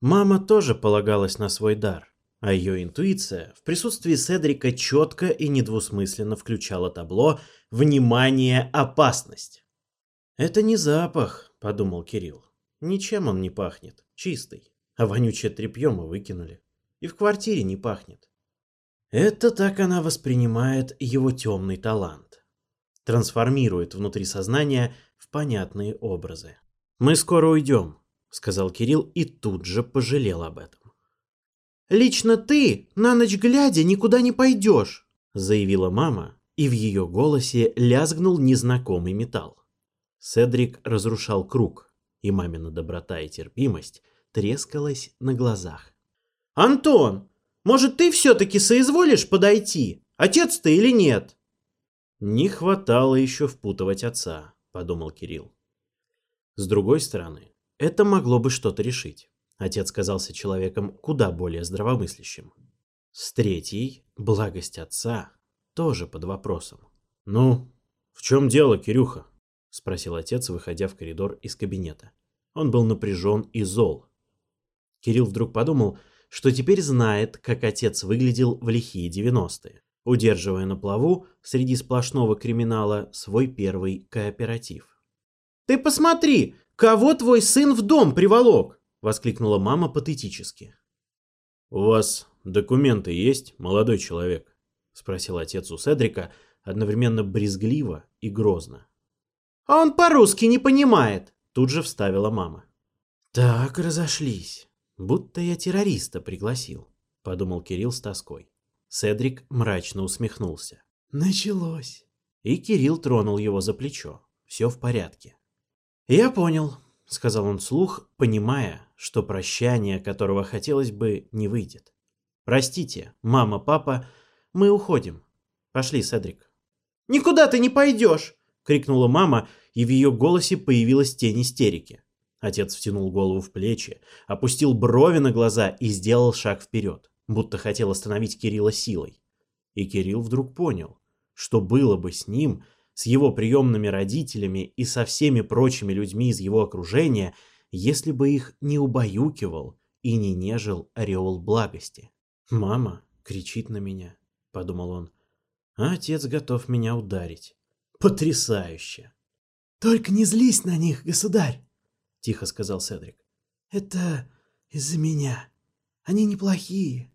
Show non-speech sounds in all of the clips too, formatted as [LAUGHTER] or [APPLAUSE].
Мама тоже полагалась на свой дар, а ее интуиция в присутствии Седрика четко и недвусмысленно включала табло «Внимание! Опасность!». «Это не запах», — подумал Кирилл. «Ничем он не пахнет. Чистый. А вонючее тряпье мы выкинули. И в квартире не пахнет». Это так она воспринимает его темный талант. Трансформирует внутри сознания в понятные образы. «Мы скоро уйдем», сказал Кирилл и тут же пожалел об этом. «Лично ты на ночь глядя никуда не пойдешь», заявила мама, и в ее голосе лязгнул незнакомый металл. Седрик разрушал круг, и мамина доброта и терпимость трескалась на глазах. «Антон, может, ты все-таки соизволишь подойти? Отец ты или нет?» «Не хватало еще впутывать отца», — подумал Кирилл. С другой стороны, это могло бы что-то решить. Отец казался человеком куда более здравомыслящим. С третьей благость отца тоже под вопросом. «Ну, в чем дело, Кирюха?» – спросил отец, выходя в коридор из кабинета. Он был напряжен и зол. Кирилл вдруг подумал, что теперь знает, как отец выглядел в лихие девяностые, удерживая на плаву среди сплошного криминала свой первый кооператив. «Ты посмотри, «Кого твой сын в дом приволок?» — воскликнула мама патетически. «У вас документы есть, молодой человек?» — спросил отец у Седрика одновременно брезгливо и грозно. «А он по-русски не понимает!» — тут же вставила мама. «Так разошлись. Будто я террориста пригласил», — подумал Кирилл с тоской. Седрик мрачно усмехнулся. «Началось!» И Кирилл тронул его за плечо. «Все в порядке. «Я понял», — сказал он вслух, понимая, что прощание, которого хотелось бы, не выйдет. «Простите, мама, папа, мы уходим. Пошли, Седрик». «Никуда ты не пойдешь!» — крикнула мама, и в ее голосе появилась тень истерики. Отец втянул голову в плечи, опустил брови на глаза и сделал шаг вперед, будто хотел остановить Кирилла силой. И Кирилл вдруг понял, что было бы с ним, — с его приемными родителями и со всеми прочими людьми из его окружения, если бы их не убаюкивал и не нежил ореол благости. «Мама кричит на меня», — подумал он, «А отец готов меня ударить. Потрясающе!» «Только не злись на них, государь!» — тихо сказал Седрик. «Это из-за меня. Они неплохие».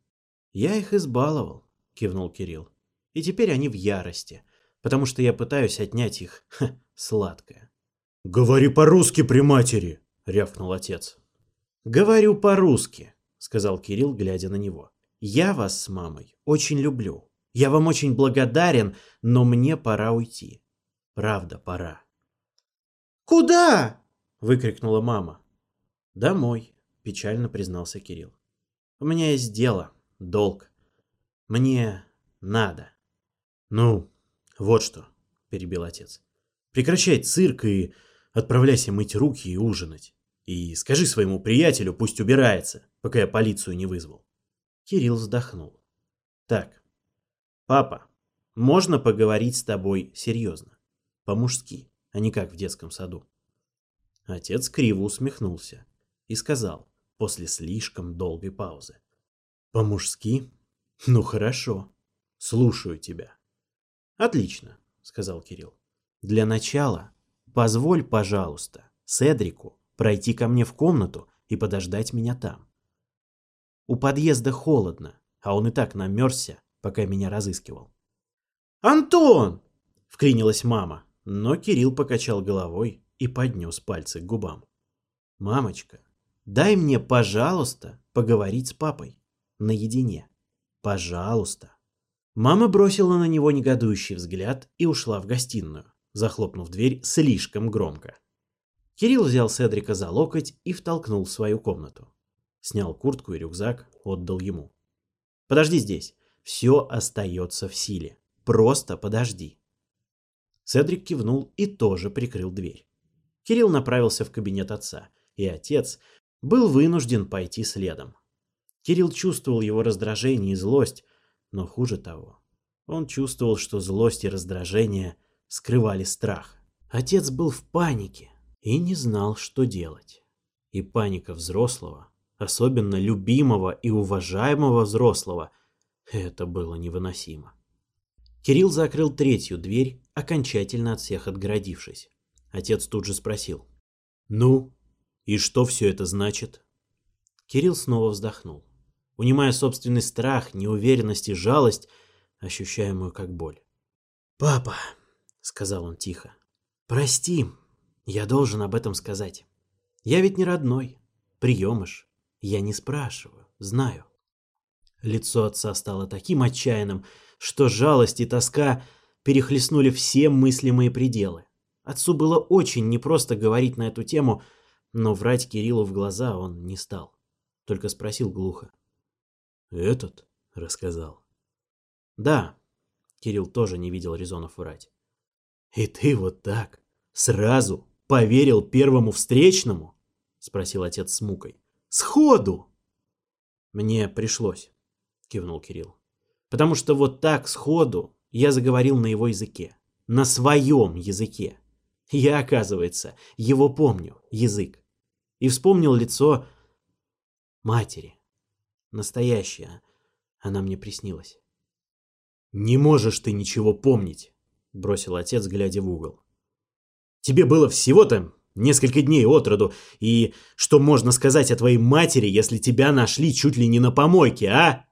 «Я их избаловал», — кивнул Кирилл. «И теперь они в ярости потому что я пытаюсь отнять их. [LAUGHS] Ха, сладкое. «Говори по-русски при матери!» — рявкнул отец. «Говорю по-русски», — сказал Кирилл, глядя на него. «Я вас с мамой очень люблю. Я вам очень благодарен, но мне пора уйти. Правда, пора». «Куда?» — выкрикнула мама. «Домой», — печально признался Кирилл. «У меня есть дело, долг. Мне надо». «Ну, «Вот что», — перебил отец. «Прекращай цирк и отправляйся мыть руки и ужинать. И скажи своему приятелю, пусть убирается, пока я полицию не вызвал». Кирилл вздохнул. «Так, папа, можно поговорить с тобой серьезно? По-мужски, а не как в детском саду». Отец криво усмехнулся и сказал после слишком долгой паузы. «По-мужски? Ну хорошо. Слушаю тебя». «Отлично», — сказал Кирилл. «Для начала позволь, пожалуйста, Седрику пройти ко мне в комнату и подождать меня там. У подъезда холодно, а он и так намерзся, пока меня разыскивал. «Антон!» — вклинилась мама, но Кирилл покачал головой и поднес пальцы к губам. «Мамочка, дай мне, пожалуйста, поговорить с папой. Наедине. Пожалуйста». Мама бросила на него негодующий взгляд и ушла в гостиную, захлопнув дверь слишком громко. Кирилл взял Седрика за локоть и втолкнул в свою комнату. Снял куртку и рюкзак, отдал ему. «Подожди здесь. Все остается в силе. Просто подожди». Седрик кивнул и тоже прикрыл дверь. Кирилл направился в кабинет отца, и отец был вынужден пойти следом. Кирилл чувствовал его раздражение и злость, но хуже того, он чувствовал, что злость и раздражение скрывали страх. Отец был в панике и не знал, что делать. И паника взрослого, особенно любимого и уважаемого взрослого, это было невыносимо. Кирилл закрыл третью дверь, окончательно от всех отгородившись. Отец тут же спросил. «Ну, и что все это значит?» Кирилл снова вздохнул унимая собственный страх, неуверенность и жалость, ощущаемую как боль. «Папа», — сказал он тихо, — «прости, я должен об этом сказать. Я ведь не родной, приемыш, я не спрашиваю, знаю». Лицо отца стало таким отчаянным, что жалость и тоска перехлестнули все мыслимые пределы. Отцу было очень непросто говорить на эту тему, но врать Кириллу в глаза он не стал. Только спросил глухо. «Этот?» — рассказал. «Да». Кирилл тоже не видел резонов врать. «И ты вот так? Сразу? Поверил первому встречному?» — спросил отец с мукой. «Сходу!» «Мне пришлось», — кивнул Кирилл. «Потому что вот так, сходу, я заговорил на его языке. На своем языке. Я, оказывается, его помню, язык. И вспомнил лицо матери. Настоящая. Она мне приснилась. «Не можешь ты ничего помнить!» — бросил отец, глядя в угол. «Тебе было всего-то несколько дней от роду, и что можно сказать о твоей матери, если тебя нашли чуть ли не на помойке, а?»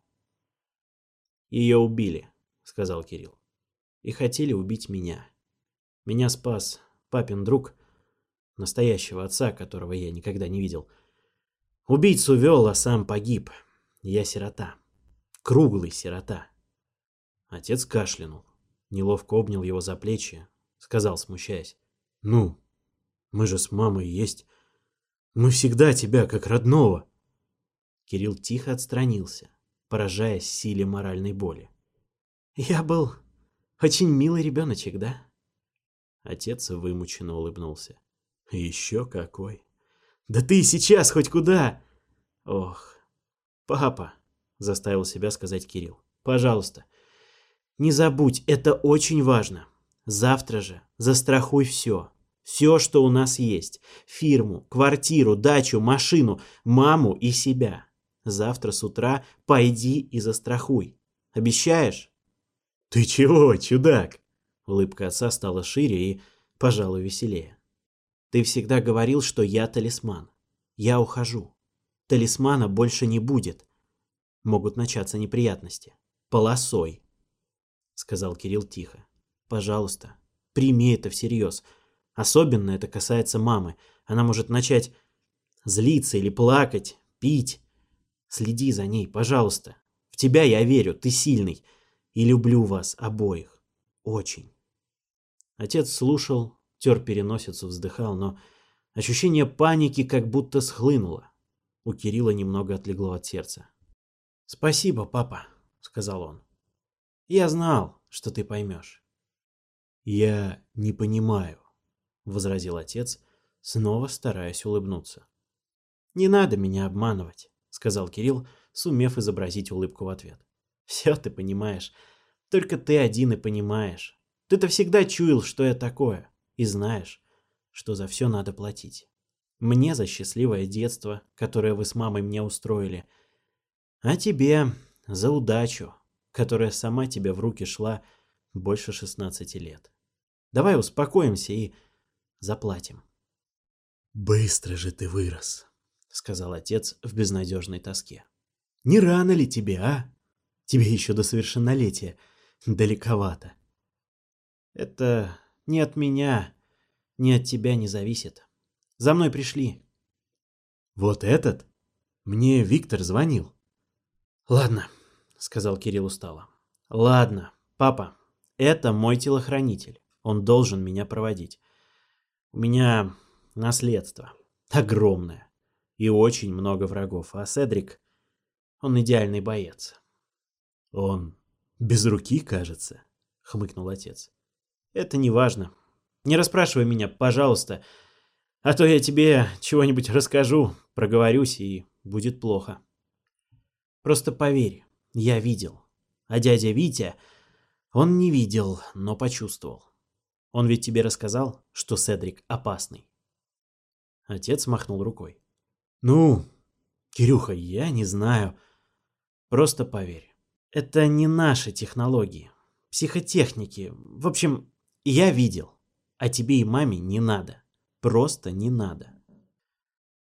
«Ее убили», — сказал Кирилл. «И хотели убить меня. Меня спас папин друг, настоящего отца, которого я никогда не видел. Убийцу вел, а сам погиб. Я сирота. Круглый сирота. Отец кашлянул. Неловко обнял его за плечи. Сказал, смущаясь. Ну, мы же с мамой есть. Мы всегда тебя, как родного. Кирилл тихо отстранился, поражаясь силе моральной боли. Я был очень милый ребеночек, да? Отец вымученно улыбнулся. Еще какой. Да ты сейчас хоть куда! Ох, «Папа», — заставил себя сказать Кирилл, — «пожалуйста, не забудь, это очень важно. Завтра же застрахуй все. Все, что у нас есть. Фирму, квартиру, дачу, машину, маму и себя. Завтра с утра пойди и застрахуй. Обещаешь?» «Ты чего, чудак?» Улыбка отца стала шире и, пожалуй, веселее. «Ты всегда говорил, что я талисман. Я ухожу талисмана больше не будет. Могут начаться неприятности. Полосой, — сказал Кирилл тихо. Пожалуйста, прими это всерьез. Особенно это касается мамы. Она может начать злиться или плакать, пить. Следи за ней, пожалуйста. В тебя я верю, ты сильный. И люблю вас обоих. Очень. Отец слушал, тер переносицу, вздыхал, но ощущение паники как будто схлынуло. У Кирилла немного отлегло от сердца. «Спасибо, папа», — сказал он. «Я знал, что ты поймешь». «Я не понимаю», — возразил отец, снова стараясь улыбнуться. «Не надо меня обманывать», — сказал Кирилл, сумев изобразить улыбку в ответ. «Все ты понимаешь. Только ты один и понимаешь. Ты-то всегда чуял, что я такое, и знаешь, что за все надо платить». Мне за счастливое детство, которое вы с мамой мне устроили. А тебе за удачу, которая сама тебе в руки шла больше 16 лет. Давай успокоимся и заплатим. «Быстро же ты вырос», — сказал отец в безнадежной тоске. «Не рано ли тебе, а? Тебе еще до совершеннолетия далековато». «Это не от меня, не от тебя не зависит», за мной пришли». «Вот этот? Мне Виктор звонил». «Ладно», — сказал Кирилл устало. «Ладно, папа, это мой телохранитель. Он должен меня проводить. У меня наследство. Огромное. И очень много врагов. А Седрик, он идеальный боец». «Он без руки, кажется», — хмыкнул отец. «Это не важно. Не расспрашивай меня, пожалуйста. А то я тебе чего-нибудь расскажу, проговорюсь, и будет плохо. Просто поверь, я видел. А дядя Витя, он не видел, но почувствовал. Он ведь тебе рассказал, что Седрик опасный. Отец махнул рукой. Ну, Кирюха, я не знаю. Просто поверь. Это не наши технологии. Психотехники. В общем, я видел. А тебе и маме не надо. Просто не надо.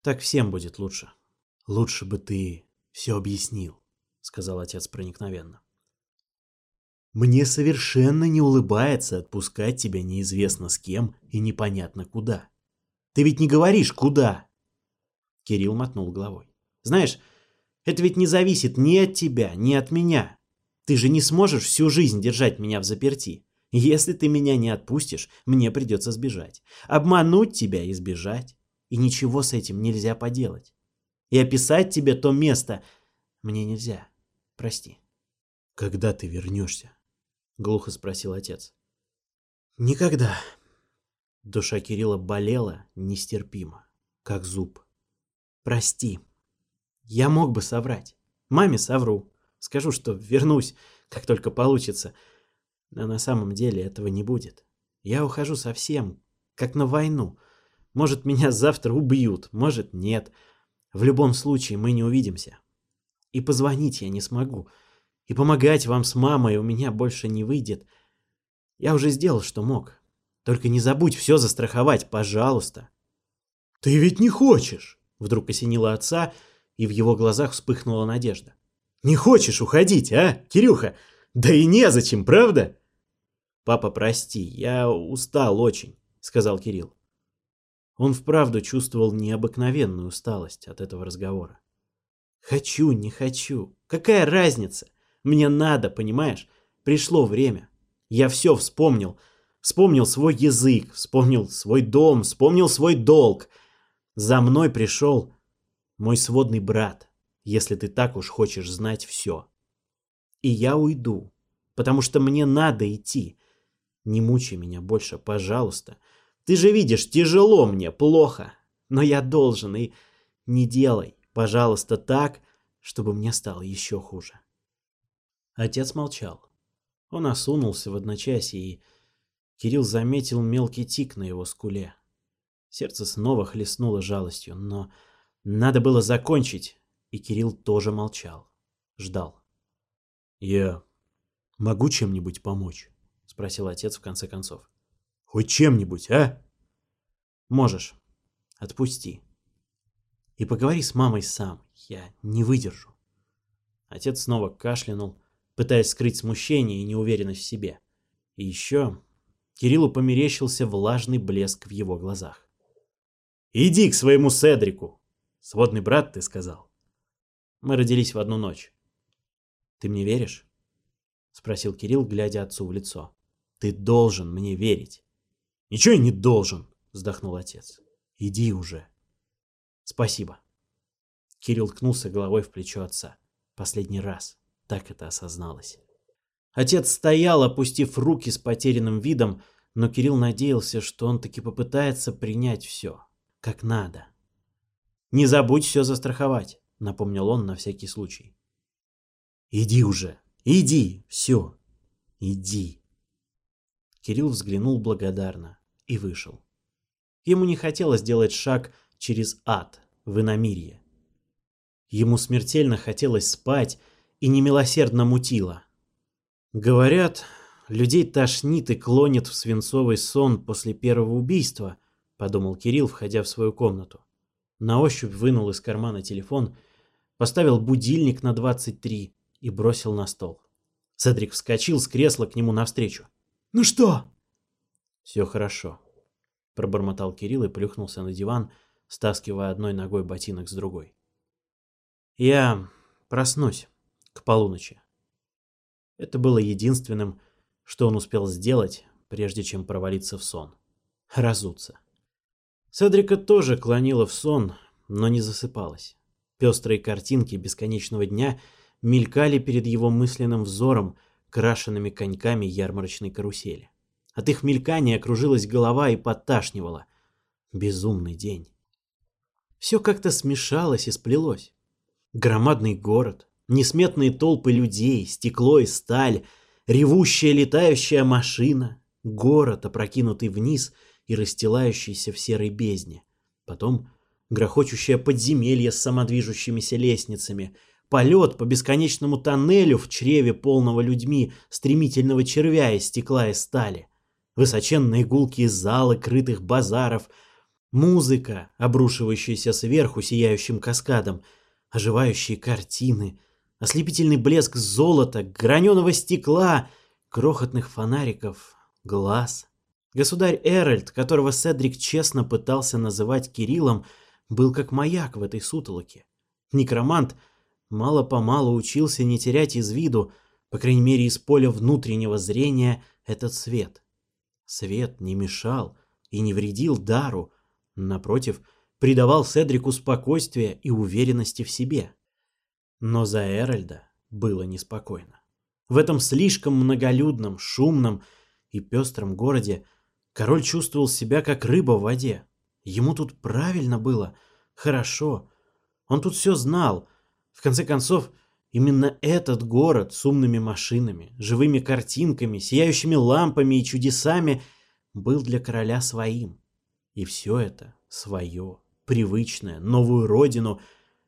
Так всем будет лучше. Лучше бы ты все объяснил, сказал отец проникновенно. Мне совершенно не улыбается отпускать тебя неизвестно с кем и непонятно куда. Ты ведь не говоришь «куда». Кирилл мотнул головой. Знаешь, это ведь не зависит ни от тебя, ни от меня. Ты же не сможешь всю жизнь держать меня в заперти. Если ты меня не отпустишь, мне придется сбежать. Обмануть тебя и сбежать. И ничего с этим нельзя поделать. И описать тебе то место мне нельзя. Прости. Когда ты вернешься? Глухо спросил отец. Никогда. Душа Кирилла болела нестерпимо, как зуб. Прости. Я мог бы соврать. Маме совру. Скажу, что вернусь, как только получится. — но а на самом деле этого не будет. Я ухожу совсем, как на войну. Может, меня завтра убьют, может, нет. В любом случае мы не увидимся. И позвонить я не смогу. И помогать вам с мамой у меня больше не выйдет. Я уже сделал, что мог. Только не забудь все застраховать, пожалуйста. Ты ведь не хочешь? Вдруг осенило отца, и в его глазах вспыхнула надежда. Не хочешь уходить, а, Кирюха? Да и незачем, правда? «Папа, прости, я устал очень», — сказал Кирилл. Он вправду чувствовал необыкновенную усталость от этого разговора. «Хочу, не хочу. Какая разница? Мне надо, понимаешь? Пришло время. Я все вспомнил. Вспомнил свой язык, вспомнил свой дом, вспомнил свой долг. За мной пришел мой сводный брат, если ты так уж хочешь знать все. И я уйду, потому что мне надо идти. Не мучай меня больше, пожалуйста. Ты же видишь, тяжело мне, плохо. Но я должен, и не делай, пожалуйста, так, чтобы мне стало еще хуже. Отец молчал. Он осунулся в одночасье, и Кирилл заметил мелкий тик на его скуле. Сердце снова хлестнуло жалостью, но надо было закончить, и Кирилл тоже молчал. Ждал. «Я могу чем-нибудь помочь?» спросил отец в конце концов. «Хоть чем-нибудь, а?» «Можешь. Отпусти. И поговори с мамой сам. Я не выдержу». Отец снова кашлянул, пытаясь скрыть смущение и неуверенность в себе. И еще Кириллу померещился влажный блеск в его глазах. «Иди к своему Седрику!» «Сводный брат, ты сказал?» «Мы родились в одну ночь». «Ты мне веришь?» — спросил Кирилл, глядя отцу в лицо. Ты должен мне верить. Ничего я не должен, вздохнул отец. Иди уже. Спасибо. Кирилл ткнулся головой в плечо отца. Последний раз. Так это осозналось. Отец стоял, опустив руки с потерянным видом, но Кирилл надеялся, что он таки попытается принять все, как надо. «Не забудь все застраховать», — напомнил он на всякий случай. «Иди уже! Иди! Все! Иди!» Кирилл взглянул благодарно и вышел. Ему не хотелось делать шаг через ад, в иномирье. Ему смертельно хотелось спать и немилосердно мутило. Говорят, людей тошнит и клонит в свинцовый сон после первого убийства, подумал Кирилл, входя в свою комнату. На ощупь вынул из кармана телефон, поставил будильник на 23 и бросил на стол. Седрик вскочил с кресла к нему навстречу. Ну что?» «Все хорошо», — пробормотал Кирилл и плюхнулся на диван, стаскивая одной ногой ботинок с другой. «Я проснусь к полуночи». Это было единственным, что он успел сделать, прежде чем провалиться в сон. Разуться. Седрика тоже клонила в сон, но не засыпалась. Пестрые картинки бесконечного дня мелькали перед его мысленным взором, крашенными коньками ярмарочной карусели. От их мелькания кружилась голова и подташнивала. Безумный день. Все как-то смешалось и сплелось. Громадный город, несметные толпы людей, стекло и сталь, ревущая летающая машина, город, опрокинутый вниз и расстилающийся в серой бездне. Потом грохочущее подземелье с самодвижущимися лестницами — Полет по бесконечному тоннелю в чреве полного людьми стремительного червя из стекла и стали. Высоченные гулкие залы крытых базаров. Музыка, обрушивающаяся сверху сияющим каскадом. Оживающие картины. Ослепительный блеск золота, граненого стекла, крохотных фонариков, глаз. Государь Эральд, которого Седрик честно пытался называть Кириллом, был как маяк в этой сутолоке. Некромант — мало-помалу учился не терять из виду, по крайней мере из поля внутреннего зрения, этот свет. Свет не мешал и не вредил дару, напротив, придавал Седрику спокойствие и уверенности в себе. Но за Эральда было неспокойно. В этом слишком многолюдном, шумном и пестром городе король чувствовал себя как рыба в воде. Ему тут правильно было, хорошо. Он тут все знал — в конце концов, именно этот город с умными машинами, живыми картинками, сияющими лампами и чудесами был для короля своим. И все это свое, привычное, новую родину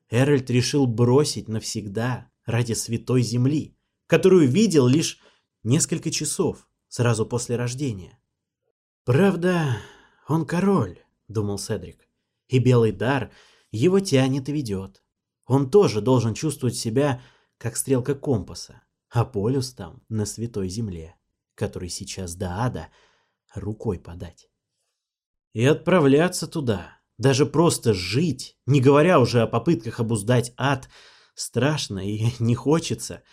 Эральд решил бросить навсегда ради святой земли, которую видел лишь несколько часов сразу после рождения. «Правда, он король», — думал Седрик, — «и белый дар его тянет и ведет». Он тоже должен чувствовать себя, как стрелка компаса, а полюс там, на святой земле, который сейчас до ада рукой подать. И отправляться туда, даже просто жить, не говоря уже о попытках обуздать ад, страшно и [LAUGHS] не хочется.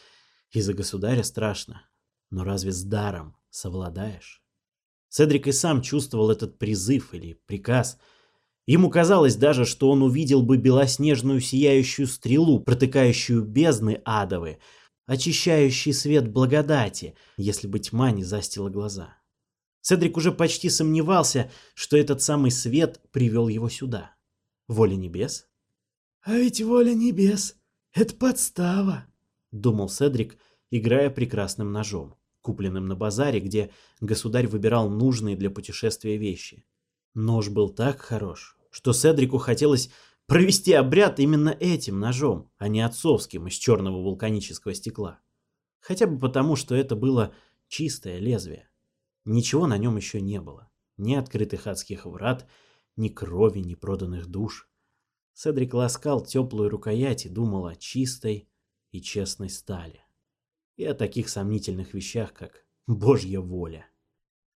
И за государя страшно. Но разве с даром совладаешь? Седрик и сам чувствовал этот призыв или приказ – Ему казалось даже, что он увидел бы белоснежную сияющую стрелу, протыкающую бездны адовы, очищающий свет благодати, если бы тьма не застила глаза. Седрик уже почти сомневался, что этот самый свет привел его сюда. Воля небес? «А ведь воля небес — это подстава», — думал Седрик, играя прекрасным ножом, купленным на базаре, где государь выбирал нужные для путешествия вещи. Нож был так хорош, что Седрику хотелось провести обряд именно этим ножом, а не отцовским из черного вулканического стекла. Хотя бы потому, что это было чистое лезвие. Ничего на нем еще не было. Ни открытых адских врат, ни крови, ни проданных душ. Седрик ласкал теплую рукоять и думал о чистой и честной стали. И о таких сомнительных вещах, как Божья воля.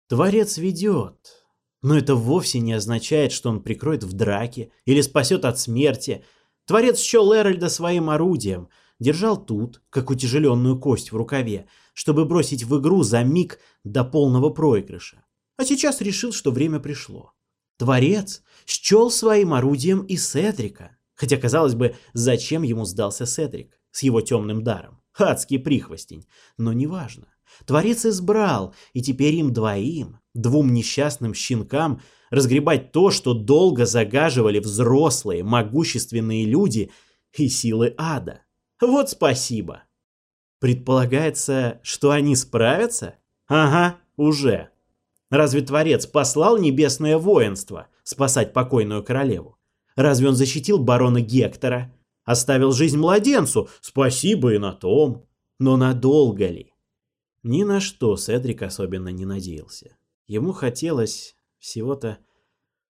Творец ведет, но это вовсе не означает, что он прикроет в драке или спасет от смерти. Творец счел Эральда своим орудием, держал тут, как утяжеленную кость в рукаве, чтобы бросить в игру за миг до полного проигрыша. А сейчас решил, что время пришло. Творец счел своим орудием и Седрика. Хотя, казалось бы, зачем ему сдался Седрик с его темным даром? Адский прихвостень. Но неважно. Творец избрал, и теперь им двоим, двум несчастным щенкам, разгребать то, что долго загаживали взрослые, могущественные люди и силы ада. Вот спасибо. Предполагается, что они справятся? Ага, уже. Разве Творец послал небесное воинство спасать покойную королеву? Разве он защитил барона Гектора? Оставил жизнь младенцу? Спасибо и на том. Но надолго ли? Ни на что Седрик особенно не надеялся. Ему хотелось всего-то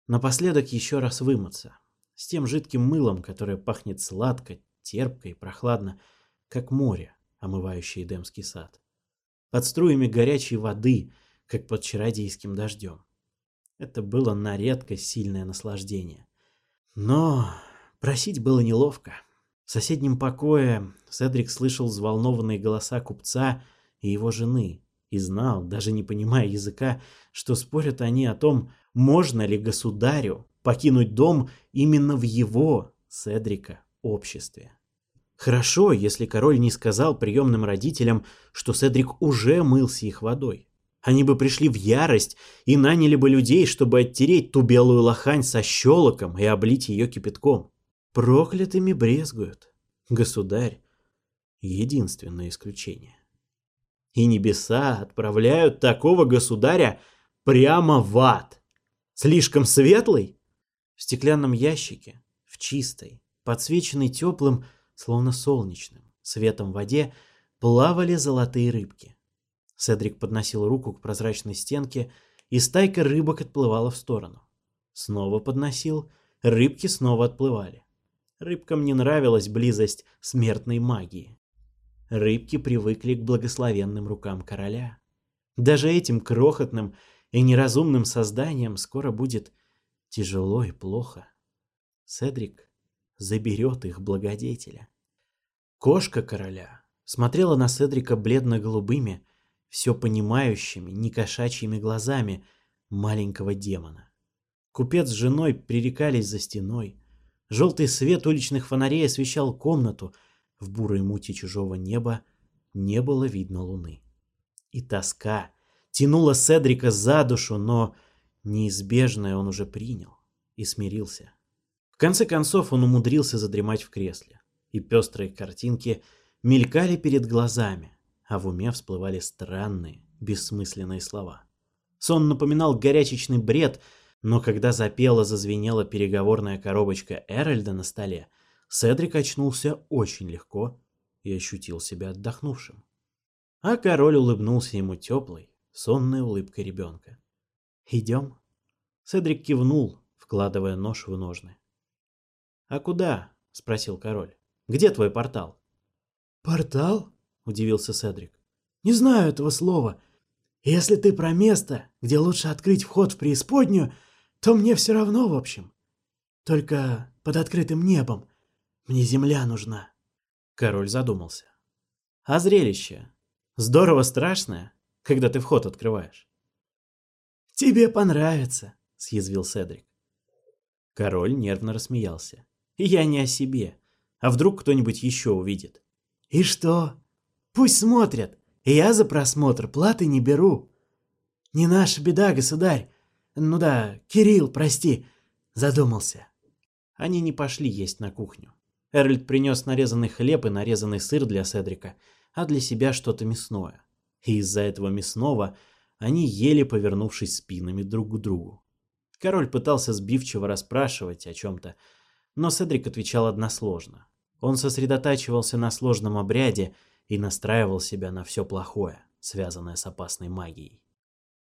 напоследок еще раз вымыться. С тем жидким мылом, которое пахнет сладко, терпко и прохладно, как море, омывающее Эдемский сад. Под струями горячей воды, как под чародейским дождем. Это было на редкость сильное наслаждение. Но просить было неловко. В соседнем покое Седрик слышал взволнованные голоса купца — и его жены, и знал, даже не понимая языка, что спорят они о том, можно ли государю покинуть дом именно в его, Седрика, обществе. Хорошо, если король не сказал приемным родителям, что Седрик уже мылся их водой. Они бы пришли в ярость и наняли бы людей, чтобы оттереть ту белую лохань со щелоком и облить ее кипятком. Проклятыми брезгуют. Государь — единственное исключение и небеса отправляют такого государя прямо в ад. Слишком светлый? В стеклянном ящике, в чистой, подсвеченной теплым, словно солнечным, светом в воде, плавали золотые рыбки. Седрик подносил руку к прозрачной стенке, и стайка рыбок отплывала в сторону. Снова подносил, рыбки снова отплывали. Рыбкам не нравилась близость смертной магии рыбки привыкли к благословенным рукам короля. Даже этим крохотным и неразумным созданием скоро будет тяжело и плохо. Седрик заберет их благодетеля. Кошка короля смотрела на Седрика бледно-голубыми, все понимающими, не кошачьими глазами маленького демона. Купец с женой пререкались за стеной. Желтый свет уличных фонарей освещал комнату — в бурой мути чужого неба не было видно луны. И тоска тянула Седрика за душу, но неизбежное он уже принял и смирился. В конце концов он умудрился задремать в кресле, и пестрые картинки мелькали перед глазами, а в уме всплывали странные, бессмысленные слова. Сон напоминал горячечный бред, но когда запела, зазвенела переговорная коробочка Эральда на столе — Седрик очнулся очень легко и ощутил себя отдохнувшим. А король улыбнулся ему теплой, сонной улыбкой ребенка. «Идем?» Седрик кивнул, вкладывая нож в ножны. «А куда?» — спросил король. «Где твой портал?» «Портал?» — удивился Седрик. «Не знаю этого слова. Если ты про место, где лучше открыть вход в преисподнюю, то мне все равно, в общем. Только под открытым небом. Мне земля нужна. Король задумался. А зрелище? Здорово страшное, когда ты вход открываешь. Тебе понравится, съязвил Седрик. Король нервно рассмеялся. Я не о себе. А вдруг кто-нибудь еще увидит? И что? Пусть смотрят. Я за просмотр платы не беру. Не наша беда, государь. Ну да, Кирилл, прости. Задумался. Они не пошли есть на кухню. Эральд принес нарезанный хлеб и нарезанный сыр для Седрика, а для себя что-то мясное. И из-за этого мясного они ели, повернувшись спинами друг к другу. Король пытался сбивчиво расспрашивать о чем-то, но Седрик отвечал односложно. Он сосредотачивался на сложном обряде и настраивал себя на все плохое, связанное с опасной магией.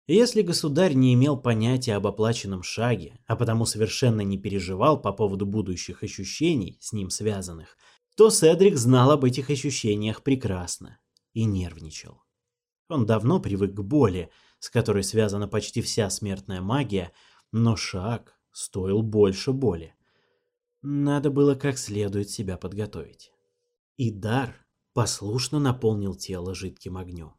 Если государь не имел понятия об оплаченном шаге, а потому совершенно не переживал по поводу будущих ощущений, с ним связанных, то Седрик знал об этих ощущениях прекрасно и нервничал. Он давно привык к боли, с которой связана почти вся смертная магия, но шаг стоил больше боли. Надо было как следует себя подготовить. И дар послушно наполнил тело жидким огнем.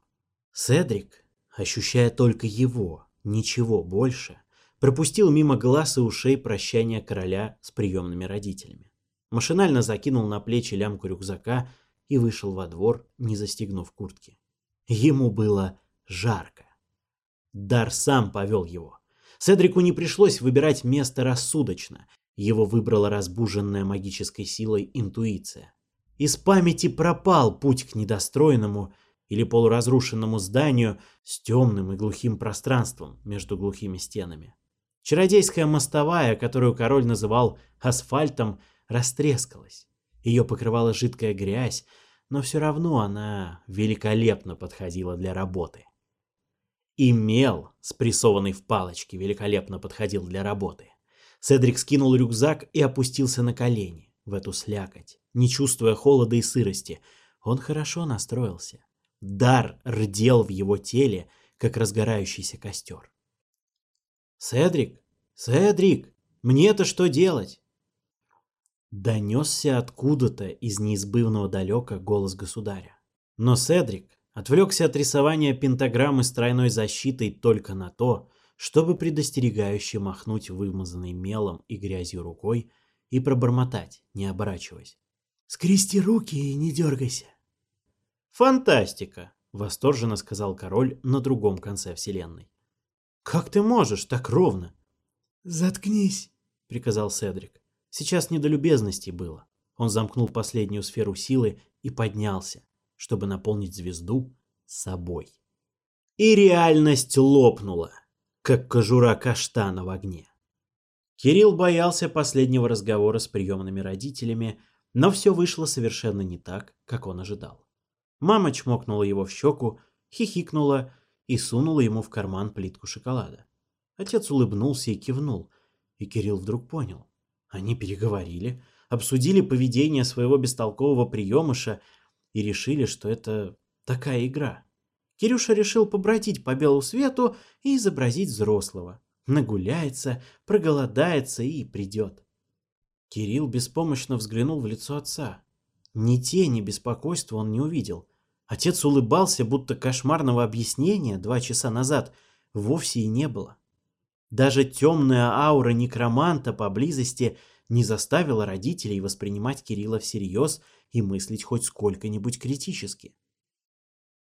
Седрик ощущая только его, ничего больше, пропустил мимо глаз и ушей прощание короля с приемными родителями. Машинально закинул на плечи лямку рюкзака и вышел во двор, не застегнув куртки. Ему было жарко. Дар сам повел его. Седрику не пришлось выбирать место рассудочно. Его выбрала разбуженная магической силой интуиция. Из памяти пропал путь к недостроенному – или полуразрушенному зданию с темным и глухим пространством между глухими стенами. Чародейская мостовая, которую король называл асфальтом, растрескалась. Ее покрывала жидкая грязь, но все равно она великолепно подходила для работы. И мел, спрессованный в палочке, великолепно подходил для работы. Седрик скинул рюкзак и опустился на колени в эту слякоть, не чувствуя холода и сырости. Он хорошо настроился. Дар рдел в его теле, как разгорающийся костер. «Седрик! Седрик! Мне-то что делать?» Донесся откуда-то из неизбывного далека голос государя. Но Седрик отвлекся от рисования пентаграммы с тройной защитой только на то, чтобы предостерегающе махнуть вымазанной мелом и грязью рукой и пробормотать, не оборачиваясь. «Скрести руки и не дергайся!» «Фантастика!» — восторженно сказал король на другом конце вселенной. «Как ты можешь так ровно?» «Заткнись!» — приказал Седрик. Сейчас не до любезностей было. Он замкнул последнюю сферу силы и поднялся, чтобы наполнить звезду собой. И реальность лопнула, как кожура каштана в огне. Кирилл боялся последнего разговора с приемными родителями, но все вышло совершенно не так, как он ожидал. Мама чмокнула его в щеку, хихикнула и сунула ему в карман плитку шоколада. Отец улыбнулся и кивнул, и Кирилл вдруг понял. Они переговорили, обсудили поведение своего бестолкового приемыша и решили, что это такая игра. Кирюша решил побродить по белу свету и изобразить взрослого. Нагуляется, проголодается и придет. Кирилл беспомощно взглянул в лицо отца. Ни тени беспокойства он не увидел. Отец улыбался, будто кошмарного объяснения два часа назад вовсе и не было. Даже темная аура некроманта поблизости не заставила родителей воспринимать Кирилла всерьез и мыслить хоть сколько-нибудь критически.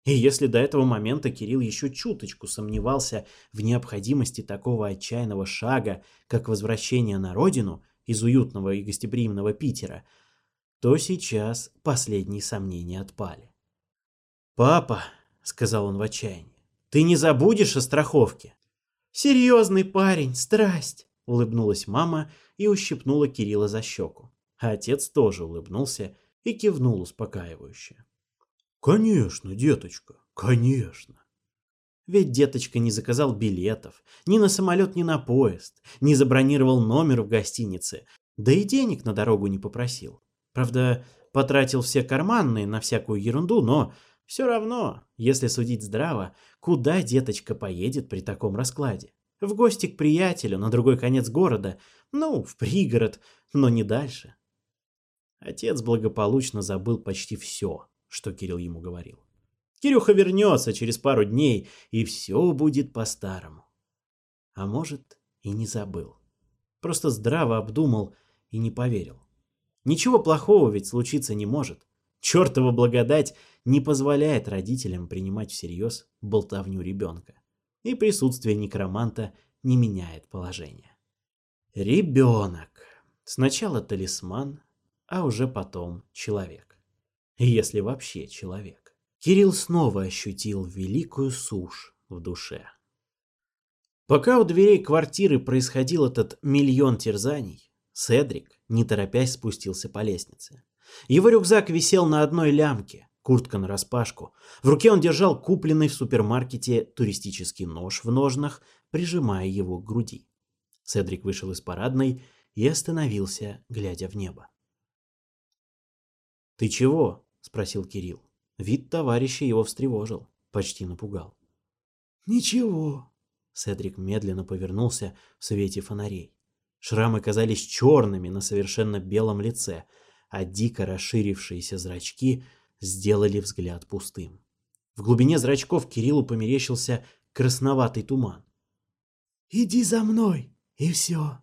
И если до этого момента Кирилл еще чуточку сомневался в необходимости такого отчаянного шага, как возвращение на родину из уютного и гостеприимного Питера, то сейчас последние сомнения отпали. «Папа», — сказал он в отчаянии, — «ты не забудешь о страховке?» «Серьезный парень, страсть», — улыбнулась мама и ущипнула Кирилла за щеку. А отец тоже улыбнулся и кивнул успокаивающе. «Конечно, деточка, конечно». Ведь деточка не заказал билетов, ни на самолет, ни на поезд, не забронировал номер в гостинице, да и денег на дорогу не попросил. Правда, потратил все карманные на всякую ерунду, но все равно, если судить здраво, куда деточка поедет при таком раскладе? В гости к приятелю на другой конец города, ну, в пригород, но не дальше. Отец благополучно забыл почти все, что Кирилл ему говорил. Кирюха вернется через пару дней, и все будет по-старому. А может, и не забыл. Просто здраво обдумал и не поверил. Ничего плохого ведь случиться не может. Чертова благодать не позволяет родителям принимать всерьез болтовню ребенка. И присутствие некроманта не меняет положение. Ребенок. Сначала талисман, а уже потом человек. Если вообще человек. Кирилл снова ощутил великую сушь в душе. Пока у дверей квартиры происходил этот миллион терзаний, Седрик, не торопясь, спустился по лестнице. Его рюкзак висел на одной лямке, куртка нараспашку. В руке он держал купленный в супермаркете туристический нож в ножнах, прижимая его к груди. Седрик вышел из парадной и остановился, глядя в небо. «Ты чего?» — спросил Кирилл. Вид товарища его встревожил, почти напугал. «Ничего». Седрик медленно повернулся в свете фонарей. Шрамы казались черными на совершенно белом лице — а дико расширившиеся зрачки сделали взгляд пустым. В глубине зрачков Кириллу померещился красноватый туман. «Иди за мной, и все!»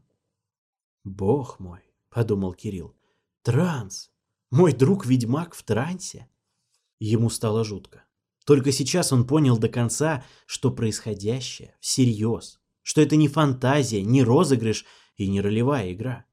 «Бог мой!» — подумал Кирилл. «Транс! Мой друг-ведьмак в трансе!» Ему стало жутко. Только сейчас он понял до конца, что происходящее всерьез, что это не фантазия, не розыгрыш и не ролевая игра.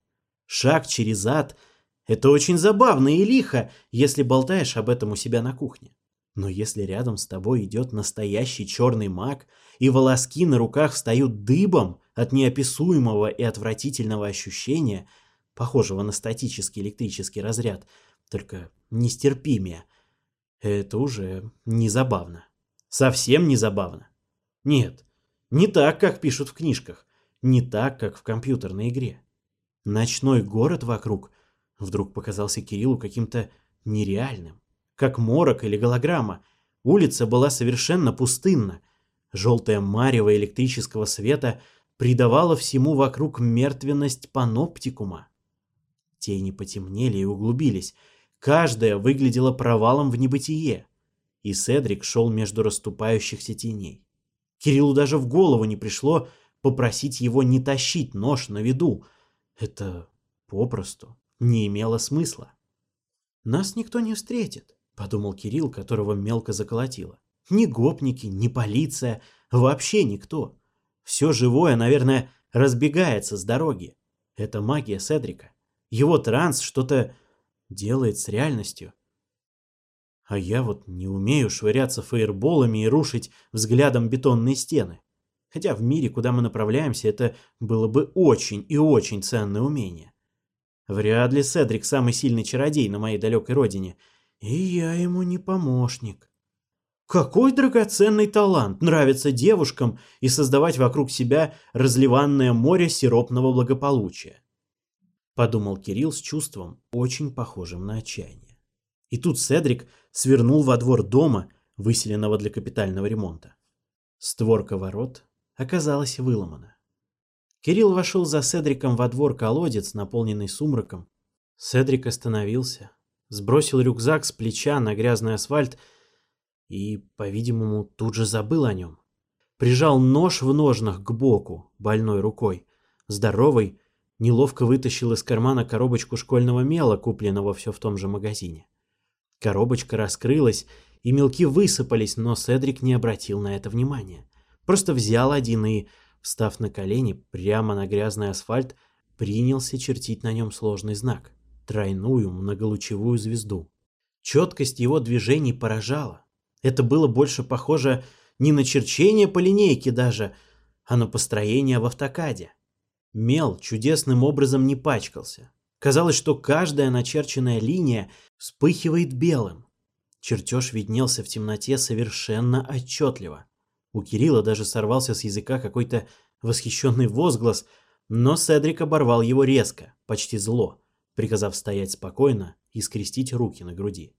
Шаг через ад — это очень забавно и лихо, если болтаешь об этом у себя на кухне. Но если рядом с тобой идет настоящий черный маг, и волоски на руках встают дыбом от неописуемого и отвратительного ощущения, похожего на статический электрический разряд, только нестерпимее, это уже не забавно. Совсем не забавно. Нет, не так, как пишут в книжках, не так, как в компьютерной игре. Ночной город вокруг Вдруг показался Кириллу каким-то нереальным. Как морок или голограмма. Улица была совершенно пустынна. желтая марево электрического света придавала всему вокруг мертвенность паноптикума. Тени потемнели и углубились. Каждая выглядела провалом в небытие. И Седрик шел между расступающихся теней. Кириллу даже в голову не пришло попросить его не тащить нож на виду. Это попросту не имело смысла. «Нас никто не встретит», — подумал Кирилл, которого мелко заколотило. «Ни гопники, ни полиция, вообще никто. Все живое, наверное, разбегается с дороги. Это магия Седрика. Его транс что-то делает с реальностью. А я вот не умею швыряться фаерболами и рушить взглядом бетонные стены. Хотя в мире, куда мы направляемся, это было бы очень и очень ценное умение. Вряд ли Седрик самый сильный чародей на моей далекой родине. И я ему не помощник. Какой драгоценный талант нравится девушкам и создавать вокруг себя разливанное море сиропного благополучия. Подумал Кирилл с чувством, очень похожим на отчаяние. И тут Седрик свернул во двор дома, выселенного для капитального ремонта. Створка ворот оказалась выломана. Кирилл вошел за Седриком во двор колодец, наполненный сумраком. Седрик остановился, сбросил рюкзак с плеча на грязный асфальт и, по-видимому, тут же забыл о нем. Прижал нож в ножнах к боку, больной рукой. Здоровый, неловко вытащил из кармана коробочку школьного мела, купленного все в том же магазине. Коробочка раскрылась, и мелки высыпались, но Седрик не обратил на это внимания. Просто взял один и встав на колени прямо на грязный асфальт, принялся чертить на нем сложный знак – тройную многолучевую звезду. Четкость его движений поражала. Это было больше похоже не на черчение по линейке даже, а на построение в автокаде. Мел чудесным образом не пачкался. Казалось, что каждая начерченная линия вспыхивает белым. Чертеж виднелся в темноте совершенно отчетливо. У Кирилла даже сорвался с языка какой-то восхищенный возглас, но Седрик оборвал его резко, почти зло, приказав стоять спокойно и скрестить руки на груди.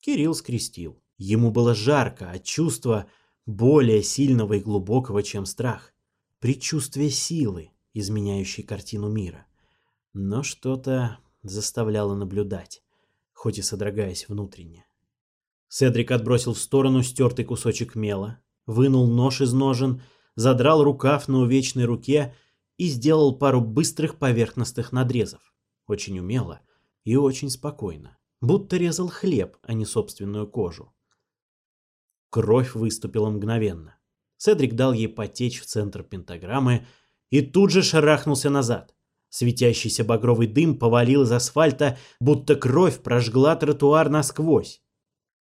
Кирилл скрестил. Ему было жарко от чувства более сильного и глубокого, чем страх. Предчувствие силы, изменяющей картину мира. Но что-то заставляло наблюдать, хоть и содрогаясь внутренне. Седрик отбросил в сторону стертый кусочек мела, вынул нож из ножен, задрал рукав на увечной руке и сделал пару быстрых поверхностных надрезов. Очень умело и очень спокойно, будто резал хлеб, а не собственную кожу. Кровь выступила мгновенно. Седрик дал ей потечь в центр пентаграммы и тут же шарахнулся назад. Светящийся багровый дым повалил из асфальта, будто кровь прожгла тротуар насквозь.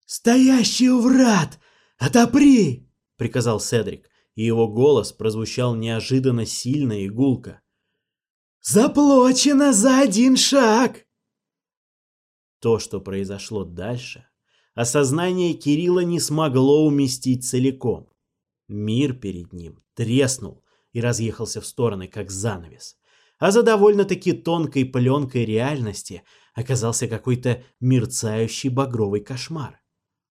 «Стоящий у врат! Отопри!» — приказал Седрик, и его голос прозвучал неожиданно сильно и гулко. «Заплачено за один шаг!» То, что произошло дальше, осознание Кирилла не смогло уместить целиком. Мир перед ним треснул и разъехался в стороны, как занавес. А за довольно-таки тонкой пленкой реальности оказался какой-то мерцающий багровый кошмар.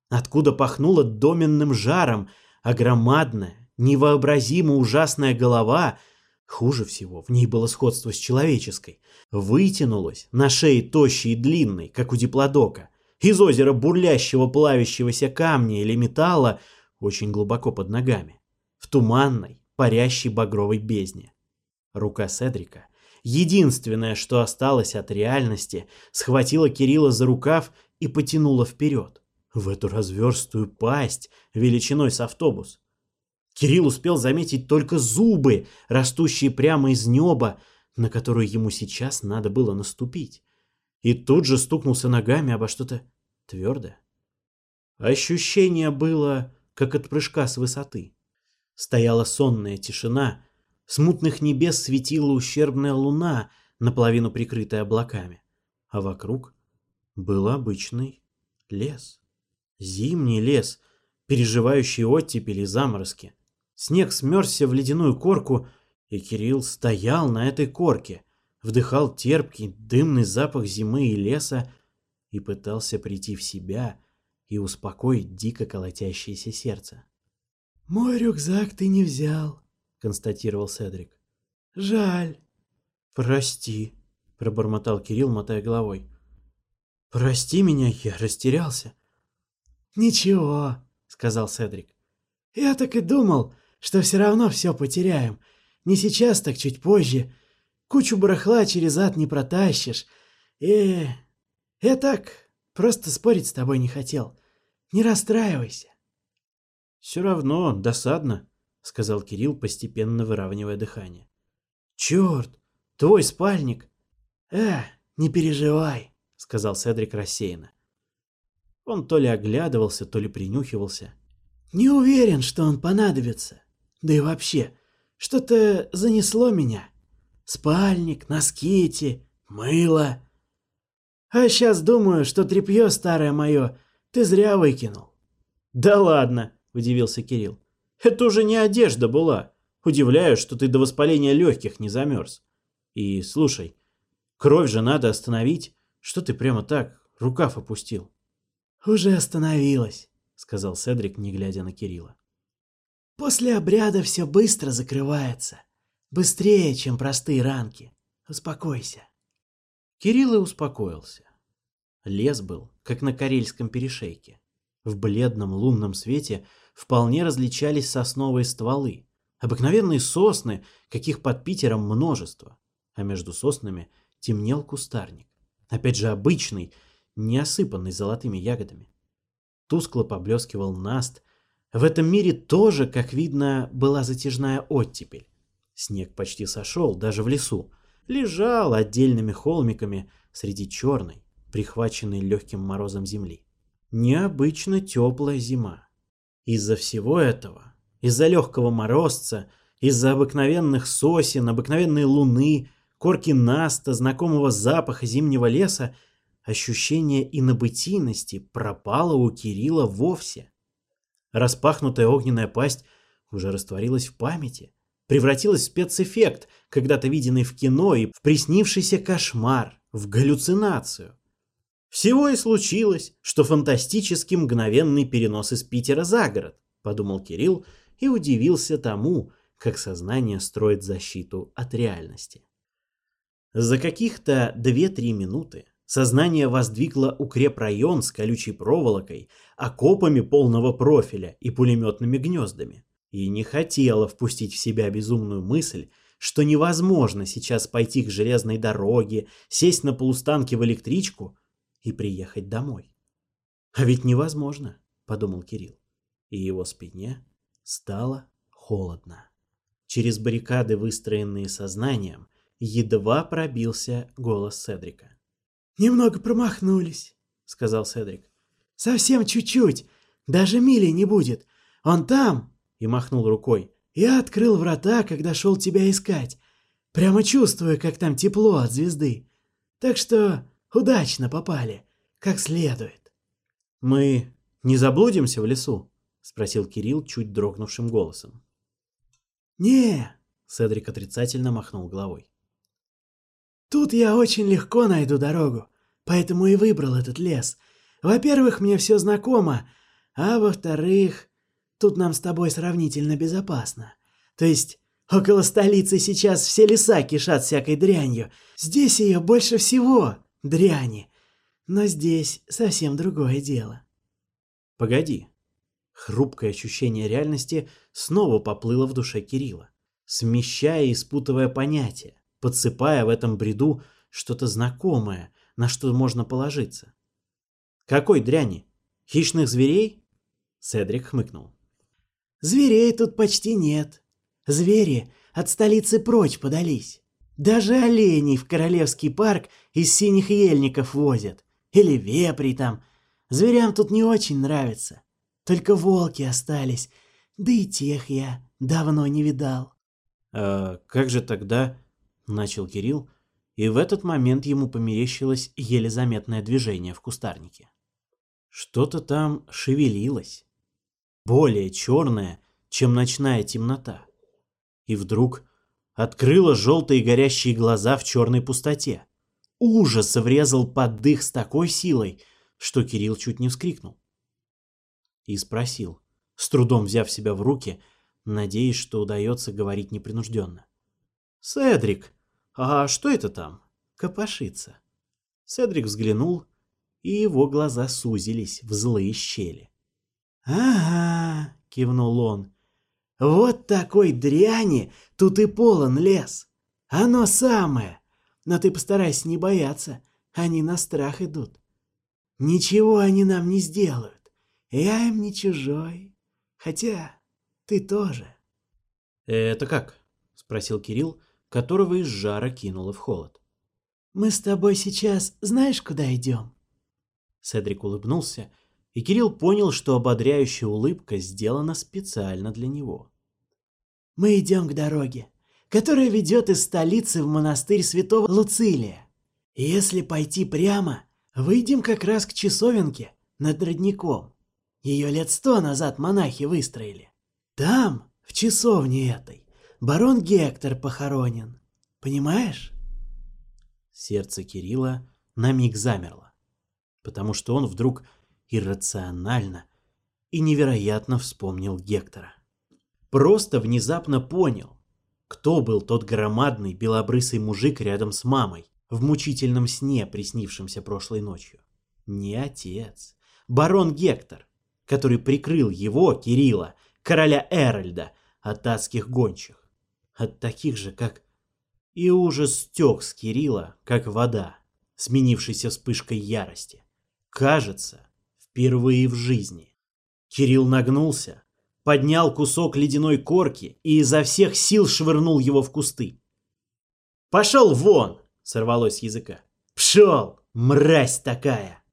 Откуда пахнуло доменным жаром огромадная, а невообразимо ужасная голова, хуже всего, в ней было сходство с человеческой, вытянулась на шее тощей и длинной, как у диплодока, из озера бурлящего плавящегося камня или металла очень глубоко под ногами, в туманной, парящей багровой бездне. Рука Седрика, единственное, что осталось от реальности, схватила Кирилла за рукав и потянула вперед в эту разверстую пасть величиной с автобус. Кирилл успел заметить только зубы, растущие прямо из неба, на которые ему сейчас надо было наступить. И тут же стукнулся ногами обо что-то твердое. Ощущение было, как от прыжка с высоты. Стояла сонная тишина, с мутных небес светила ущербная луна, наполовину прикрытая облаками, а вокруг был обычный лес. Зимний лес, переживающий оттепели и заморозки. Снег смерзся в ледяную корку, и Кирилл стоял на этой корке, вдыхал терпкий, дымный запах зимы и леса и пытался прийти в себя и успокоить дико колотящееся сердце. «Мой рюкзак ты не взял», — констатировал Седрик. «Жаль». «Прости», — пробормотал Кирилл, мотая головой. «Прости меня, я растерялся. «Ничего», — сказал Седрик. «Я так и думал, что все равно все потеряем. Не сейчас, так чуть позже. Кучу барахла через ад не протащишь. И... Я так, просто спорить с тобой не хотел. Не расстраивайся». «Все равно, досадно», — сказал Кирилл, постепенно выравнивая дыхание. «Черт, твой спальник!» «Э, не переживай», — сказал Седрик рассеянно. Он то ли оглядывался, то ли принюхивался. «Не уверен, что он понадобится. Да и вообще, что-то занесло меня. Спальник, носки эти, мыло. А сейчас думаю, что тряпье старое мое ты зря выкинул». «Да ладно», — удивился Кирилл. «Это уже не одежда была. Удивляюсь, что ты до воспаления легких не замерз. И слушай, кровь же надо остановить. Что ты прямо так рукав опустил?» «Уже остановилась», — сказал Седрик, не глядя на Кирилла. «После обряда все быстро закрывается. Быстрее, чем простые ранки. Успокойся». Кирилл и успокоился. Лес был, как на Карельском перешейке. В бледном лунном свете вполне различались сосновые стволы, обыкновенные сосны, каких под Питером множество, а между соснами темнел кустарник. Опять же обычный, не осыпанный золотыми ягодами. Тускло поблескивал наст. В этом мире тоже, как видно, была затяжная оттепель. Снег почти сошел, даже в лесу. Лежал отдельными холмиками среди черной, прихваченной легким морозом земли. Необычно теплая зима. Из-за всего этого, из-за легкого морозца, из-за обыкновенных сосен, обыкновенной луны, корки наста, знакомого запаха зимнего леса — ощущение инобытийности пропало у Кирилла вовсе. Распахнутая огненная пасть уже растворилась в памяти, превратилась в спецэффект, когда-то виденный в кино и в приснившийся кошмар, в галлюцинацию. «Всего и случилось, что фантастический мгновенный перенос из Питера за город», — подумал Кирилл и удивился тому, как сознание строит защиту от реальности. За каких-то 2-3 минуты Сознание воздвигло укрепрайон с колючей проволокой, окопами полного профиля и пулеметными гнездами. И не хотело впустить в себя безумную мысль, что невозможно сейчас пойти к железной дороге, сесть на полустанке в электричку и приехать домой. А ведь невозможно, подумал Кирилл. И его спине стало холодно. Через баррикады, выстроенные сознанием, едва пробился голос Седрика. «Немного промахнулись», — сказал Седрик. «Совсем чуть-чуть. Даже мили не будет. Он там!» — и махнул рукой. «Я открыл врата, когда шел тебя искать. Прямо чувствую, как там тепло от звезды. Так что удачно попали, как следует». «Мы не заблудимся в лесу?» — спросил Кирилл чуть дрогнувшим голосом. «Не!» — Седрик отрицательно махнул головой. Тут я очень легко найду дорогу, поэтому и выбрал этот лес. Во-первых, мне все знакомо, а во-вторых, тут нам с тобой сравнительно безопасно. То есть, около столицы сейчас все леса кишат всякой дрянью. Здесь ее больше всего, дряни. Но здесь совсем другое дело. Погоди. Хрупкое ощущение реальности снова поплыло в душе Кирилла, смещая и спутывая понятия подсыпая в этом бреду что-то знакомое, на что можно положиться. «Какой дряни? Хищных зверей?» Седрик хмыкнул. «Зверей тут почти нет. Звери от столицы прочь подались. Даже оленей в Королевский парк из синих ельников возят. Или вепри там. Зверям тут не очень нравится. Только волки остались. Да и тех я давно не видал». «А как же тогда начал Кирилл, и в этот момент ему померещилось еле заметное движение в кустарнике. Что-то там шевелилось, более черное, чем ночная темнота. И вдруг открыло желтые горящие глаза в черной пустоте. Ужас врезал под дых с такой силой, что Кирилл чуть не вскрикнул. И спросил, с трудом взяв себя в руки, надеясь, что удается говорить непринужденно. «Седрик, «А что это там?» «Копошится». Седрик взглянул, и его глаза сузились в злые щели. «Ага», — кивнул он, — «вот такой дряни тут и полон лес. Оно самое. Но ты постарайся не бояться, они на страх идут. Ничего они нам не сделают, я им не чужой. Хотя ты тоже». «Э, «Это как?» — спросил Кирилл, которого из жара кинуло в холод. «Мы с тобой сейчас знаешь, куда идем?» Седрик улыбнулся, и Кирилл понял, что ободряющая улыбка сделана специально для него. «Мы идем к дороге, которая ведет из столицы в монастырь святого Луцилия. если пойти прямо, выйдем как раз к часовенке над родником. Ее лет сто назад монахи выстроили. Там, в часовне этой, Барон Гектор похоронен. Понимаешь?» Сердце Кирилла на миг замерло, потому что он вдруг иррационально и невероятно вспомнил Гектора. Просто внезапно понял, кто был тот громадный белобрысый мужик рядом с мамой в мучительном сне, приснившемся прошлой ночью. Не отец. Барон Гектор, который прикрыл его, Кирилла, короля Эральда, от адских гончих от таких же, как... И ужас стек с Кирилла, как вода, сменившийся вспышкой ярости. Кажется, впервые в жизни. Кирилл нагнулся, поднял кусок ледяной корки и изо всех сил швырнул его в кусты. «Пошел вон!» — сорвалось с языка. «Пшел! Мразь такая!»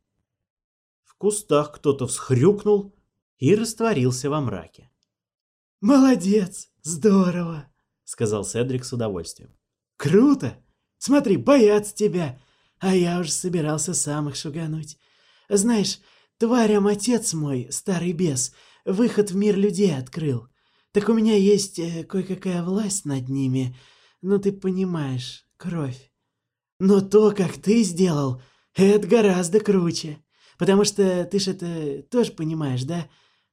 В кустах кто-то всхрюкнул и растворился во мраке. «Молодец! Здорово!» сказал Седрик с удовольствием. «Круто! Смотри, боятся тебя! А я уже собирался сам их шугануть. Знаешь, тварям отец мой, старый бес, выход в мир людей открыл. Так у меня есть э, кое-какая власть над ними, ну ты понимаешь, кровь. Но то, как ты сделал, это гораздо круче, потому что ты ж это тоже понимаешь, да?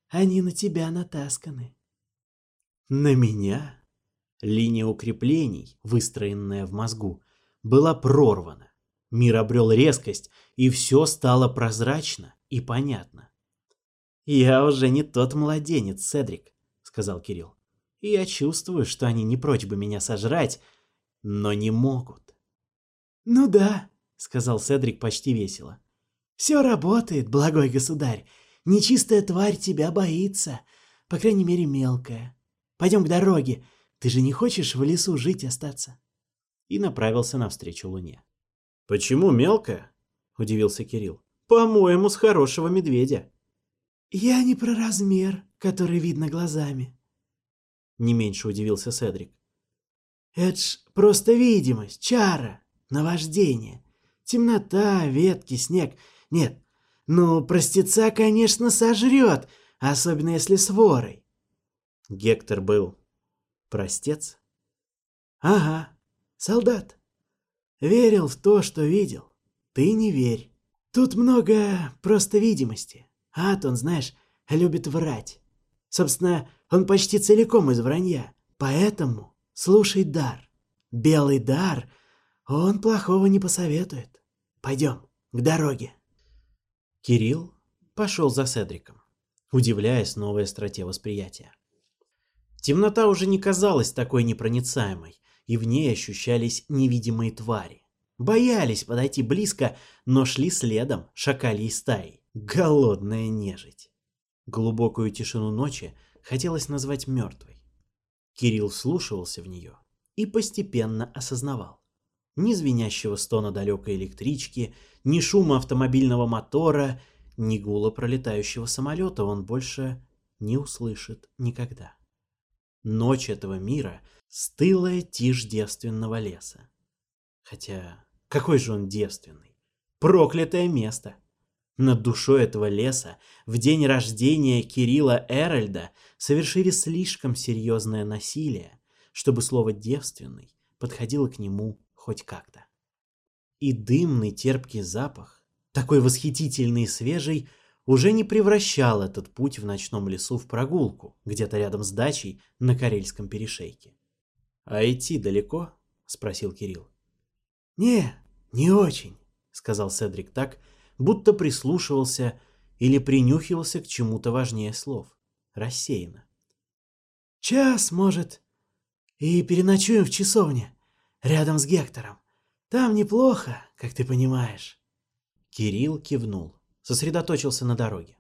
Они на тебя натасканы». «На меня?» Линия укреплений, выстроенная в мозгу, была прорвана. Мир обрел резкость, и все стало прозрачно и понятно. «Я уже не тот младенец, Седрик», — сказал Кирилл. «Я чувствую, что они не прочь бы меня сожрать, но не могут». «Ну да», — сказал Седрик почти весело. «Все работает, благой государь. Нечистая тварь тебя боится, по крайней мере мелкая. Пойдем к дороге, ты же не хочешь в лесу жить остаться?» И направился навстречу луне. «Почему мелкая?» — удивился Кирилл. «По-моему, с хорошего медведя». «Я не про размер, который видно глазами», — не меньше удивился Седрик. «Это ж просто видимость, чара, наваждение, темнота, ветки, снег. Нет, ну, простеца, конечно, сожрет, особенно если с ворой». Гектор был Простец? Ага, солдат. Верил в то, что видел. Ты не верь. Тут много просто видимости. Ад, он, знаешь, любит врать. Собственно, он почти целиком из вранья. Поэтому слушай дар. Белый дар, он плохого не посоветует. Пойдем, к дороге. Кирилл пошел за Седриком, удивляясь новой страте восприятия. Темнота уже не казалась такой непроницаемой, и в ней ощущались невидимые твари. Боялись подойти близко, но шли следом шакалей стаи. Голодная нежить. Глубокую тишину ночи хотелось назвать мертвой. Кирилл вслушивался в нее и постепенно осознавал. Ни звенящего стона далекой электрички, ни шума автомобильного мотора, ни гула пролетающего самолета он больше не услышит никогда ночь этого мира, стылая тишь девственного леса. Хотя, какой же он девственный? Проклятое место! Над душой этого леса в день рождения Кирилла Эральда совершили слишком серьезное насилие, чтобы слово «девственный» подходило к нему хоть как-то. И дымный терпкий запах, такой восхитительный и свежий, уже не превращал этот путь в ночном лесу в прогулку, где-то рядом с дачей на Карельском перешейке. «А идти далеко?» — спросил Кирилл. «Не, не очень», — сказал Седрик так, будто прислушивался или принюхивался к чему-то важнее слов. Рассеянно. «Час, может, и переночуем в часовне, рядом с Гектором. Там неплохо, как ты понимаешь». Кирилл кивнул сосредоточился на дороге.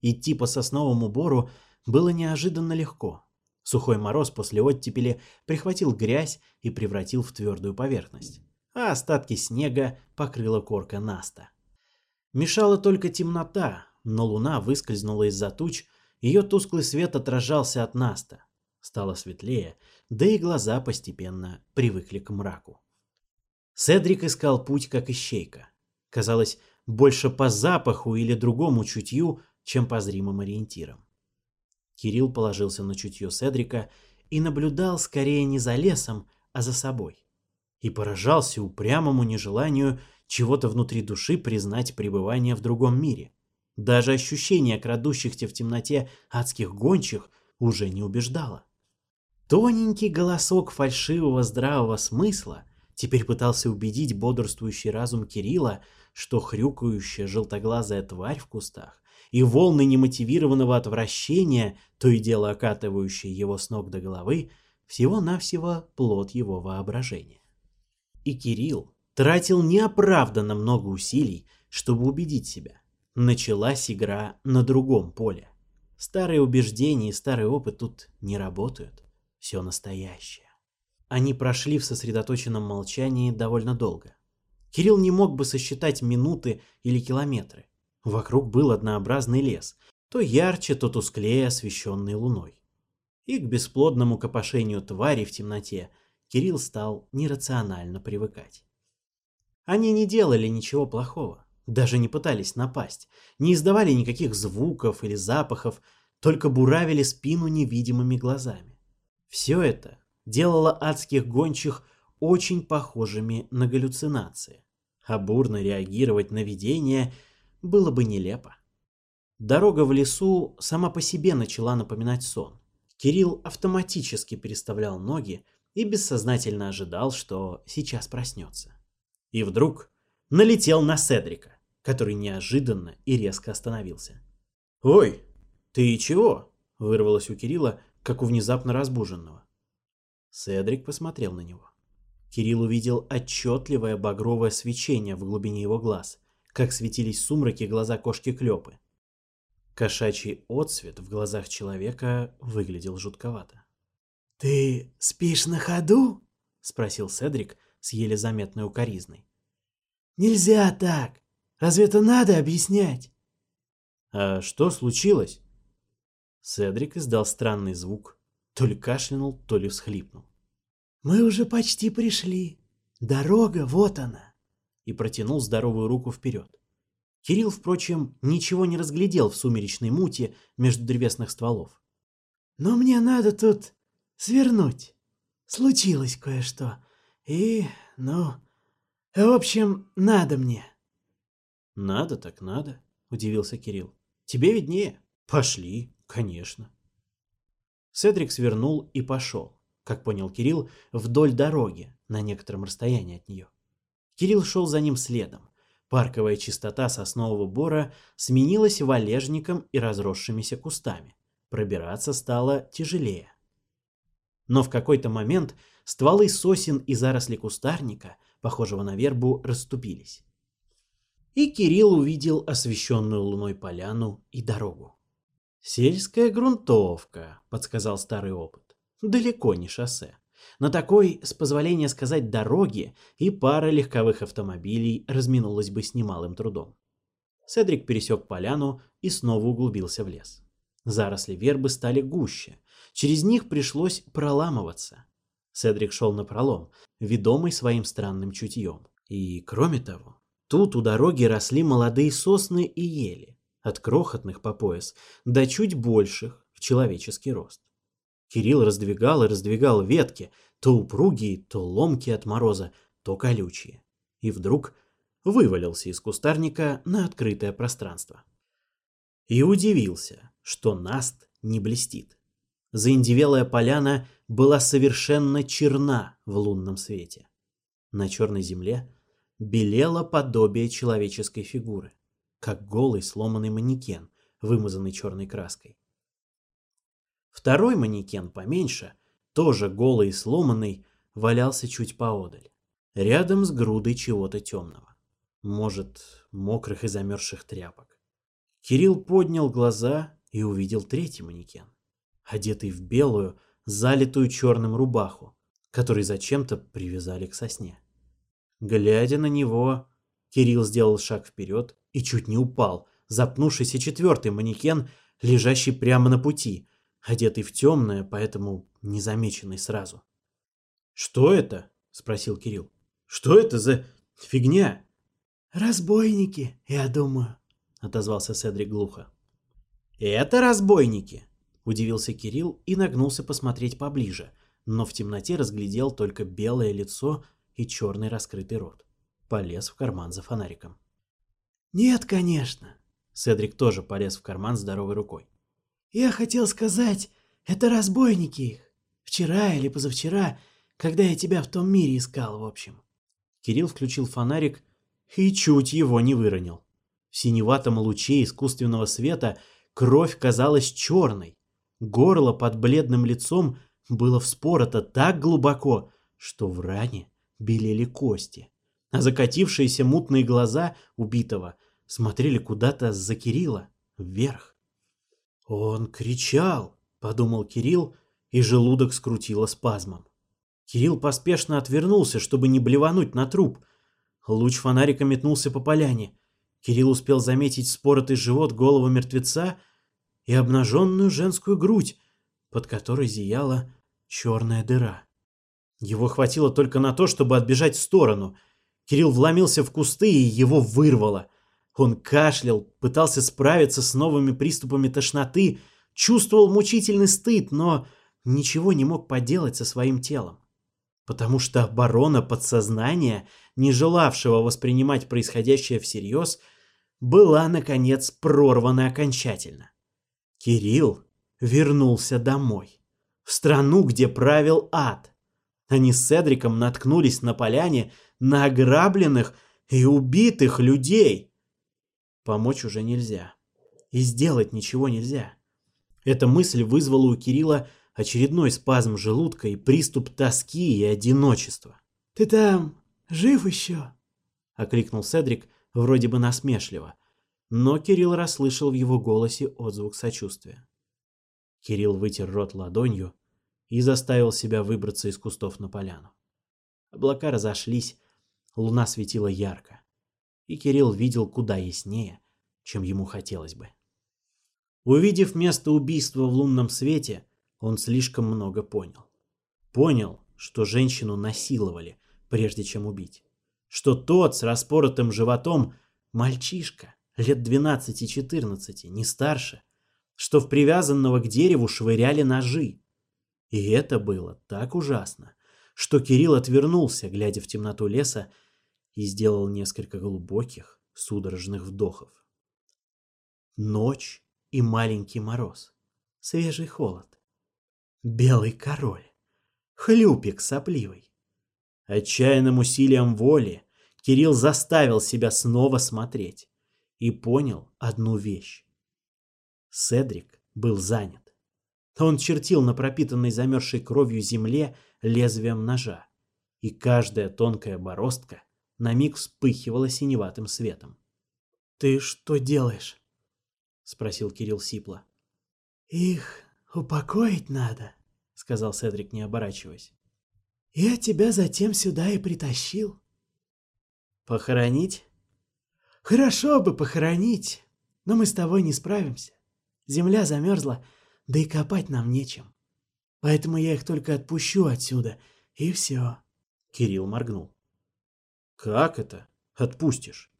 Идти по сосновому бору было неожиданно легко. Сухой мороз после оттепели прихватил грязь и превратил в твердую поверхность, а остатки снега покрыла корка наста. Мешала только темнота, но луна выскользнула из-за туч, ее тусклый свет отражался от наста. Стало светлее, да и глаза постепенно привыкли к мраку. Седрик искал путь, как ищейка. Казалось, больше по запаху или другому чутью, чем по зримым ориентирам. Кирилл положился на чутье Седрика и наблюдал скорее не за лесом, а за собой. И поражался упрямому нежеланию чего-то внутри души признать пребывание в другом мире. Даже ощущение крадущихся в темноте адских гончих уже не убеждало. Тоненький голосок фальшивого здравого смысла теперь пытался убедить бодрствующий разум Кирилла, что хрюкающая желтоглазая тварь в кустах и волны немотивированного отвращения, то и дело окатывающие его с ног до головы, всего-навсего плод его воображения. И Кирилл тратил неоправданно много усилий, чтобы убедить себя. Началась игра на другом поле. Старые убеждения и старый опыт тут не работают. Все настоящее. Они прошли в сосредоточенном молчании довольно долго. Кирилл не мог бы сосчитать минуты или километры. Вокруг был однообразный лес, то ярче, то тусклее освещенный луной. И к бесплодному копошению твари в темноте Кирилл стал нерационально привыкать. Они не делали ничего плохого, даже не пытались напасть, не издавали никаких звуков или запахов, только буравили спину невидимыми глазами. Все это делало адских гончих очень похожими на галлюцинации, а бурно реагировать на видение было бы нелепо. Дорога в лесу сама по себе начала напоминать сон. Кирилл автоматически переставлял ноги и бессознательно ожидал, что сейчас проснется. И вдруг налетел на Седрика, который неожиданно и резко остановился. «Ой, ты чего?» — вырвалось у Кирилла, как у внезапно разбуженного. Седрик посмотрел на него. Кирилл увидел отчетливое багровое свечение в глубине его глаз, как светились сумраки глаза кошки Клёпы. Кошачий отсвет в глазах человека выглядел жутковато. «Ты спишь на ходу?» — спросил Седрик с еле заметной укоризной. «Нельзя так! Разве это надо объяснять?» «А что случилось?» Седрик издал странный звук, то ли кашлянул, то ли всхлипнул. «Мы уже почти пришли. Дорога, вот она!» И протянул здоровую руку вперед. Кирилл, впрочем, ничего не разглядел в сумеречной муте между древесных стволов. «Но мне надо тут свернуть. Случилось кое-что. И, ну, в общем, надо мне». «Надо так надо», — удивился Кирилл. «Тебе виднее». «Пошли, конечно». Седрик свернул и пошел как понял Кирилл, вдоль дороги, на некотором расстоянии от нее. Кирилл шел за ним следом. Парковая чистота соснового бора сменилась валежником и разросшимися кустами. Пробираться стало тяжелее. Но в какой-то момент стволы сосен и заросли кустарника, похожего на вербу, расступились. И Кирилл увидел освещенную луной поляну и дорогу. «Сельская грунтовка», — подсказал старый опыт далеко не шоссе. На такой, с позволения сказать, дороге и пара легковых автомобилей разминулась бы с немалым трудом. Седрик пересек поляну и снова углубился в лес. Заросли вербы стали гуще, через них пришлось проламываться. Седрик шел на пролом, ведомый своим странным чутьем. И, кроме того, тут у дороги росли молодые сосны и ели, от крохотных по пояс до чуть больших в человеческий рост. Кирилл раздвигал и раздвигал ветки, то упругие, то ломкие от мороза, то колючие. И вдруг вывалился из кустарника на открытое пространство. И удивился, что наст не блестит. Заиндивелая поляна была совершенно черна в лунном свете. На черной земле белело подобие человеческой фигуры, как голый сломанный манекен, вымазанный черной краской. Второй манекен поменьше, тоже голый и сломанный, валялся чуть поодаль, рядом с грудой чего-то темного. Может, мокрых и замерзших тряпок. Кирилл поднял глаза и увидел третий манекен, одетый в белую, залитую черным рубаху, который зачем-то привязали к сосне. Глядя на него, Кирилл сделал шаг вперед и чуть не упал, запнувшийся четвертый манекен, лежащий прямо на пути, одетый в темное, поэтому незамеченный сразу. «Что это?» — спросил Кирилл. «Что это за фигня?» «Разбойники, я думаю», — отозвался Седрик глухо. «Это разбойники?» — удивился Кирилл и нагнулся посмотреть поближе, но в темноте разглядел только белое лицо и черный раскрытый рот. Полез в карман за фонариком. «Нет, конечно!» Седрик тоже полез в карман здоровой рукой. Я хотел сказать, это разбойники их. Вчера или позавчера, когда я тебя в том мире искал, в общем. Кирилл включил фонарик и чуть его не выронил. В синеватом луче искусственного света кровь казалась черной. Горло под бледным лицом было вспорото так глубоко, что в ране белели кости. А закатившиеся мутные глаза убитого смотрели куда-то за Кирилла вверх. Он кричал, подумал Кирилл, и желудок скрутило спазмом. Кирилл поспешно отвернулся, чтобы не блевануть на труп. Луч фонарика метнулся по поляне. Кирилл успел заметить споротый живот голого мертвеца и обнаженную женскую грудь, под которой зияла черная дыра. Его хватило только на то, чтобы отбежать в сторону. Кирилл вломился в кусты, и его вырвало. Он кашлял, пытался справиться с новыми приступами тошноты, чувствовал мучительный стыд, но ничего не мог поделать со своим телом. Потому что оборона подсознания, не желавшего воспринимать происходящее всерьез, была, наконец, прорвана окончательно. Кирилл вернулся домой. В страну, где правил ад. Они с Седриком наткнулись на поляне на ограбленных и убитых людей – Помочь уже нельзя. И сделать ничего нельзя. Эта мысль вызвала у Кирилла очередной спазм желудка и приступ тоски и одиночества. «Ты там жив еще?» — окликнул Седрик вроде бы насмешливо, но Кирилл расслышал в его голосе отзвук сочувствия. Кирилл вытер рот ладонью и заставил себя выбраться из кустов на поляну. Облака разошлись, луна светила ярко и Кирилл видел куда яснее, чем ему хотелось бы. Увидев место убийства в лунном свете, он слишком много понял. Понял, что женщину насиловали, прежде чем убить. Что тот с распоротым животом – мальчишка, лет 12-14, не старше. Что в привязанного к дереву швыряли ножи. И это было так ужасно, что Кирилл отвернулся, глядя в темноту леса, и сделал несколько глубоких, судорожных вдохов. Ночь и маленький мороз. Свежий холод. Белый король. Хлюпик сопливый. Отчаянным усилием воли Кирилл заставил себя снова смотреть и понял одну вещь. Седрик был занят. Он чертил на пропитанной замерзшей кровью земле лезвием ножа, и каждая тонкая бороздка на миг вспыхивала синеватым светом. «Ты что делаешь?» — спросил Кирилл Сипла. «Их упокоить надо», — сказал Седрик, не оборачиваясь. «Я тебя затем сюда и притащил». «Похоронить?» «Хорошо бы похоронить, но мы с тобой не справимся. Земля замерзла, да и копать нам нечем. Поэтому я их только отпущу отсюда, и все». Кирилл моргнул. Как это? Отпустишь?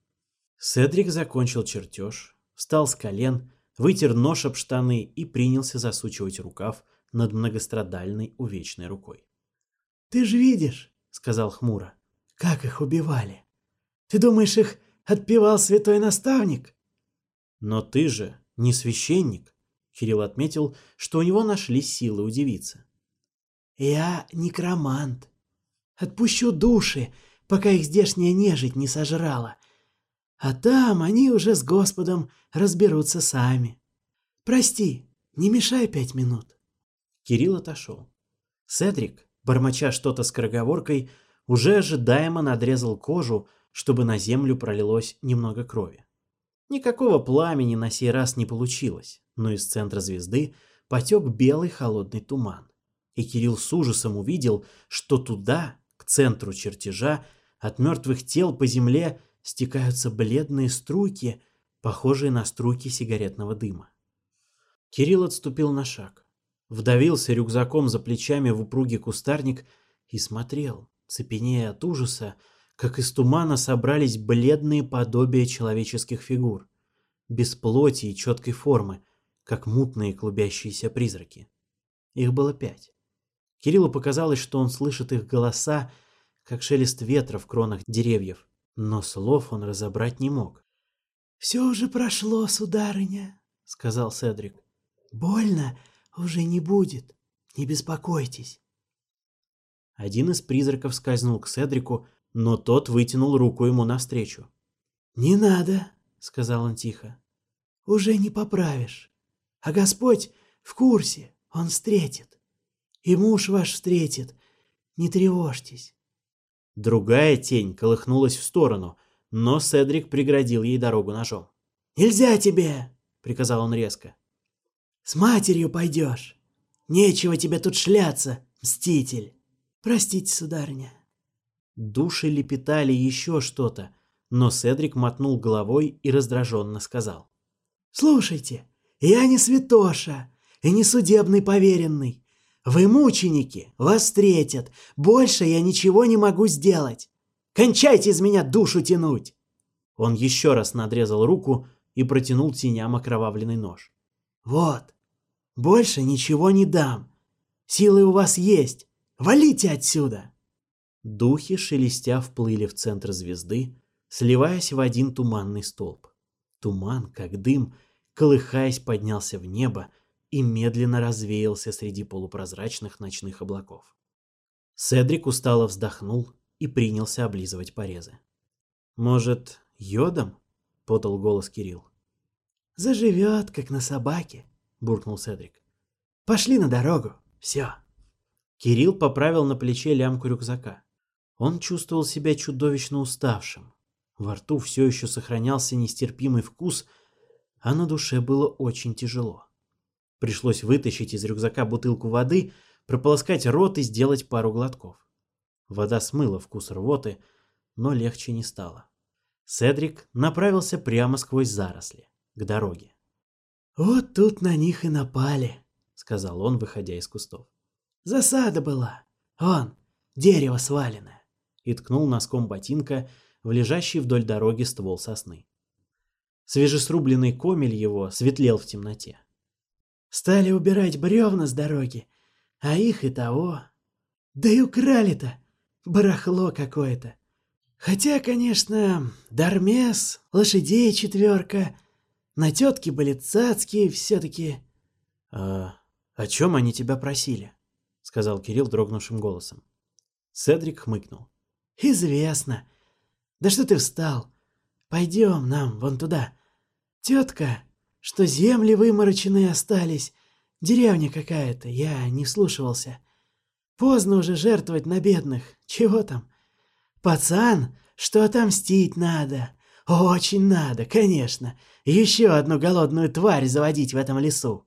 Седрик закончил чертеж, встал с колен, вытер нож об штаны и принялся засучивать рукав над многострадальной увечной рукой. «Ты же видишь», — сказал хмуро, — «как их убивали. Ты думаешь, их отпевал святой наставник?» «Но ты же не священник», — Кирилл отметил, что у него нашли силы удивиться. «Я некромант. Отпущу души пока их здешняя нежить не сожрала. А там они уже с Господом разберутся сами. Прости, не мешай пять минут. Кирилл отошел. Седрик, бормоча что-то с кроговоркой, уже ожидаемо надрезал кожу, чтобы на землю пролилось немного крови. Никакого пламени на сей раз не получилось, но из центра звезды потек белый холодный туман. И Кирилл с ужасом увидел, что туда, к центру чертежа, от мертвых тел по земле стекаются бледные струйки, похожие на струйки сигаретного дыма. Кирилл отступил на шаг. Вдавился рюкзаком за плечами в упругий кустарник и смотрел, цепенея от ужаса, как из тумана собрались бледные подобия человеческих фигур, без плоти и четкой формы, как мутные клубящиеся призраки. Их было пять. Кириллу показалось, что он слышит их голоса как шелест ветра в кронах деревьев, но слов он разобрать не мог. «Все уже прошло, сударыня», — сказал Седрик. «Больно уже не будет, не беспокойтесь». Один из призраков скользнул к Седрику, но тот вытянул руку ему навстречу. «Не надо», — сказал он тихо. «Уже не поправишь. А Господь в курсе, Он встретит. И муж ваш встретит. Не тревожьтесь. Другая тень колыхнулась в сторону, но Седрик преградил ей дорогу ножом. «Нельзя тебе!» — приказал он резко. «С матерью пойдешь! Нечего тебе тут шляться, мститель! Простите, сударыня!» Души лепетали еще что-то, но Седрик мотнул головой и раздраженно сказал. «Слушайте, я не святоша и не судебный поверенный. Вы мученики, вас встретят. Больше я ничего не могу сделать. Кончайте из меня душу тянуть!» Он еще раз надрезал руку и протянул теням окровавленный нож. «Вот, больше ничего не дам. Силы у вас есть. Валите отсюда!» Духи, шелестя, вплыли в центр звезды, сливаясь в один туманный столб. Туман, как дым, колыхаясь, поднялся в небо, и медленно развеялся среди полупрозрачных ночных облаков. Седрик устало вздохнул и принялся облизывать порезы. «Может, йодом?» — подал голос Кирилл. «Заживет, как на собаке», — буркнул Седрик. «Пошли на дорогу, все». Кирилл поправил на плече лямку рюкзака. Он чувствовал себя чудовищно уставшим. Во рту все еще сохранялся нестерпимый вкус, а на душе было очень тяжело. Пришлось вытащить из рюкзака бутылку воды, прополоскать рот и сделать пару глотков. Вода смыла вкус рвоты, но легче не стало. Седрик направился прямо сквозь заросли, к дороге. «Вот тут на них и напали», — сказал он, выходя из кустов. «Засада была. Вон, дерево сваленное», — и ткнул носком ботинка в лежащий вдоль дороги ствол сосны. Свежесрубленный комель его светлел в темноте. Стали убирать бревна с дороги, а их и того. Да и украли-то! Барахло какое-то. Хотя, конечно, дармес, лошадей четверка, на тетке были цацкие все-таки. А о чем они тебя просили? Сказал Кирилл дрогнувшим голосом. Седрик хмыкнул. «Известно. Да что ты встал? Пойдем нам вон туда. Тетка что земли вымороченные остались. Деревня какая-то, я не слушался. Поздно уже жертвовать на бедных. Чего там? Пацан, что отомстить надо. Очень надо, конечно. Еще одну голодную тварь заводить в этом лесу.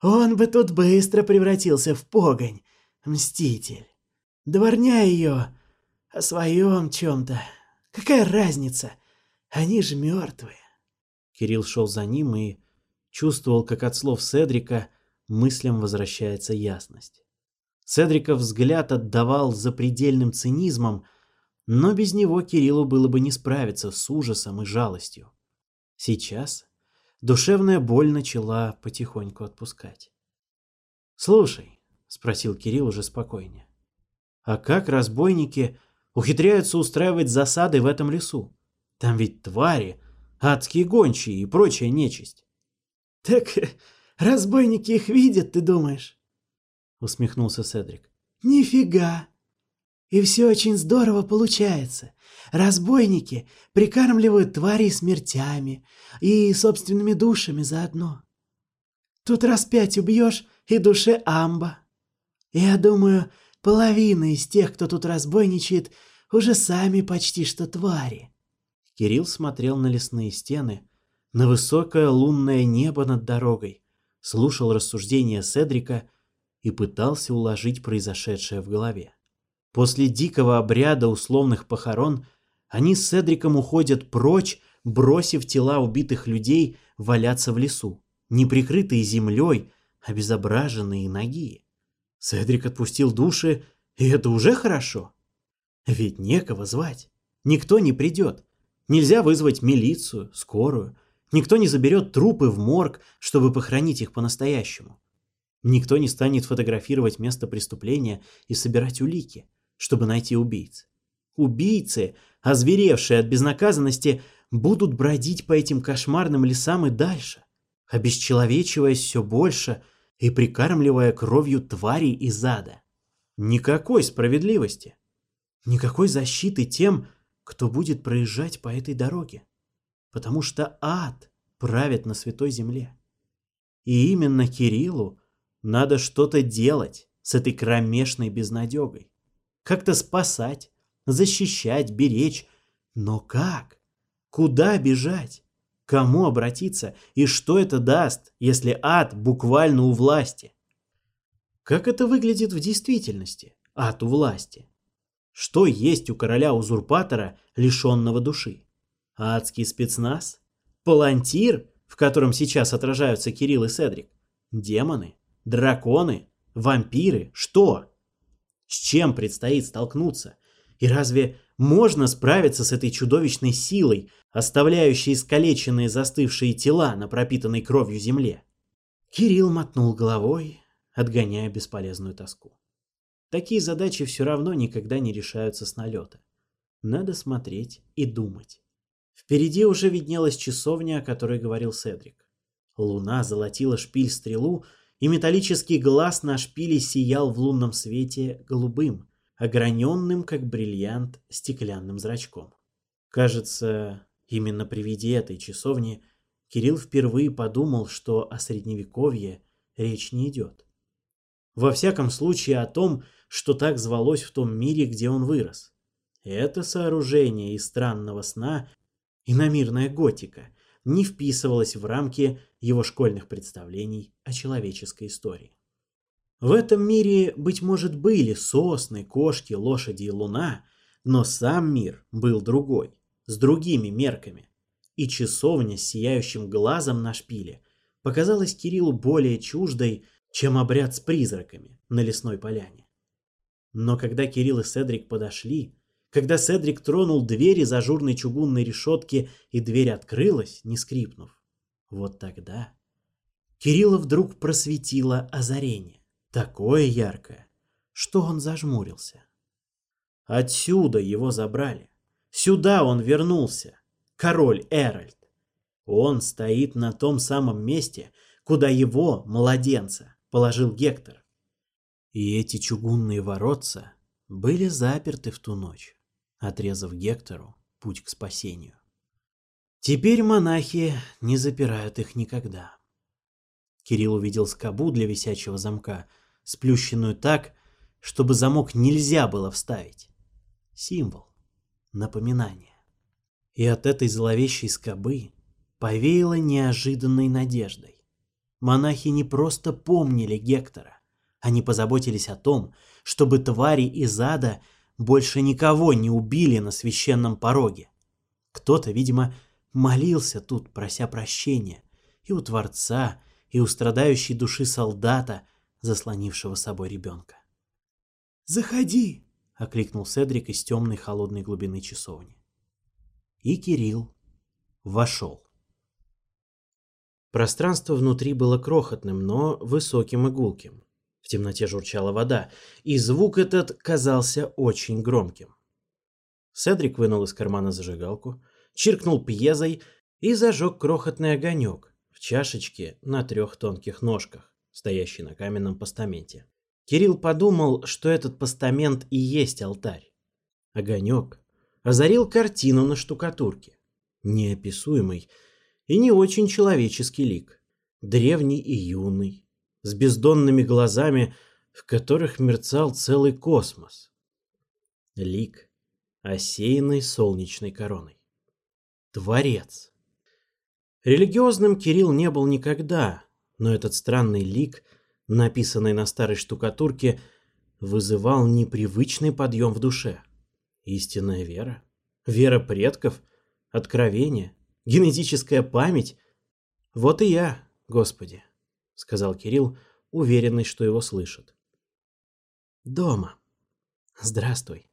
Он бы тут быстро превратился в погонь. Мститель. Дворня ее о своем чем-то. Какая разница? Они же мертвые. Кирилл шел за ним и чувствовал, как от слов Седрика мыслям возвращается ясность. Седриков взгляд отдавал запредельным цинизмом, но без него Кириллу было бы не справиться с ужасом и жалостью. Сейчас душевная боль начала потихоньку отпускать. «Слушай», — спросил Кирилл уже спокойнее, — «а как разбойники ухитряются устраивать засады в этом лесу? Там ведь твари, адские гончие и прочая нечисть. «Так э, разбойники их видят, ты думаешь?» — усмехнулся Седрик. «Нифига! И все очень здорово получается. Разбойники прикармливают твари смертями и собственными душами заодно. Тут раз пять убьешь, и душе амба. Я думаю, половина из тех, кто тут разбойничает, уже сами почти что твари. Кирилл смотрел на лесные стены, на высокое лунное небо над дорогой, слушал рассуждения Седрика и пытался уложить произошедшее в голове. После дикого обряда условных похорон они с Седриком уходят прочь, бросив тела убитых людей валяться в лесу, неприкрытые землей, обезображенные ноги. Седрик отпустил души, и это уже хорошо. Ведь некого звать. Никто не придет. Нельзя вызвать милицию, скорую. Никто не заберет трупы в морг, чтобы похоронить их по-настоящему. Никто не станет фотографировать место преступления и собирать улики, чтобы найти убийц. Убийцы, озверевшие от безнаказанности, будут бродить по этим кошмарным лесам и дальше, обесчеловечиваясь все больше и прикармливая кровью твари из ада. Никакой справедливости. Никакой защиты тем, кто будет проезжать по этой дороге, потому что ад правит на святой земле. И именно Кириллу надо что-то делать с этой кромешной безнадегой. Как-то спасать, защищать, беречь. Но как? Куда бежать? Кому обратиться? И что это даст, если ад буквально у власти? Как это выглядит в действительности? Ад у власти. Что есть у короля-узурпатора, лишенного души? Адский спецназ? Палантир, в котором сейчас отражаются Кирилл и Седрик? Демоны? Драконы? Вампиры? Что? С чем предстоит столкнуться? И разве можно справиться с этой чудовищной силой, оставляющей искалеченные застывшие тела на пропитанной кровью земле? Кирилл мотнул головой, отгоняя бесполезную тоску. Такие задачи все равно никогда не решаются с налета. Надо смотреть и думать. Впереди уже виднелась часовня, о которой говорил Седрик. Луна золотила шпиль стрелу, и металлический глаз на шпиле сиял в лунном свете голубым, ограненным, как бриллиант, стеклянным зрачком. Кажется, именно при виде этой часовни Кирилл впервые подумал, что о средневековье речь не идет. Во всяком случае о том, что так звалось в том мире, где он вырос. Это сооружение из странного сна, иномирная готика, не вписывалось в рамки его школьных представлений о человеческой истории. В этом мире, быть может, были сосны, кошки, лошади и луна, но сам мир был другой, с другими мерками. И часовня с сияющим глазом на шпиле показалась Кириллу более чуждой, чем обряд с призраками на лесной поляне. Но когда Кирилл и Седрик подошли, когда Седрик тронул дверь из ажурной чугунной решетки, и дверь открылась, не скрипнув, вот тогда Кирилла вдруг просветило озарение. Такое яркое, что он зажмурился. Отсюда его забрали. Сюда он вернулся. Король Эральд. Он стоит на том самом месте, куда его, младенца, положил Гектор. И эти чугунные воротца были заперты в ту ночь, отрезав Гектору путь к спасению. Теперь монахи не запирают их никогда. Кирилл увидел скобу для висячего замка, сплющенную так, чтобы замок нельзя было вставить. Символ. Напоминание. И от этой зловещей скобы повеяло неожиданной надеждой. Монахи не просто помнили Гектора, они позаботились о том, чтобы твари из ада больше никого не убили на священном пороге. Кто-то, видимо, молился тут, прося прощения, и у Творца, и у страдающей души солдата, заслонившего собой ребенка. «Заходи!» — окликнул Седрик из темной холодной глубины часовни. И Кирилл вошел. Пространство внутри было крохотным, но высоким и гулким. В темноте журчала вода, и звук этот казался очень громким. Седрик вынул из кармана зажигалку, чиркнул пьезой и зажег крохотный огонек в чашечке на трех тонких ножках, стоящей на каменном постаменте. Кирилл подумал, что этот постамент и есть алтарь. Огонек озарил картину на штукатурке. Неописуемый и не очень человеческий лик. Древний и юный, с бездонными глазами, в которых мерцал целый космос. Лик, осеянный солнечной короной. Творец. Религиозным Кирилл не был никогда, но этот странный лик, написанный на старой штукатурке, вызывал непривычный подъем в душе. Истинная вера, вера предков, откровение, генетическая память. Вот и я, Господи, — сказал Кирилл, уверенный, что его слышат. «Дома. Здравствуй».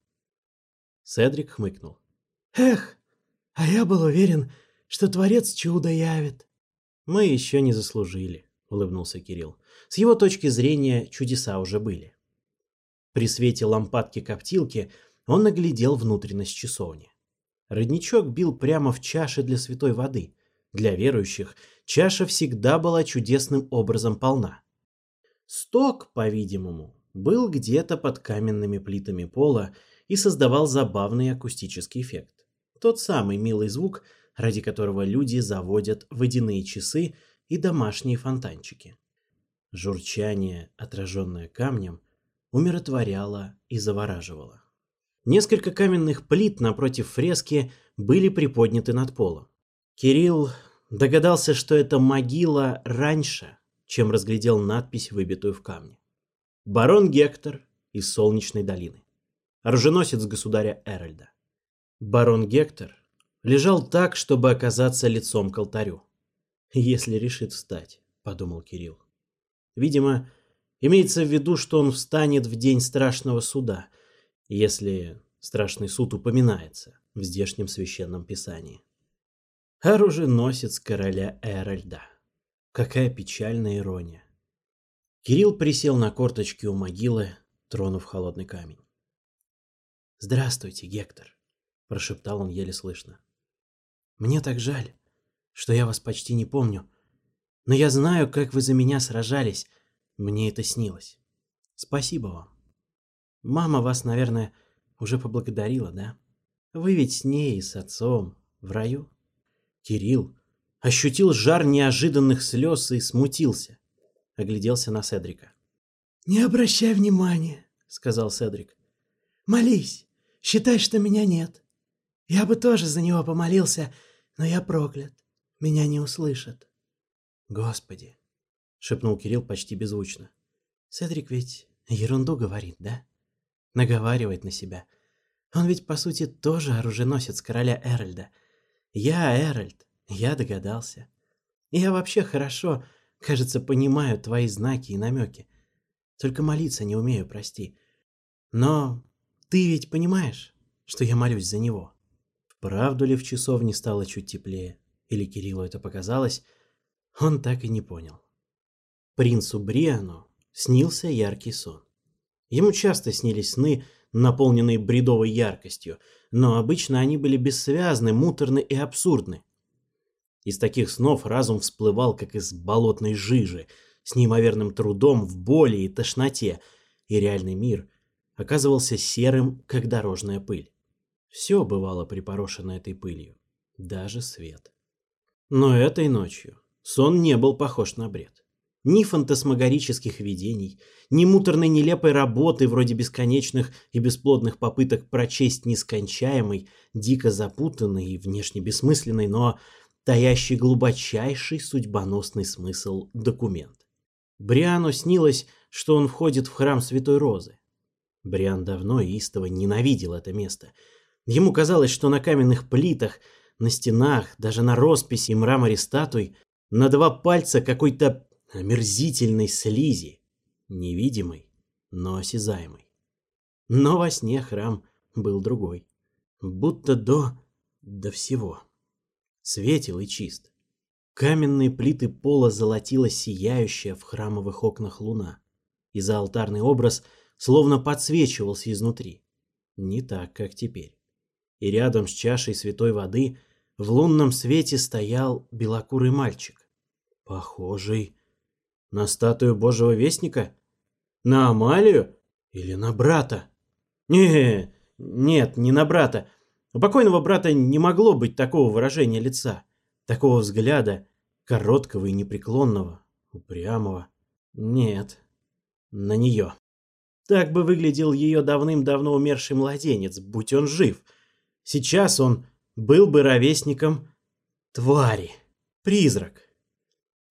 Седрик хмыкнул. «Эх, а я был уверен, что Творец чудо явит». «Мы еще не заслужили», — улыбнулся Кирилл. С его точки зрения чудеса уже были. При свете лампадки-коптилки он наглядел внутренность часовни. Родничок бил прямо в чаше для святой воды. Для верующих чаша всегда была чудесным образом полна. Сток, по-видимому, был где-то под каменными плитами пола и создавал забавный акустический эффект. Тот самый милый звук, ради которого люди заводят водяные часы и домашние фонтанчики. Журчание, отраженное камнем, умиротворяло и завораживало. Несколько каменных плит напротив фрески были приподняты над полом. Кирилл Догадался, что это могила раньше, чем разглядел надпись, выбитую в камне. Барон Гектор из Солнечной долины. Оруженосец государя Эральда. Барон Гектор лежал так, чтобы оказаться лицом к алтарю. «Если решит встать», — подумал Кирилл. Видимо, имеется в виду, что он встанет в день страшного суда, если страшный суд упоминается в здешнем священном писании оруженосец короля Эральда. Какая печальная ирония. Кирилл присел на корточки у могилы, тронув холодный камень. «Здравствуйте, Гектор», — прошептал он еле слышно. «Мне так жаль, что я вас почти не помню, но я знаю, как вы за меня сражались. Мне это снилось. Спасибо вам. Мама вас, наверное, уже поблагодарила, да? Вы ведь с ней и с отцом в раю?» Кирилл ощутил жар неожиданных слез и смутился. Огляделся на Седрика. «Не обращай внимания», — сказал Седрик. «Молись, считай, что меня нет. Я бы тоже за него помолился, но я проклят. Меня не услышат». «Господи», — шепнул Кирилл почти беззвучно. «Седрик ведь ерунду говорит, да? Наговаривает на себя. Он ведь, по сути, тоже оруженосец короля Эральда — я Эральд, я догадался. И я вообще хорошо, кажется, понимаю твои знаки и намеки. Только молиться не умею, прости. Но ты ведь понимаешь, что я молюсь за него. Правду ли в часовне стало чуть теплее, или Кириллу это показалось, он так и не понял. Принцу Бриану снился яркий сон. Ему часто снились сны, наполненные бредовой яркостью – но обычно они были бессвязны, муторны и абсурдны. Из таких снов разум всплывал, как из болотной жижи, с неимоверным трудом в боли и тошноте, и реальный мир оказывался серым, как дорожная пыль. Все бывало припорошено этой пылью, даже свет. Но этой ночью сон не был похож на бред. Ни фантасмагорических видений, ни муторной нелепой работы вроде бесконечных и бесплодных попыток прочесть нескончаемый, дико запутанный и внешне бессмысленный, но таящий глубочайший судьбоносный смысл документ. Бриану снилось, что он входит в храм Святой Розы. Бриан давно и истово ненавидел это место. Ему казалось, что на каменных плитах, на стенах, даже на росписи и мраморе статуй на два пальца какой-то омерзительной слизи, невидимой, но осязаемой. Но во сне храм был другой, будто до... до всего. Светел и чист. Каменные плиты пола золотила сияющая в храмовых окнах луна, и за алтарный образ словно подсвечивался изнутри. Не так, как теперь. И рядом с чашей святой воды в лунном свете стоял белокурый мальчик, похожий на статую Божьего Вестника? На Амалию? Или на брата? Не, нет, не на брата. У покойного брата не могло быть такого выражения лица, такого взгляда, короткого и непреклонного, упрямого. Нет, на нее. Так бы выглядел ее давным-давно умерший младенец, будь он жив. Сейчас он был бы ровесником твари, призрак.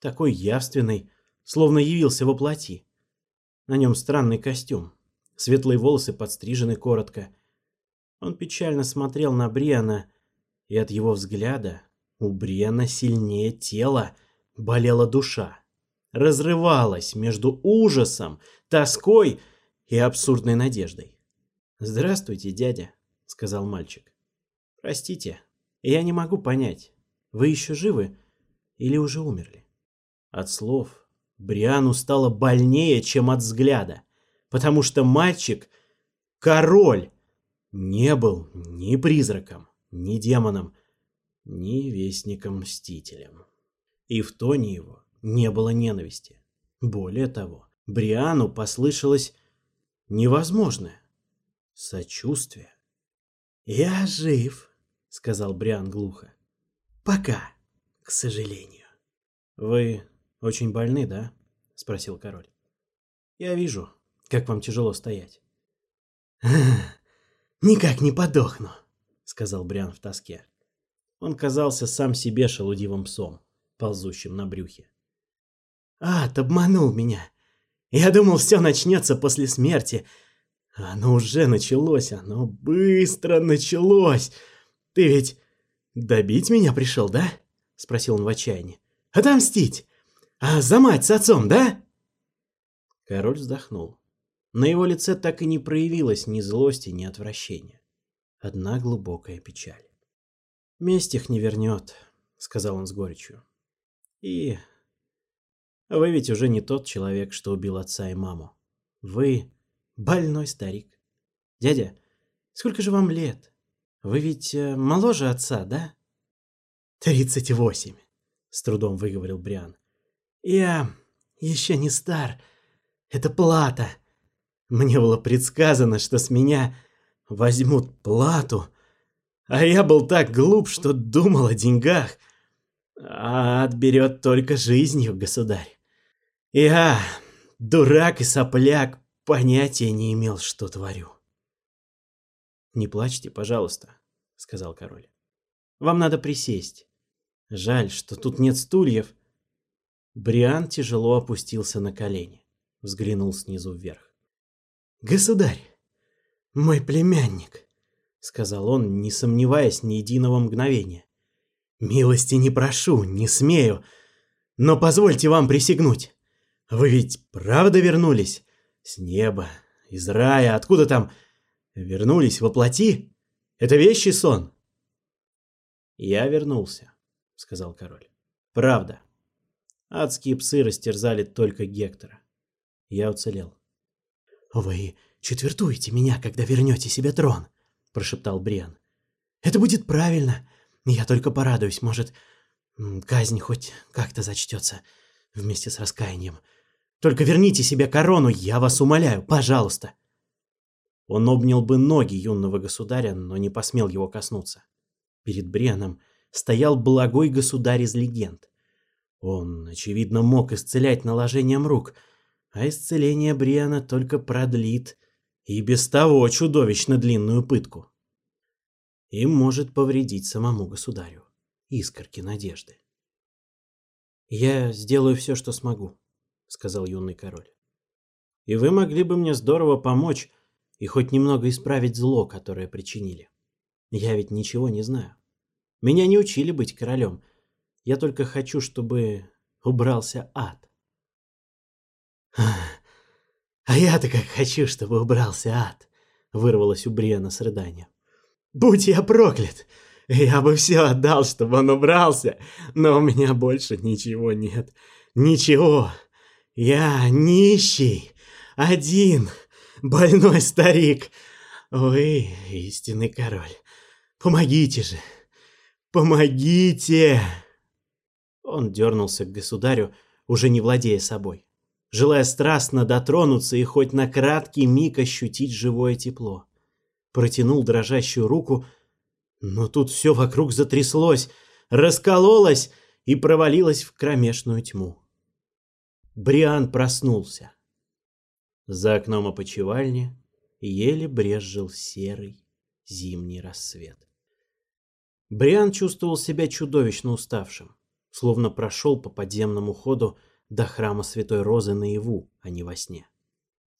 Такой явственный, словно явился во плоти. На нем странный костюм. Светлые волосы подстрижены коротко. Он печально смотрел на Бриана, и от его взгляда у Бриана сильнее тело, болела душа. Разрывалась между ужасом, тоской и абсурдной надеждой. «Здравствуйте, дядя», — сказал мальчик. «Простите, я не могу понять, вы еще живы или уже умерли?» От слов Бриану стало больнее, чем от взгляда, потому что мальчик, король, не был ни призраком, ни демоном, ни вестником-мстителем. И в тоне его не было ненависти. Более того, Бриану послышалось невозможное сочувствие. «Я жив», — сказал Бриан глухо. «Пока, к сожалению». «Вы «Очень больны, да?» — спросил король. «Я вижу, как вам тяжело стоять». [LAUGHS] «Никак не подохну», — сказал Брян в тоске. Он казался сам себе шелудивым псом, ползущим на брюхе. «Ад обманул меня. Я думал, все начнется после смерти. Оно уже началось, оно быстро началось. Ты ведь добить меня пришел, да?» — спросил он в отчаянии. «Отомстить!» А за мать с отцом, да?» Король вздохнул. На его лице так и не проявилось ни злости, ни отвращения. Одна глубокая печаль. «Месть их не вернет», — сказал он с горечью. «И... Вы ведь уже не тот человек, что убил отца и маму. Вы больной старик. Дядя, сколько же вам лет? Вы ведь э, моложе отца, да?» «Тридцать восемь», — с трудом выговорил Бриан. Я еще не стар. Это плата. Мне было предсказано, что с меня возьмут плату. А я был так глуп, что думал о деньгах. А отберет только жизнью, государь. Я, дурак и сопляк, понятия не имел, что творю. «Не плачьте, пожалуйста», — сказал король. «Вам надо присесть. Жаль, что тут нет стульев, Бриан тяжело опустился на колени, взглянул снизу вверх. «Государь, мой племянник!» — сказал он, не сомневаясь ни единого мгновения. «Милости не прошу, не смею, но позвольте вам присягнуть. Вы ведь правда вернулись? С неба, из рая, откуда там? Вернулись во плоти? Это вещий сон!» «Я вернулся», — сказал король. «Правда». Адские псы растерзали только Гектора. Я уцелел. «Вы четвертуете меня, когда вернете себе трон», — прошептал Бриан. «Это будет правильно. Я только порадуюсь, может, казнь хоть как-то зачтется вместе с раскаянием. Только верните себе корону, я вас умоляю, пожалуйста!» Он обнял бы ноги юного государя, но не посмел его коснуться. Перед Брианом стоял благой государь из легенд, он, очевидно, мог исцелять наложением рук, а исцеление Бриана только продлит и без того чудовищно длинную пытку. И может повредить самому государю. Искорки надежды. «Я сделаю все, что смогу», — сказал юный король. «И вы могли бы мне здорово помочь и хоть немного исправить зло, которое причинили. Я ведь ничего не знаю. Меня не учили быть королем, я только хочу, чтобы убрался ад. [SIGHS] «А я-то как хочу, чтобы убрался ад!» — вырвалось у Бриена с рыданием. «Будь я проклят! Я бы все отдал, чтобы он убрался, но у меня больше ничего нет. Ничего! Я нищий, один, больной старик. Вы истинный король. Помогите же! Помогите!» Он дернулся к государю, уже не владея собой, желая страстно дотронуться и хоть на краткий миг ощутить живое тепло. Протянул дрожащую руку, но тут все вокруг затряслось, раскололось и провалилось в кромешную тьму. Бриан проснулся. За окном опочивальни еле брезжил серый зимний рассвет. Бриан чувствовал себя чудовищно уставшим словно прошел по подземному ходу до храма Святой Розы наяву, а не во сне.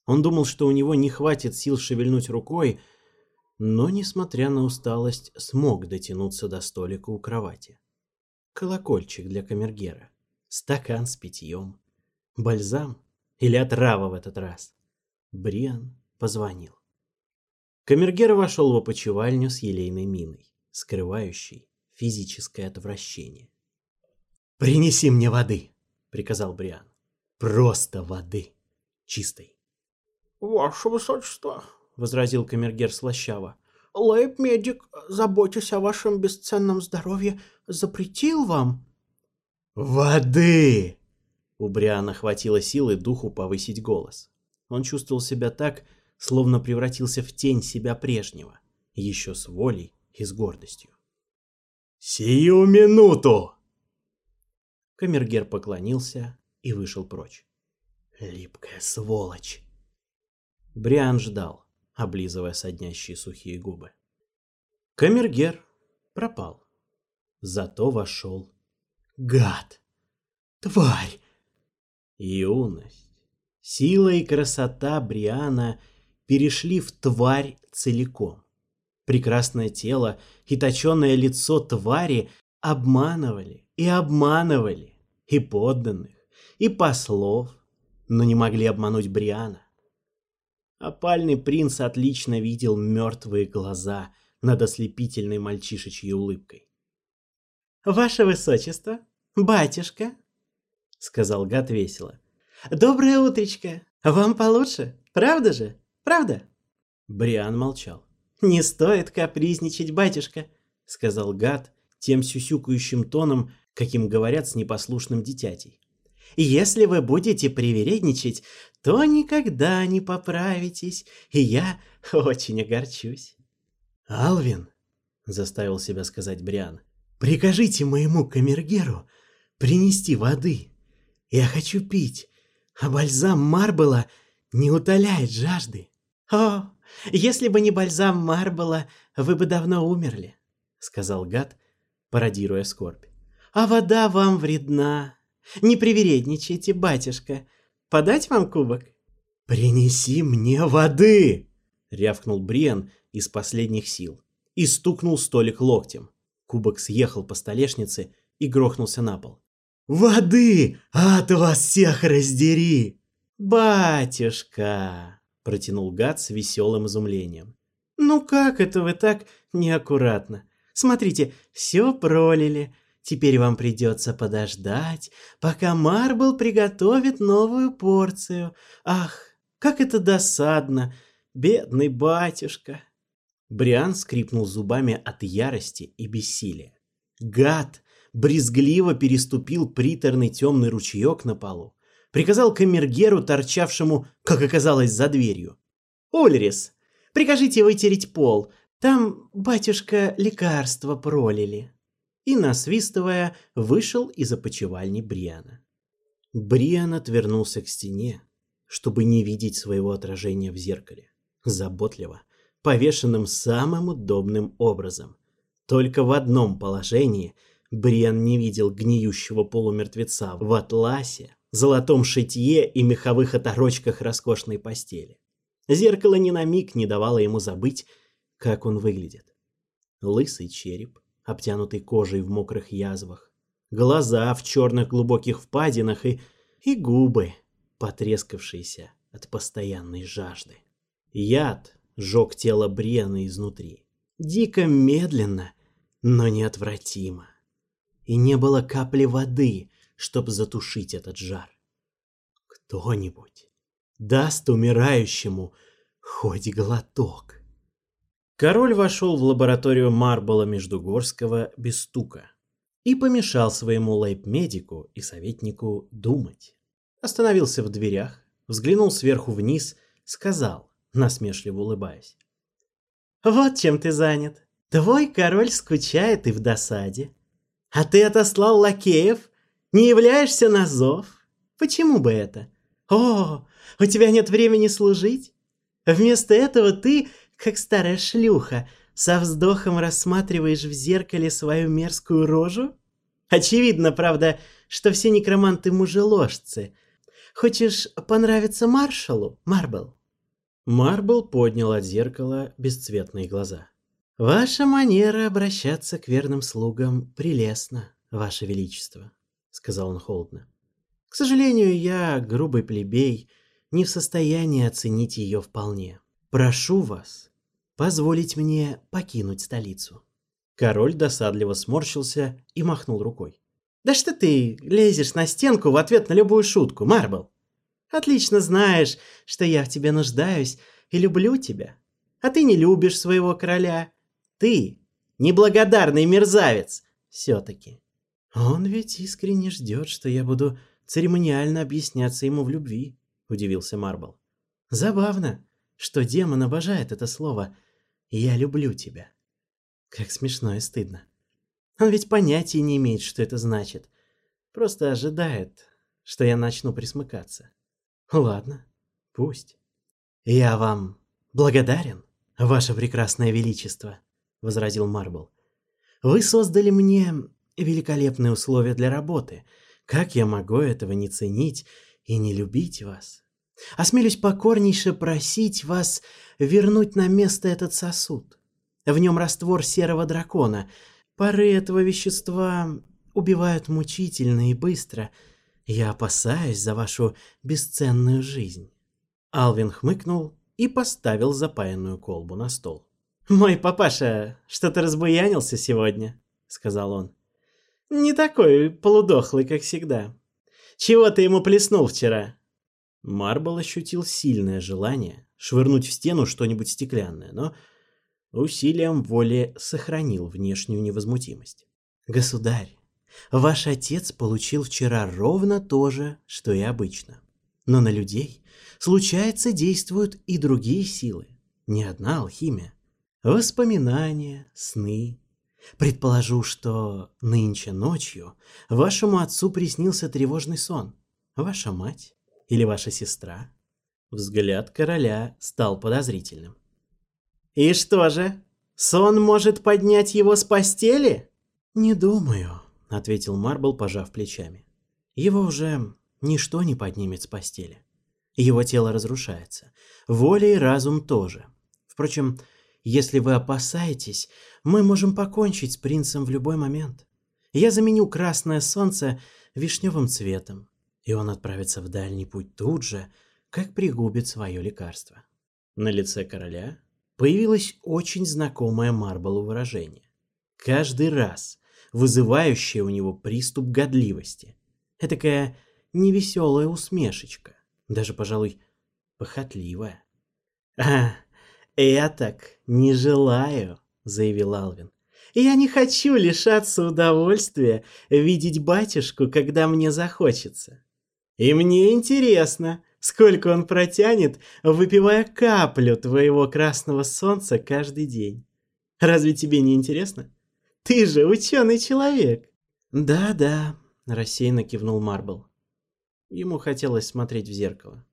Он думал, что у него не хватит сил шевельнуть рукой, но, несмотря на усталость, смог дотянуться до столика у кровати. Колокольчик для камергера, стакан с питьем, бальзам или отрава в этот раз. Бриан позвонил. Камергер вошел в опочивальню с елейной миной, скрывающей физическое отвращение. «Принеси мне воды», — приказал Бриан. «Просто воды. Чистой». «Ваше высочество», — возразил камергер слащаво, — «лейб-медик, заботясь о вашем бесценном здоровье, запретил вам...» «Воды!» У Бриана хватило силы духу повысить голос. Он чувствовал себя так, словно превратился в тень себя прежнего, еще с волей и с гордостью. «Сию минуту!» Камергер поклонился и вышел прочь. Липкая сволочь. Бриан ждал, облизывая соднящие сухие губы. Камергер пропал. Зато вошел гад, тварь. Юность, сила и красота Бриана перешли в тварь целиком. Прекрасное тело и точеное лицо твари обманывали и обманывали и подданных, и послов, но не могли обмануть Бриана. Опальный принц отлично видел мертвые глаза над ослепительной мальчишечьей улыбкой. «Ваше высочество, батюшка!» — сказал Гат весело. «Доброе утречко! Вам получше, правда же? Правда?» Бриан молчал. «Не стоит капризничать, батюшка!» — сказал Гат тем сюсюкающим тоном, каким говорят с непослушным дитятей. если вы будете привередничать, то никогда не поправитесь, и я [LAUGHS] очень огорчусь. «Алвин», — заставил себя сказать Бриан, — «прикажите моему камергеру принести воды. Я хочу пить, а бальзам Марбела не утоляет жажды». «О, если бы не бальзам Марбела, вы бы давно умерли», — сказал гад, пародируя скорбь а вода вам вредна. Не привередничайте, батюшка. Подать вам кубок?» «Принеси мне воды!» — рявкнул Бриен из последних сил и стукнул столик локтем. Кубок съехал по столешнице и грохнулся на пол. «Воды! От вас всех раздери!» «Батюшка!» — протянул гад с веселым изумлением. «Ну как это вы так неаккуратно? Смотрите, все пролили, Теперь вам придется подождать, пока Марбл приготовит новую порцию. Ах, как это досадно! Бедный батюшка!» Бриан скрипнул зубами от ярости и бессилия. Гад брезгливо переступил приторный темный ручеек на полу. Приказал камергеру, торчавшему, как оказалось, за дверью. «Ульрис, прикажите вытереть пол. Там, батюшка, лекарство пролили» и, насвистывая, вышел из опочивальни Бриана. Бриан отвернулся к стене, чтобы не видеть своего отражения в зеркале. Заботливо, повешенным самым удобным образом. Только в одном положении Бриан не видел гниющего полумертвеца в атласе, золотом шитье и меховых оторочках роскошной постели. Зеркало ни на миг не давало ему забыть, как он выглядит. Лысый череп, обтянутый кожей в мокрых язвах, глаза в черных глубоких впадинах и, и губы, потрескавшиеся от постоянной жажды. Яд жег тело брена изнутри. Дико медленно, но неотвратимо. И не было капли воды, чтобы затушить этот жар. Кто-нибудь даст умирающему хоть глоток. Король вошел в лабораторию Марбола Междугорского без стука и помешал своему лейб-медику и советнику думать. Остановился в дверях, взглянул сверху вниз, сказал, насмешливо улыбаясь. «Вот чем ты занят. Твой король скучает и в досаде. А ты отослал лакеев? Не являешься на зов? Почему бы это? О, у тебя нет времени служить? Вместо этого ты как старая шлюха, со вздохом рассматриваешь в зеркале свою мерзкую рожу? Очевидно, правда, что все некроманты мужеложцы. Хочешь понравиться маршалу, Марбл? Марбл поднял от зеркала бесцветные глаза. «Ваша манера обращаться к верным слугам прелестна, Ваше Величество», — сказал он холодно. «К сожалению, я, грубый плебей, не в состоянии оценить ее вполне. Прошу вас, позволить мне покинуть столицу. Король досадливо сморщился и махнул рукой. «Да что ты лезешь на стенку в ответ на любую шутку, Марбл? Отлично знаешь, что я в тебе нуждаюсь и люблю тебя. А ты не любишь своего короля. Ты неблагодарный мерзавец все-таки». «Он ведь искренне ждет, что я буду церемониально объясняться ему в любви», — удивился Марбл. «Забавно, что демон обожает это слово — я люблю тебя. Как смешно и стыдно. Он ведь понятия не имеет, что это значит. Просто ожидает, что я начну присмыкаться. Ладно, пусть. Я вам благодарен, ваше прекрасное величество, возразил Марбл. Вы создали мне великолепные условия для работы. Как я могу этого не ценить и не любить вас? Осмелюсь покорнейше просить вас вернуть на место этот сосуд. В нем раствор серого дракона. Пары этого вещества убивают мучительно и быстро. Я опасаюсь за вашу бесценную жизнь». Алвин хмыкнул и поставил запаянную колбу на стол. «Мой папаша что-то разбуянился сегодня», — сказал он. «Не такой полудохлый, как всегда. Чего ты ему плеснул вчера?» Марбл ощутил сильное желание швырнуть в стену что-нибудь стеклянное, но усилием воли сохранил внешнюю невозмутимость. «Государь, ваш отец получил вчера ровно то же, что и обычно. Но на людей, случается, действуют и другие силы, не одна алхимия. Воспоминания, сны. Предположу, что нынче ночью вашему отцу приснился тревожный сон. Ваша мать или ваша сестра?» Взгляд короля стал подозрительным. «И что же, сон может поднять его с постели?» «Не думаю», — ответил Марбл, пожав плечами. «Его уже ничто не поднимет с постели. Его тело разрушается. Воля и разум тоже. Впрочем, если вы опасаетесь, мы можем покончить с принцем в любой момент. Я заменю красное солнце вишневым цветом, и он отправится в дальний путь тут же, как пригубит свое лекарство. На лице короля появилось очень знакомое Марблу выражение. Каждый раз вызывающее у него приступ годливости. Этакая невеселая усмешечка, даже, пожалуй, похотливая. «А, я так не желаю», — заявил Алвин. «Я не хочу лишаться удовольствия видеть батюшку, когда мне захочется. И мне интересно, сколько он протянет, выпивая каплю твоего красного солнца каждый день. Разве тебе не интересно? Ты же ученый человек. Да-да, рассеянно кивнул Марбл. Ему хотелось смотреть в зеркало.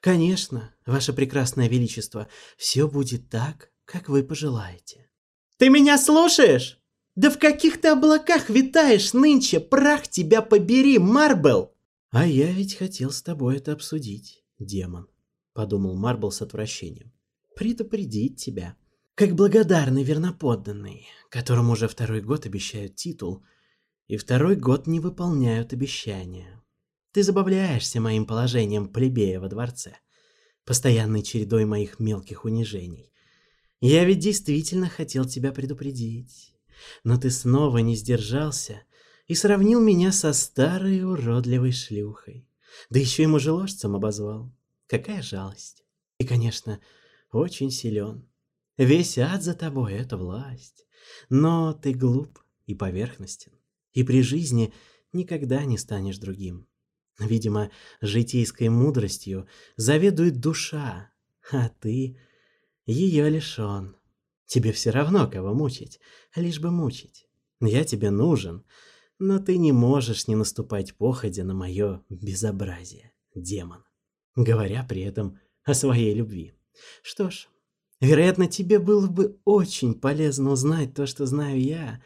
Конечно, ваше прекрасное величество, все будет так, как вы пожелаете. Ты меня слушаешь? Да в каких ты облаках витаешь нынче, прах тебя побери, Марбл! «А я ведь хотел с тобой это обсудить, демон», — подумал Марбл с отвращением. «Предупредить тебя. Как благодарный верноподданный, которому уже второй год обещают титул, и второй год не выполняют обещания. Ты забавляешься моим положением плебея во дворце, постоянной чередой моих мелких унижений. Я ведь действительно хотел тебя предупредить, но ты снова не сдержался» и сравнил меня со старой уродливой шлюхой. Да еще и мужеложцем обозвал. Какая жалость. И, конечно, очень силен. Весь ад за тобой — это власть. Но ты глуп и поверхностен. И при жизни никогда не станешь другим. Видимо, житейской мудростью заведует душа, а ты ее лишен. Тебе все равно, кого мучить, лишь бы мучить. Я тебе нужен, но ты не можешь не наступать походя на мое безобразие, демон, говоря при этом о своей любви. Что ж, вероятно, тебе было бы очень полезно узнать то, что знаю я,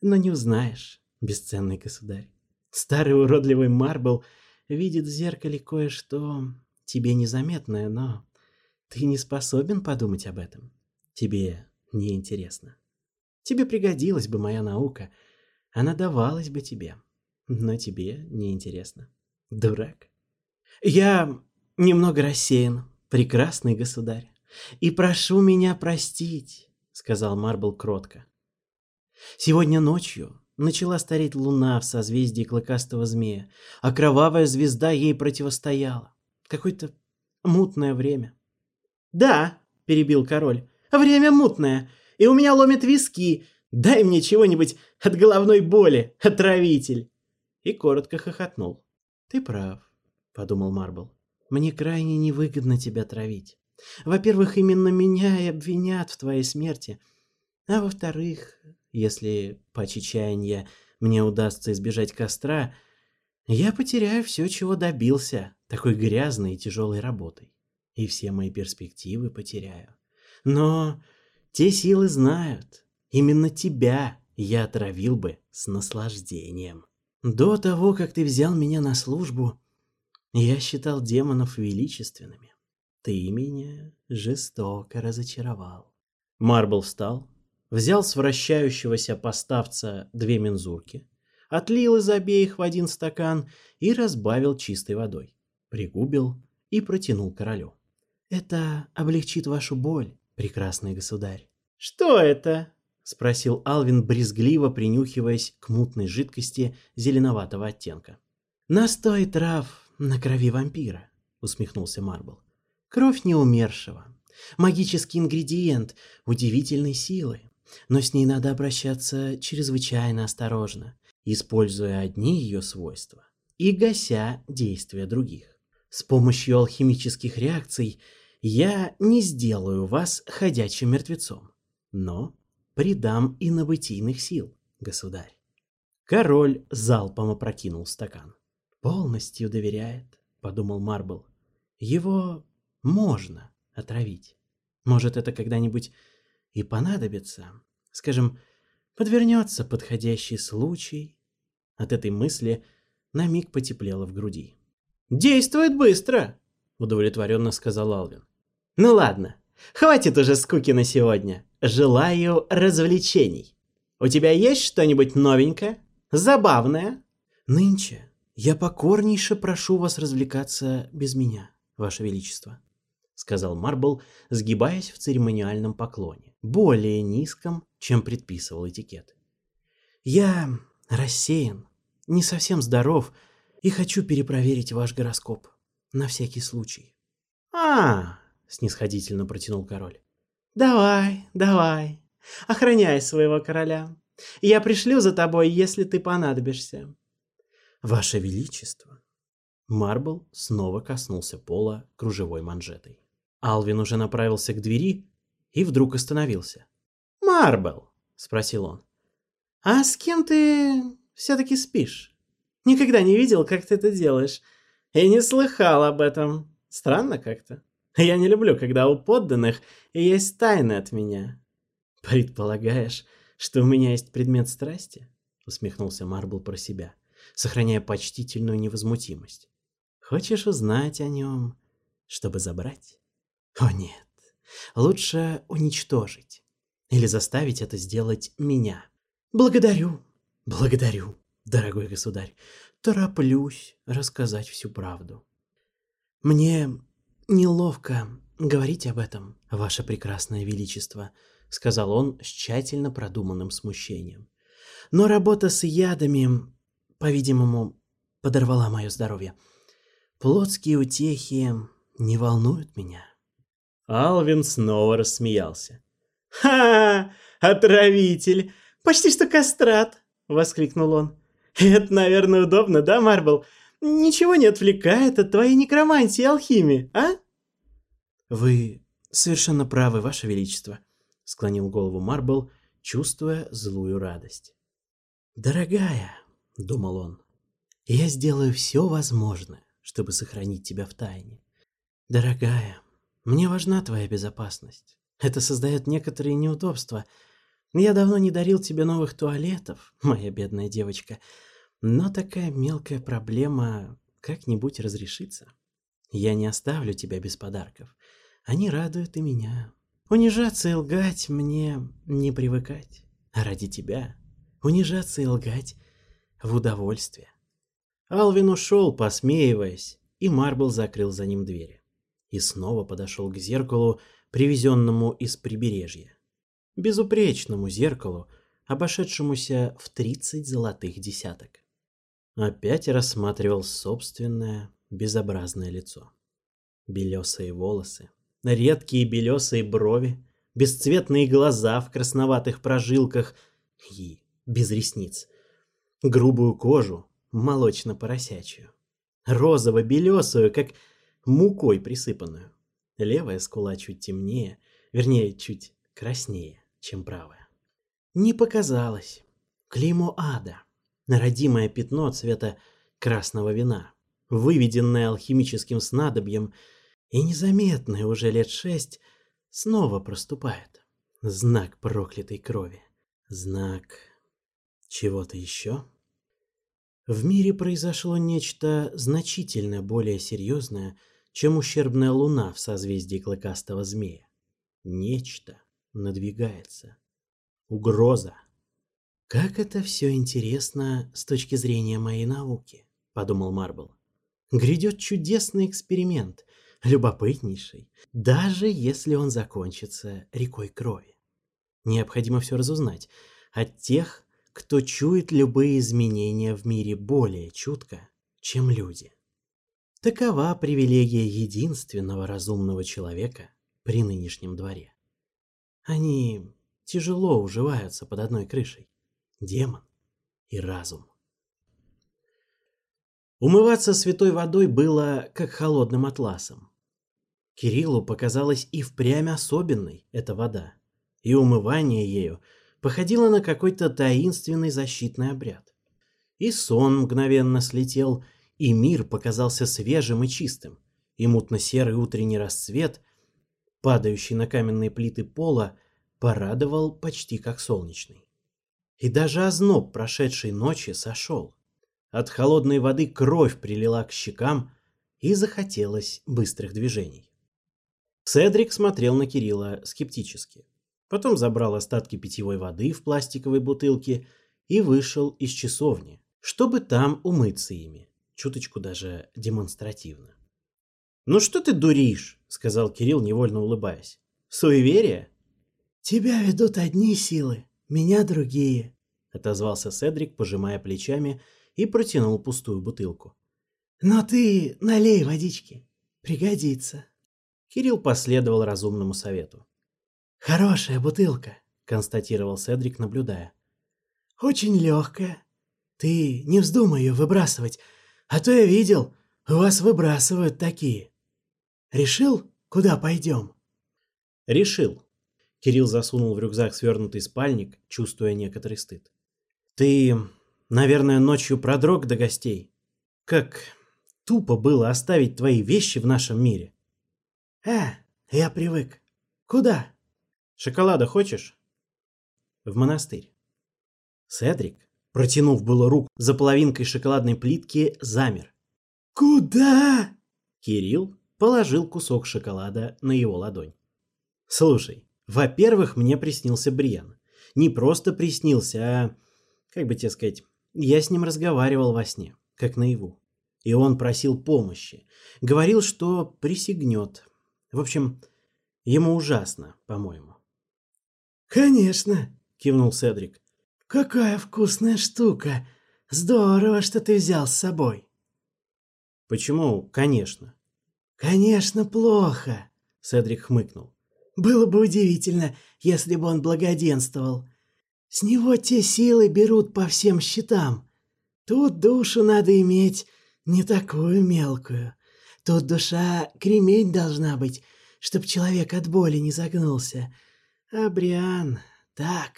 но не узнаешь, бесценный государь. Старый уродливый Марбл видит в зеркале кое-что тебе незаметное, но ты не способен подумать об этом. Тебе неинтересно. Тебе пригодилась бы моя наука — она давалась бы тебе, но тебе неинтересно. Дурак. Я немного рассеян, прекрасный государь, и прошу меня простить, сказал Марбл кротко. Сегодня ночью начала стареть луна в созвездии клыкастого змея, а кровавая звезда ей противостояла. Какое-то мутное время. «Да», — перебил король, — «время мутное, и у меня ломит виски, Дай мне чего-нибудь от головной боли, отравитель!» И коротко хохотнул. «Ты прав», — подумал Марбл. «Мне крайне невыгодно тебя травить. Во-первых, именно меня и обвинят в твоей смерти. А во-вторых, если по чечаянья мне удастся избежать костра, я потеряю все, чего добился такой грязной и тяжелой работой. И все мои перспективы потеряю. Но те силы знают, Именно тебя я отравил бы с наслаждением. До того, как ты взял меня на службу, я считал демонов величественными. Ты меня жестоко разочаровал. Марбл встал, взял с вращающегося поставца две мензурки, отлил из обеих в один стакан и разбавил чистой водой. Пригубил и протянул королю. «Это облегчит вашу боль, прекрасный государь». «Что это?» спросил Алвин, брезгливо принюхиваясь к мутной жидкости зеленоватого оттенка. «Настой трав на крови вампира», — усмехнулся Марбл. «Кровь неумершего. Магический ингредиент удивительной силы, но с ней надо обращаться чрезвычайно осторожно, используя одни ее свойства и гася действия других. С помощью алхимических реакций я не сделаю вас ходячим мертвецом, но придам и инноватийных сил, государь. Король залпом опрокинул стакан. «Полностью доверяет», — подумал Марбл. «Его можно отравить. Может, это когда-нибудь и понадобится. Скажем, подвернется подходящий случай». От этой мысли на миг потеплело в груди. «Действует быстро!» — удовлетворенно сказал Алвин. «Ну ладно, хватит уже скуки на сегодня!» желаю развлечений. У тебя есть что-нибудь новенькое? Забавное?» «Нынче я покорнейше прошу вас развлекаться без меня, ваше величество», — сказал Марбл, сгибаясь в церемониальном поклоне, более низком, чем предписывал этикет. «Я рассеян, не совсем здоров и хочу перепроверить ваш гороскоп. На всякий случай». «А, — снисходительно протянул король, «Давай, давай. Охраняй своего короля. Я пришлю за тобой, если ты понадобишься». «Ваше Величество!» Марбл снова коснулся пола кружевой манжетой. Алвин уже направился к двери и вдруг остановился. «Марбл!» — спросил он. «А с кем ты все-таки спишь? Никогда не видел, как ты это делаешь, и не слыхал об этом. Странно как-то». [LAUGHS] Я не люблю, когда у подданных есть тайны от меня. Предполагаешь, что у меня есть предмет страсти? Усмехнулся Марбл про себя, сохраняя почтительную невозмутимость. Хочешь узнать о нем, чтобы забрать? О нет, лучше уничтожить. Или заставить это сделать меня. Благодарю, благодарю, дорогой государь. Тороплюсь рассказать всю правду. Мне «Неловко говорить об этом, ваше прекрасное величество», — сказал он с тщательно продуманным смущением. «Но работа с ядами, по-видимому, подорвала мое здоровье. Плотские утехи не волнуют меня». Алвин снова рассмеялся. «Ха! Отравитель! Почти что кастрат!» — воскликнул он. «Это, наверное, удобно, да, Марбл? ничего не отвлекает от твоей некромантии и алхимии, а?» «Вы совершенно правы, Ваше Величество», — склонил голову Марбл, чувствуя злую радость. «Дорогая», — думал он, — «я сделаю все возможное, чтобы сохранить тебя в тайне. Дорогая, мне важна твоя безопасность. Это создает некоторые неудобства. Я давно не дарил тебе новых туалетов, моя бедная девочка, — но такая мелкая проблема как-нибудь разрешится. Я не оставлю тебя без подарков. Они радуют и меня. Унижаться и лгать мне не привыкать. А ради тебя унижаться и лгать в удовольствие. Алвин ушел, посмеиваясь, и Марбл закрыл за ним двери. И снова подошел к зеркалу, привезенному из прибережья. Безупречному зеркалу, обошедшемуся в 30 золотых десяток опять рассматривал собственное безобразное лицо. Белесые волосы, редкие белесые брови, бесцветные глаза в красноватых прожилках и без ресниц, грубую кожу, молочно-поросячью, розово-белесую, как мукой присыпанную. Левая скула чуть темнее, вернее, чуть краснее, чем правая. Не показалось. Климо ада родимое пятно цвета красного вина, выведенное алхимическим снадобьем, и незаметное уже лет шесть снова проступает. Знак проклятой крови. Знак чего-то еще. В мире произошло нечто значительно более серьезное, чем ущербная луна в созвездии клыкастого змея. Нечто надвигается. Угроза. «Как это все интересно с точки зрения моей науки», — подумал Марбл. «Грядет чудесный эксперимент, любопытнейший, даже если он закончится рекой крови. Необходимо все разузнать от тех, кто чует любые изменения в мире более чутко, чем люди. Такова привилегия единственного разумного человека при нынешнем дворе. Они тяжело уживаются под одной крышей демон и разум. Умываться святой водой было как холодным атласом. Кириллу показалась и впрямь особенной эта вода, и умывание ею походило на какой-то таинственный защитный обряд. И сон мгновенно слетел, и мир показался свежим и чистым, и мутно-серый утренний рассвет, падающий на каменные плиты пола, порадовал почти как солнечный и даже озноб прошедшей ночи сошел. От холодной воды кровь прилила к щекам и захотелось быстрых движений. Седрик смотрел на Кирилла скептически. Потом забрал остатки питьевой воды в пластиковой бутылке и вышел из часовни, чтобы там умыться ими, чуточку даже демонстративно. «Ну что ты дуришь?» — сказал Кирилл, невольно улыбаясь. «Суеверие?» «Тебя ведут одни силы, «Меня другие», — отозвался Седрик, пожимая плечами, и протянул пустую бутылку. «Но ты налей водички. Пригодится». Кирилл последовал разумному совету. «Хорошая бутылка», — констатировал Седрик, наблюдая. «Очень легкая. Ты не вздумай ее выбрасывать, а то я видел, у вас выбрасывают такие. Решил, куда пойдем?» «Решил», Кирилл засунул в рюкзак свернутый спальник, чувствуя некоторый стыд. «Ты, наверное, ночью продрог до гостей? Как тупо было оставить твои вещи в нашем мире!» «Э, я привык. Куда?» «Шоколада хочешь?» «В монастырь». Седрик, протянув было руку за половинкой шоколадной плитки, замер. «Куда?» Кирилл положил кусок шоколада на его ладонь. «Слушай, во-первых, мне приснился Бриан. Не просто приснился, а... Как бы тебе сказать... Я с ним разговаривал во сне, как наяву. И он просил помощи. Говорил, что присягнет. В общем, ему ужасно, по-моему. «Конечно!» — кивнул Седрик. «Какая вкусная штука! Здорово, что ты взял с собой!» «Почему «конечно»?» «Конечно, плохо!» — Седрик хмыкнул. Было бы удивительно, если бы он благоденствовал. С него те силы берут по всем счетам. Тут душу надо иметь не такую мелкую. Тут душа кремень должна быть, чтоб человек от боли не загнулся. А Бриан так.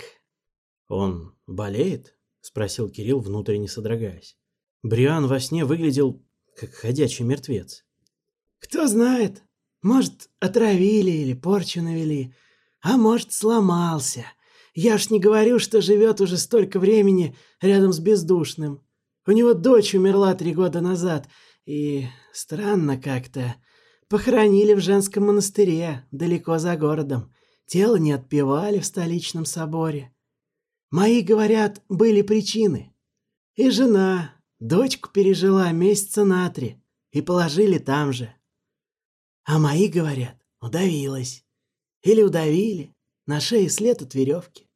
«Он болеет?» — спросил Кирилл, внутренне содрогаясь. Бриан во сне выглядел как ходячий мертвец. «Кто знает?» Может, отравили или порчу навели, а может, сломался. Я ж не говорю, что живет уже столько времени рядом с бездушным. У него дочь умерла три года назад, и странно как-то. Похоронили в женском монастыре, далеко за городом. Тело не отпевали в столичном соборе. Мои, говорят, были причины. И жена, дочку пережила месяца на три, и положили там же. А мои говорят, удавилась. Или удавили, на шее след от веревки.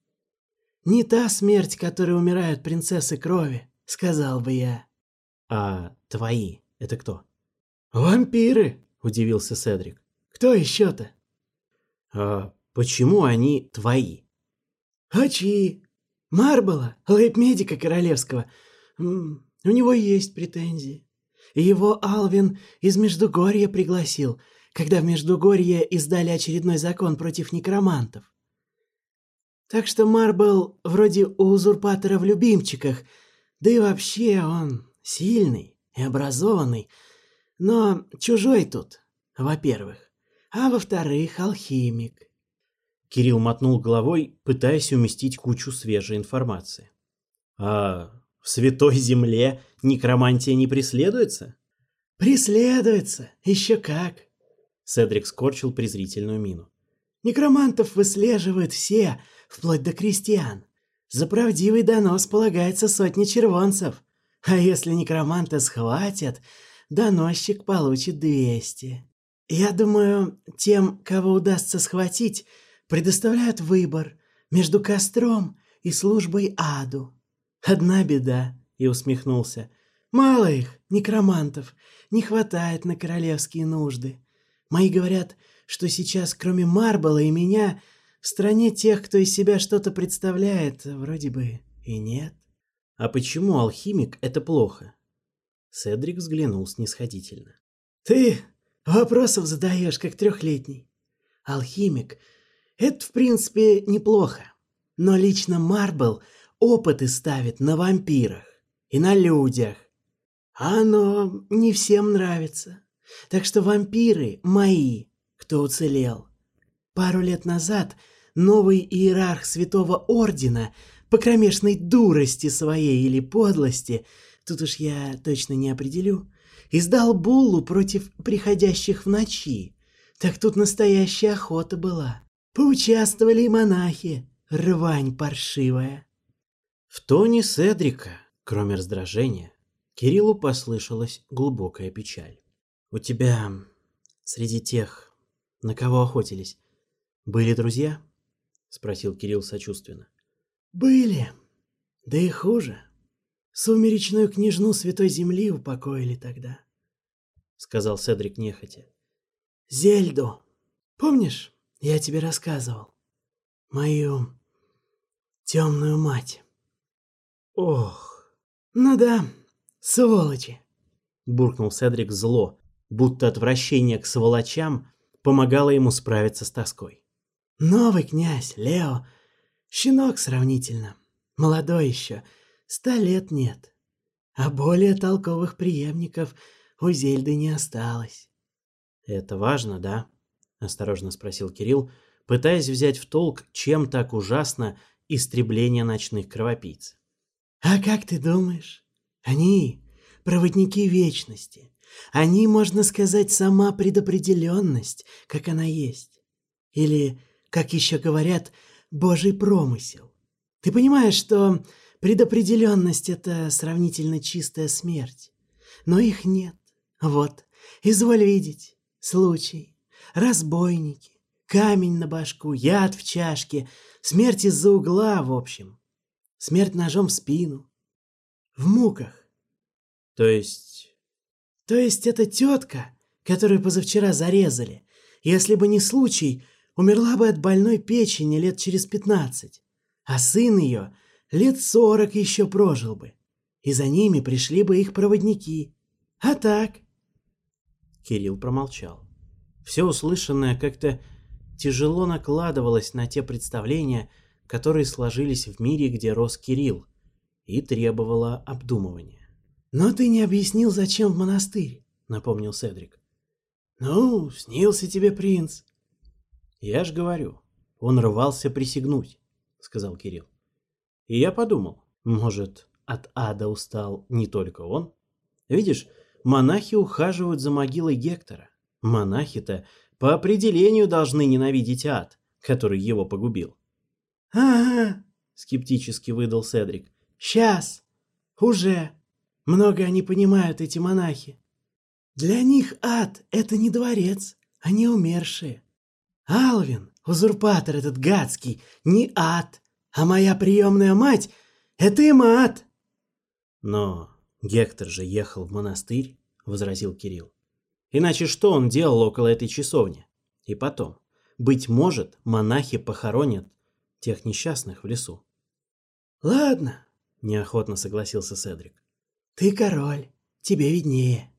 Не та смерть, которой умирают принцессы крови, сказал бы я. А твои — это кто? Вампиры, удивился Седрик. Кто еще-то? А почему они твои? А чьи? Марбала, лейб-медика королевского. у него есть претензии. Его Алвин из Междугорья пригласил — когда в Междугорье издали очередной закон против некромантов. Так что Мар был вроде у узурпатора в любимчиках, да и вообще он сильный и образованный, но чужой тут, во-первых, а во-вторых, алхимик. Кирилл мотнул головой, пытаясь уместить кучу свежей информации. «А в Святой Земле некромантия не преследуется?» «Преследуется, еще как. Седрик скорчил презрительную мину. «Некромантов выслеживают все, вплоть до крестьян. За правдивый донос полагается сотни червонцев. А если некроманта схватят, доносчик получит двести. Я думаю, тем, кого удастся схватить, предоставляют выбор между костром и службой аду. Одна беда, и усмехнулся. Мало их, некромантов, не хватает на королевские нужды. Мои говорят, что сейчас, кроме Марбала и меня, в стране тех, кто из себя что-то представляет, вроде бы и нет. А почему алхимик — это плохо? Седрик взглянул снисходительно. Ты вопросов задаешь, как трехлетний. Алхимик — это, в принципе, неплохо. Но лично Марбл опыты ставит на вампирах и на людях. А оно не всем нравится. Так что вампиры мои, кто уцелел. Пару лет назад новый иерарх Святого Ордена по кромешной дурости своей или подлости, тут уж я точно не определю, издал буллу против приходящих в ночи. Так тут настоящая охота была. Поучаствовали и монахи, рвань паршивая. В тоне Седрика, кроме раздражения, Кириллу послышалась глубокая печаль. У тебя среди тех, на кого охотились, были друзья? Спросил Кирилл сочувственно. Были. Да и хуже. Сумеречную княжну Святой Земли упокоили тогда, сказал Седрик нехотя. Зельду. Помнишь, я тебе рассказывал? Мою темную мать. Ох. Ну да, сволочи. Буркнул Седрик зло, будто отвращение к сволочам помогало ему справиться с тоской. «Новый князь, Лео, щенок сравнительно, молодой еще, ста лет нет, а более толковых преемников у Зельды не осталось». «Это важно, да?» — осторожно спросил Кирилл, пытаясь взять в толк, чем так ужасно истребление ночных кровопийц. «А как ты думаешь? Они — проводники вечности, они, можно сказать, сама предопределенность, как она есть. Или, как еще говорят, Божий промысел. Ты понимаешь, что предопределенность — это сравнительно чистая смерть. Но их нет. Вот, изволь видеть, случай, разбойники, камень на башку, яд в чашке, смерть из-за угла, в общем, смерть ножом в спину, в муках. То есть то есть эта тетка, которую позавчера зарезали, если бы не случай, умерла бы от больной печени лет через пятнадцать, а сын ее лет сорок еще прожил бы, и за ними пришли бы их проводники. А так...» Кирилл промолчал. Все услышанное как-то тяжело накладывалось на те представления, которые сложились в мире, где рос Кирилл, и требовало обдумывания. «Но ты не объяснил, зачем в монастырь», — напомнил Седрик. «Ну, снился тебе принц». «Я ж говорю, он рвался присягнуть», — сказал Кирилл. И я подумал, может, от ада устал не только он? Видишь, монахи ухаживают за могилой Гектора. Монахи-то по определению должны ненавидеть ад, который его погубил. Ага, скептически выдал Седрик. «Сейчас! Уже!» Много они понимают, эти монахи. Для них ад — это не дворец, а не умершие. Алвин, узурпатор этот гадский, не ад, а моя приемная мать — это им ад. Но Гектор же ехал в монастырь, — возразил Кирилл. Иначе что он делал около этой часовни? И потом, быть может, монахи похоронят тех несчастных в лесу. «Ладно», — неохотно согласился Седрик. «Ты король, тебе виднее».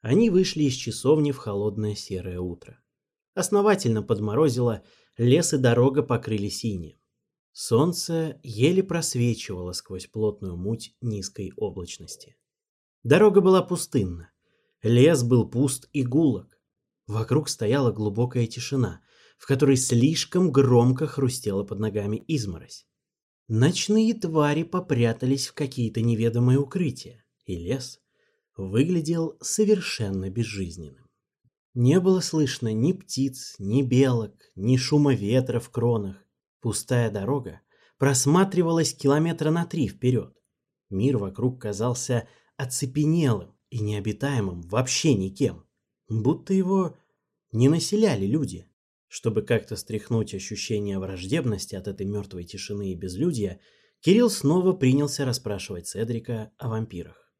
Они вышли из часовни в холодное серое утро. Основательно подморозило, лес и дорога покрыли синим. Солнце еле просвечивало сквозь плотную муть низкой облачности. Дорога была пустынна. Лес был пуст и гулок. Вокруг стояла глубокая тишина, в которой слишком громко хрустела под ногами изморозь. Ночные твари попрятались в какие-то неведомые укрытия, и лес выглядел совершенно безжизненным. Не было слышно ни птиц, ни белок, ни шума ветра в кронах. Пустая дорога просматривалась километра на три вперед. Мир вокруг казался оцепенелым и необитаемым вообще никем, будто его не населяли люди. Чтобы как-то стряхнуть ощущение враждебности от этой мертвой тишины и безлюдья, Кирилл снова принялся расспрашивать Седрика о вампирах.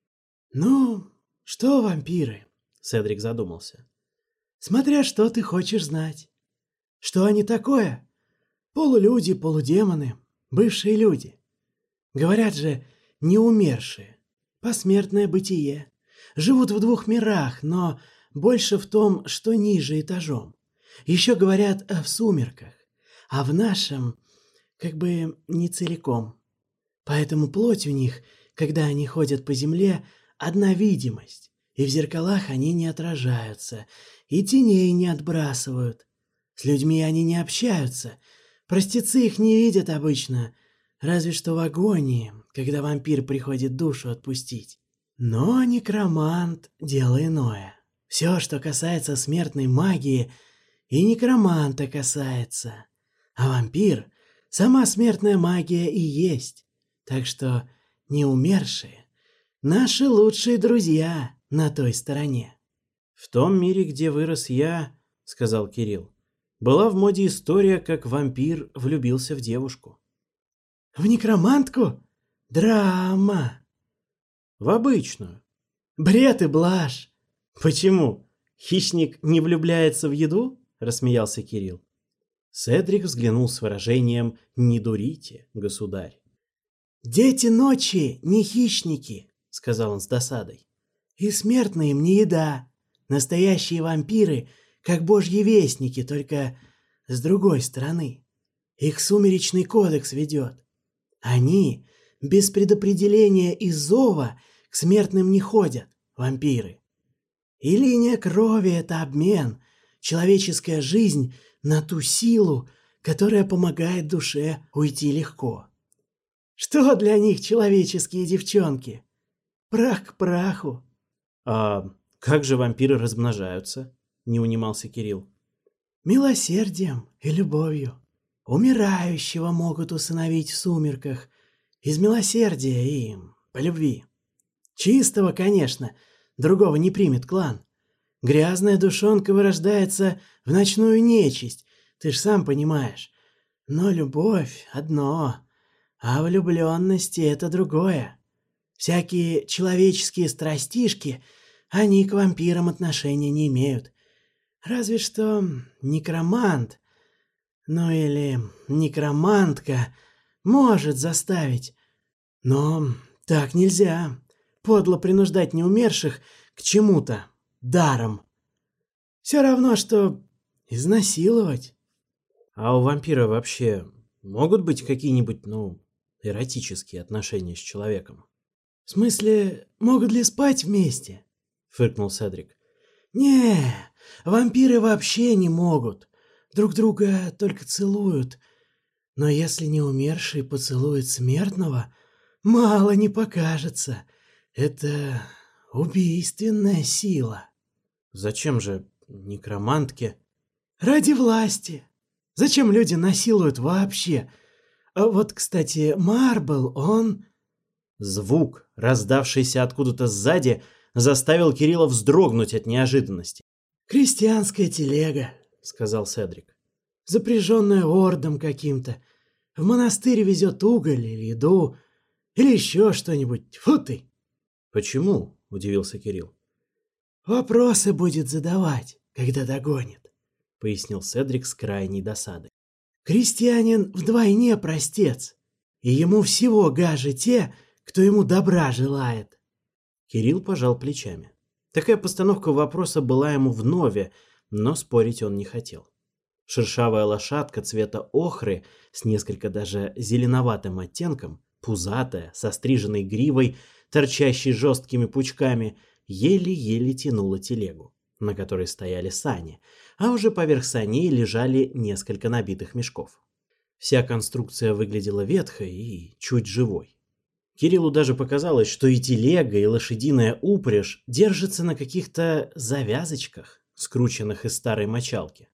«Ну, что вампиры?» — Седрик задумался. «Смотря что ты хочешь знать. Что они такое? Полулюди, полудемоны, бывшие люди. Говорят же, неумершие, посмертное бытие. Живут в двух мирах, но больше в том, что ниже этажом. Еще говорят в сумерках, а в нашем как бы не целиком. Поэтому плоть у них, когда они ходят по земле, одна видимость, и в зеркалах они не отражаются, и теней не отбрасывают. С людьми они не общаются, простецы их не видят обычно, разве что в агонии, когда вампир приходит душу отпустить. Но некромант – дело иное. Все, что касается смертной магии, и некроманта касается. А вампир — сама смертная магия и есть. Так что неумершие — наши лучшие друзья на той стороне. «В том мире, где вырос я», — сказал Кирилл, — «была в моде история, как вампир влюбился в девушку». «В некромантку? Драма!» «В обычную». «Бред и блажь!» «Почему? Хищник не влюбляется в еду?» — рассмеялся Кирилл. Седрик взглянул с выражением «Не дурите, государь». «Дети ночи не хищники», — сказал он с досадой. «И смертные им не еда. Настоящие вампиры, как божьи вестники, только с другой стороны. Их сумеречный кодекс ведет. Они без предопределения и зова к смертным не ходят, вампиры. И линия крови — это обмен, человеческая жизнь на ту силу, которая помогает душе уйти легко. Что для них человеческие девчонки? Прах к праху. А как же вампиры размножаются? Не унимался Кирилл. Милосердием и любовью. Умирающего могут усыновить в сумерках. Из милосердия им, по любви. Чистого, конечно, другого не примет клан. Грязная душонка вырождается в ночную нечисть, ты ж сам понимаешь. Но любовь — одно, а влюбленности — это другое. Всякие человеческие страстишки, они к вампирам отношения не имеют. Разве что некромант, ну или некромантка, может заставить. Но так нельзя. Подло принуждать неумерших к чему-то даром. Все равно, что изнасиловать. А у вампира вообще могут быть какие-нибудь, ну, эротические отношения с человеком? В смысле, могут ли спать вместе? Фыркнул Седрик. Не, вампиры вообще не могут. Друг друга только целуют. Но если не умерший поцелует смертного, мало не покажется. Это убийственная сила. Зачем же некромантке? Ради власти. Зачем люди насилуют вообще? А вот, кстати, Марбл, он... Звук, раздавшийся откуда-то сзади, заставил Кирилла вздрогнуть от неожиданности. «Крестьянская телега», — сказал Седрик. «Запряженная ордом каким-то. В монастырь везет уголь или еду, или еще что-нибудь. Фу ты!» «Почему?» — удивился Кирилл. «Вопросы будет задавать, когда догонит», — пояснил Седрик с крайней досадой. «Крестьянин вдвойне простец, и ему всего гаже те, кто ему добра желает». Кирилл пожал плечами. Такая постановка вопроса была ему вновь, но спорить он не хотел. Шершавая лошадка цвета охры с несколько даже зеленоватым оттенком, пузатая, со стриженной гривой, торчащей жесткими пучками — еле-еле тянула телегу, на которой стояли сани, а уже поверх саней лежали несколько набитых мешков. Вся конструкция выглядела ветхой и чуть живой. Кириллу даже показалось, что и телега, и лошадиная упряжь держатся на каких-то завязочках, скрученных из старой мочалки.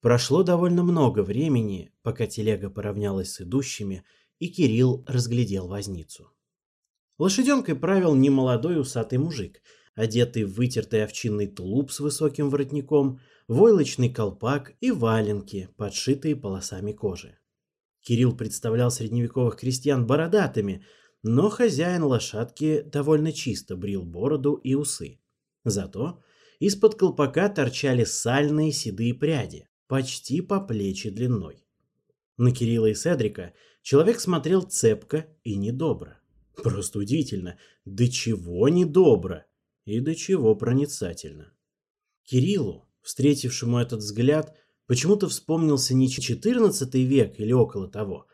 Прошло довольно много времени, пока телега поравнялась с идущими, и Кирилл разглядел возницу. Лошаденкой правил немолодой усатый мужик – одетый в вытертый овчинный тулуп с высоким воротником, войлочный колпак и валенки, подшитые полосами кожи. Кирилл представлял средневековых крестьян бородатыми, но хозяин лошадки довольно чисто брил бороду и усы. Зато из-под колпака торчали сальные седые пряди, почти по плечи длиной. На Кирилла и Седрика человек смотрел цепко и недобро. Просто удивительно, до чего недобро! и до чего проницательно. Кириллу, встретившему этот взгляд, почему-то вспомнился не XIV век или около того,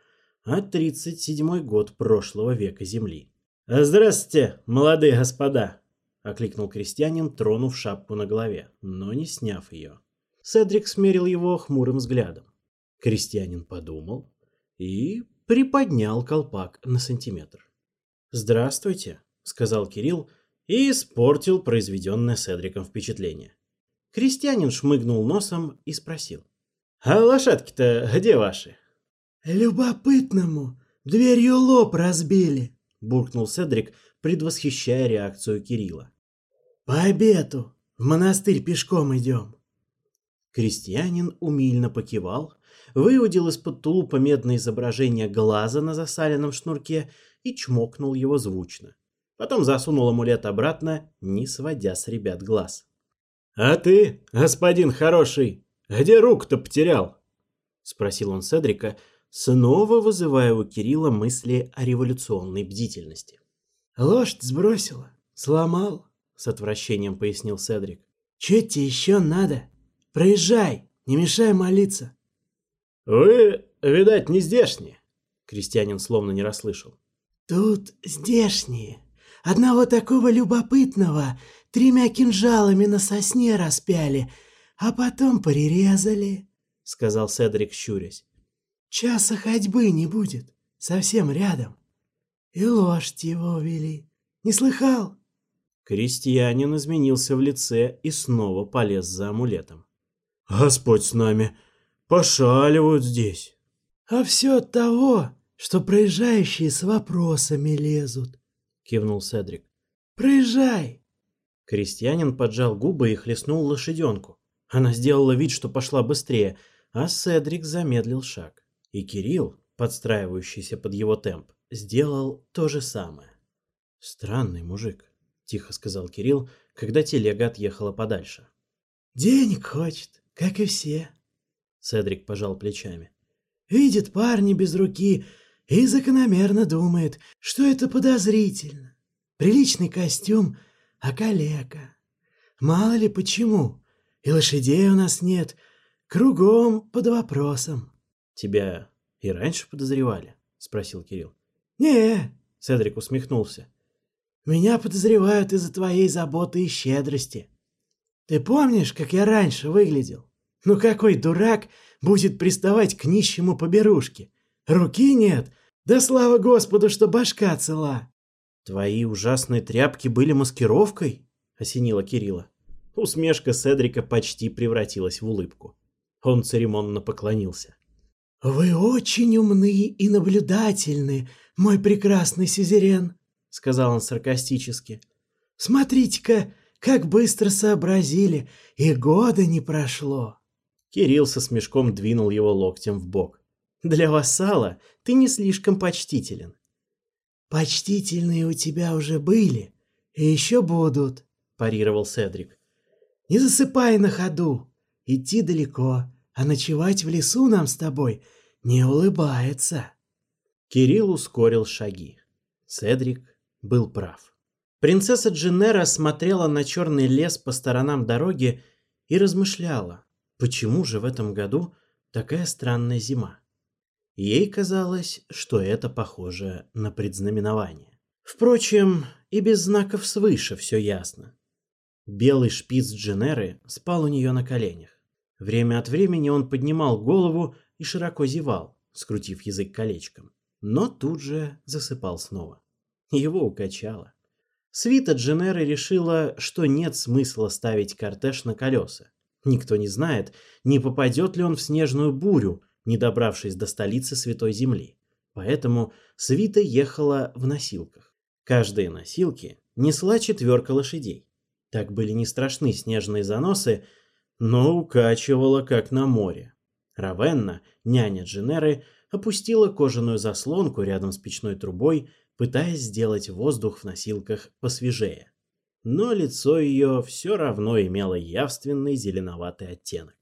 а 37 год прошлого века Земли. «Здравствуйте, молодые господа!» — окликнул крестьянин, тронув шапку на голове, но не сняв ее. Седрик смерил его хмурым взглядом. Крестьянин подумал и приподнял колпак на сантиметр. «Здравствуйте», — сказал Кирилл, и испортил произведенное Седриком впечатление. Крестьянин шмыгнул носом и спросил. «А лошадки-то где ваши?» «Любопытному дверью лоб разбили», — буркнул Седрик, предвосхищая реакцию Кирилла. «По обету в монастырь пешком идем». Крестьянин умильно покивал, выудил из-под тулупа медное изображение глаза на засаленном шнурке и чмокнул его звучно. Потом засунул амулет обратно, не сводя с ребят глаз. «А ты, господин хороший, где рук-то потерял?» — спросил он Седрика, снова вызывая у Кирилла мысли о революционной бдительности. «Лошадь сбросила, сломал», — с отвращением пояснил Седрик. «Че тебе еще надо? Проезжай, не мешай молиться». «Вы, видать, не здешние», — крестьянин словно не расслышал. «Тут здешние», Одного такого любопытного тремя кинжалами на сосне распяли, а потом прирезали, — сказал Седрик, щурясь. Часа ходьбы не будет, совсем рядом. И лошадь его увели. Не слыхал? Крестьянин изменился в лице и снова полез за амулетом. «Господь с нами! Пошаливают здесь!» «А все от того, что проезжающие с вопросами лезут кивнул Седрик. «Проезжай!» Крестьянин поджал губы и хлестнул лошаденку. Она сделала вид, что пошла быстрее, а Седрик замедлил шаг. И Кирилл, подстраивающийся под его темп, сделал то же самое. «Странный мужик», — тихо сказал Кирилл, когда телега отъехала подальше. «Денег хочет, как и все», — Седрик пожал плечами. «Видит парни без руки, и закономерно думает, что это подозрительно. Приличный костюм, а калека. Мало ли почему. И лошадей у нас нет. Кругом под вопросом. Тебя и раньше подозревали? Спросил Кирилл. не Седрик усмехнулся. Меня подозревают из-за твоей заботы и щедрости. Ты помнишь, как я раньше выглядел? Ну какой дурак будет приставать к нищему поберушке? Руки нет? Да слава Господу, что башка цела!» «Твои ужасные тряпки были маскировкой?» — осенила Кирилла. Усмешка Седрика почти превратилась в улыбку. Он церемонно поклонился. «Вы очень умны и наблюдательны, мой прекрасный Сизерен, сказал он саркастически. «Смотрите-ка, как быстро сообразили, и года не прошло». Кирилл со смешком двинул его локтем в бок. Для вассала ты не слишком почтителен. «Почтительные у тебя уже были и еще будут», – парировал Седрик. «Не засыпай на ходу. Идти далеко, а ночевать в лесу нам с тобой не улыбается». Кирилл ускорил шаги. Седрик был прав. Принцесса Дженнера смотрела на черный лес по сторонам дороги и размышляла, почему же в этом году такая странная зима. Ей казалось, что это похоже на предзнаменование. Впрочем, и без знаков свыше все ясно. Белый шпиц Дженеры спал у нее на коленях. Время от времени он поднимал голову и широко зевал, скрутив язык колечком, но тут же засыпал снова. Его укачало. Свита Дженеры решила, что нет смысла ставить кортеж на колеса. Никто не знает, не попадет ли он в снежную бурю, не добравшись до столицы Святой Земли, поэтому свита ехала в носилках. Каждая носилки несла четверка лошадей. Так были не страшны снежные заносы, но укачивала, как на море. Равенна, няня Дженеры, опустила кожаную заслонку рядом с печной трубой, пытаясь сделать воздух в носилках посвежее. Но лицо ее все равно имело явственный зеленоватый оттенок.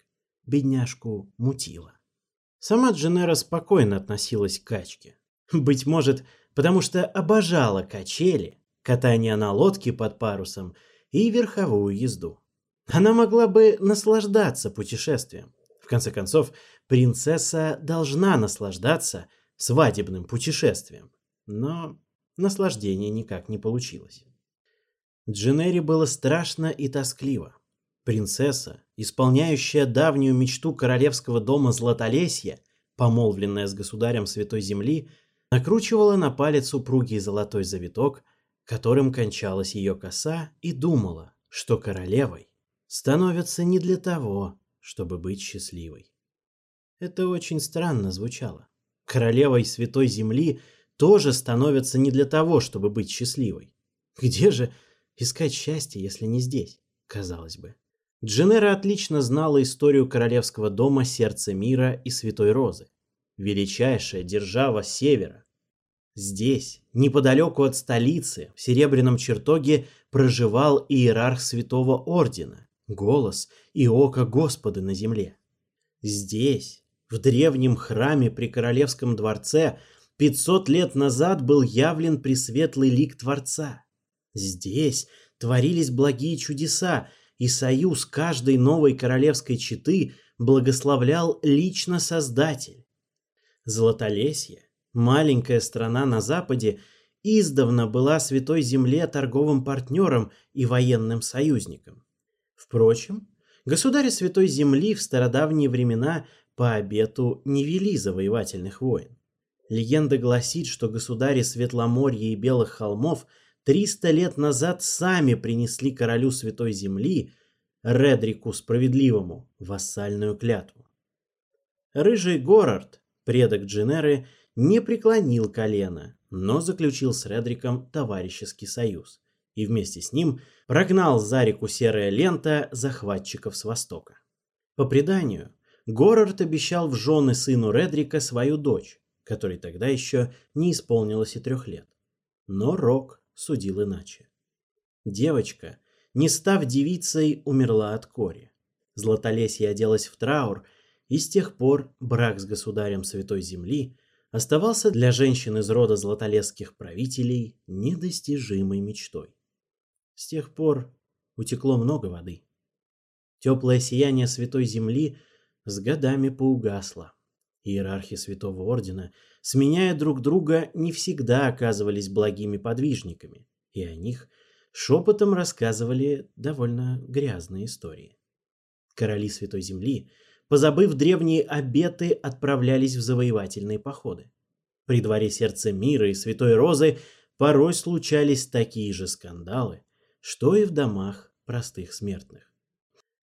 Бедняжку мутило. Сама Дженера спокойно относилась к качке. Быть может, потому что обожала качели, катание на лодке под парусом и верховую езду. Она могла бы наслаждаться путешествием. В конце концов, принцесса должна наслаждаться свадебным путешествием. Но наслаждение никак не получилось. Дженери было страшно и тоскливо. Принцесса исполняющая давнюю мечту королевского дома Златолесья, помолвленная с государем Святой Земли, накручивала на палец упругий золотой завиток, которым кончалась ее коса, и думала, что королевой становится не для того, чтобы быть счастливой. Это очень странно звучало. Королевой Святой Земли тоже становится не для того, чтобы быть счастливой. Где же искать счастье, если не здесь, казалось бы? Дженера отлично знала историю королевского дома Сердца Мира и Святой Розы, величайшая держава Севера. Здесь, неподалеку от столицы, в Серебряном чертоге проживал иерарх Святого Ордена, голос и око Господа на земле. Здесь, в древнем храме при Королевском дворце, 500 лет назад был явлен пресветлый лик Творца. Здесь творились благие чудеса, и союз каждой новой королевской четы благословлял лично Создатель. Златолесье, маленькая страна на западе, издавна была Святой Земле торговым партнером и военным союзником. Впрочем, государи Святой Земли в стародавние времена по обету не вели завоевательных войн. Легенда гласит, что государи Светломорья и Белых холмов – 300 лет назад сами принесли королю Святой Земли, Редрику Справедливому, вассальную клятву. Рыжий Горард, предок Дженеры, не преклонил колено, но заключил с Редриком товарищеский союз и вместе с ним прогнал за реку Серая Лента захватчиков с востока. По преданию, Горард обещал в жены сыну Редрика свою дочь, которой тогда еще не исполнилось и трех лет. Но Рок судил иначе. Девочка, не став девицей, умерла от кори. Златолесье оделась в траур, и с тех пор брак с государем Святой Земли оставался для женщин из рода златолесских правителей недостижимой мечтой. С тех пор утекло много воды. Теплое сияние Святой Земли с годами поугасло иерархи Святого Ордена, сменяя друг друга, не всегда оказывались благими подвижниками, и о них шепотом рассказывали довольно грязные истории. Короли Святой Земли, позабыв древние обеты, отправлялись в завоевательные походы. При дворе Сердца Мира и Святой Розы порой случались такие же скандалы, что и в домах простых смертных.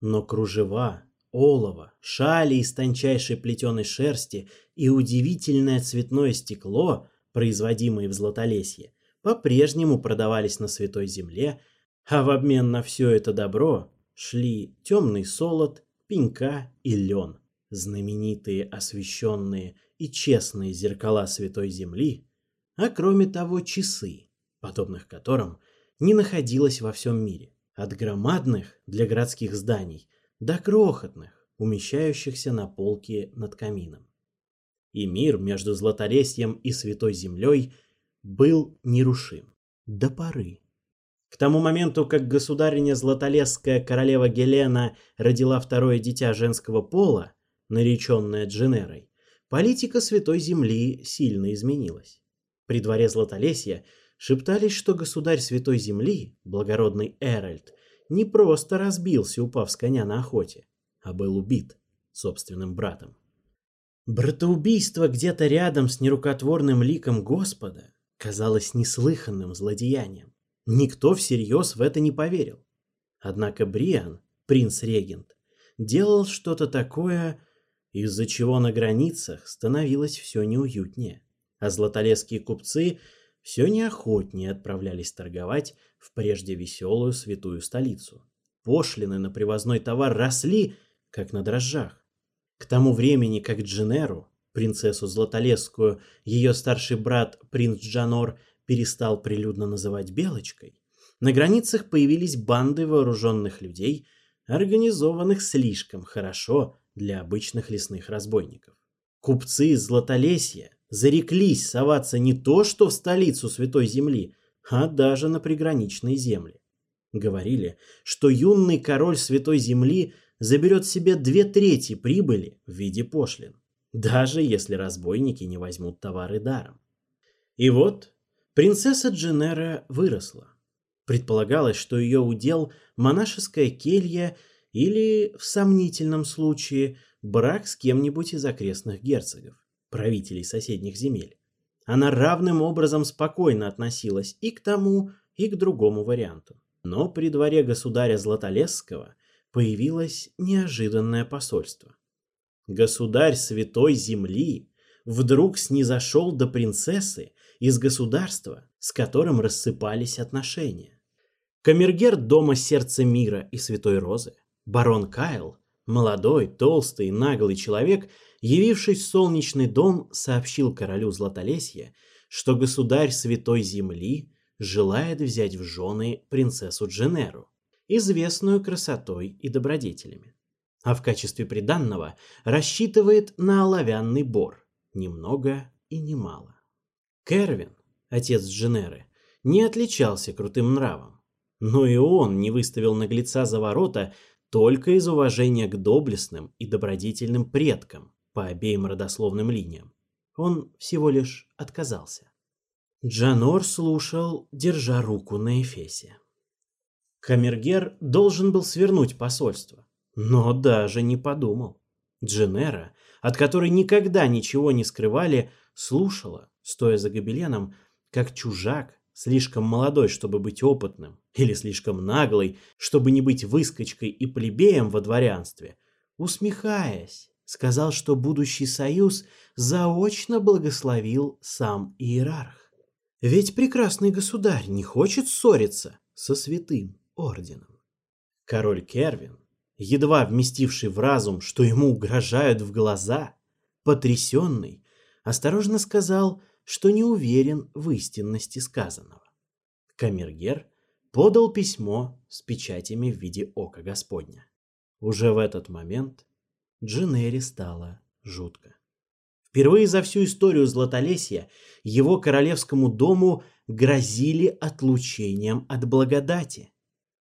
Но кружева, олова, шали из тончайшей плетеной шерсти и удивительное цветное стекло, производимое в Златолесье, по-прежнему продавались на Святой Земле, а в обмен на все это добро шли темный солод, пенька и лен. Знаменитые освященные и честные зеркала Святой Земли, а кроме того часы, подобных которым не находилось во всем мире. От громадных для городских зданий – до крохотных, умещающихся на полке над камином. И мир между Златолесьем и Святой Землей был нерушим до поры. К тому моменту, как государиня Златолесская королева Гелена родила второе дитя женского пола, нареченное Дженерой, политика Святой Земли сильно изменилась. При дворе Златолесья шептались, что государь Святой Земли, благородный Эральд, не просто разбился, упав с коня на охоте, а был убит собственным братом. Братоубийство где-то рядом с нерукотворным ликом Господа казалось неслыханным злодеянием. Никто всерьез в это не поверил. Однако Бриан, принц-регент, делал что-то такое, из-за чего на границах становилось все неуютнее, а златолесские купцы – все неохотнее отправлялись торговать в прежде веселую святую столицу. Пошлины на привозной товар росли, как на дрожжах. К тому времени, как Дженеру, принцессу Златолесскую, ее старший брат, принц Джанор, перестал прилюдно называть Белочкой, на границах появились банды вооруженных людей, организованных слишком хорошо для обычных лесных разбойников. Купцы из Златолесья – зареклись соваться не то что в столицу Святой Земли, а даже на приграничной земли. Говорили, что юный король Святой Земли заберет себе две трети прибыли в виде пошлин, даже если разбойники не возьмут товары даром. И вот принцесса Дженера выросла. Предполагалось, что ее удел – монашеская келья или, в сомнительном случае, брак с кем-нибудь из окрестных герцогов правителей соседних земель. Она равным образом спокойно относилась и к тому, и к другому варианту. Но при дворе государя Златолесского появилось неожиданное посольство. Государь Святой Земли вдруг снизошел до принцессы из государства, с которым рассыпались отношения. Камергер дома Сердца Мира и Святой Розы, барон Кайл, молодой, толстый, наглый человек – явившись в солнечный дом, сообщил королю Златолесье, что государь Святой Земли желает взять в жены принцессу Дженеру, известную красотой и добродетелями, а в качестве приданного рассчитывает на оловянный бор, немного и немало. Кервин, отец Дженеры, не отличался крутым нравом, но и он не выставил наглеца за ворота только из уважения к доблестным и добродетельным предкам, по обеим родословным линиям, он всего лишь отказался. Джанор слушал, держа руку на Эфесе. Камергер должен был свернуть посольство, но даже не подумал. Дженера, от которой никогда ничего не скрывали, слушала, стоя за гобеленом, как чужак, слишком молодой, чтобы быть опытным, или слишком наглый, чтобы не быть выскочкой и плебеем во дворянстве, усмехаясь Сказал, что будущий союз заочно благословил сам иерарх. Ведь прекрасный государь не хочет ссориться со святым орденом. Король Кервин, едва вместивший в разум, что ему угрожают в глаза, потрясенный, осторожно сказал, что не уверен в истинности сказанного. Камергер подал письмо с печатями в виде ока Господня. Уже в этот момент Джинери стало жутко. Впервые за всю историю Златолесья его королевскому дому грозили отлучением от благодати.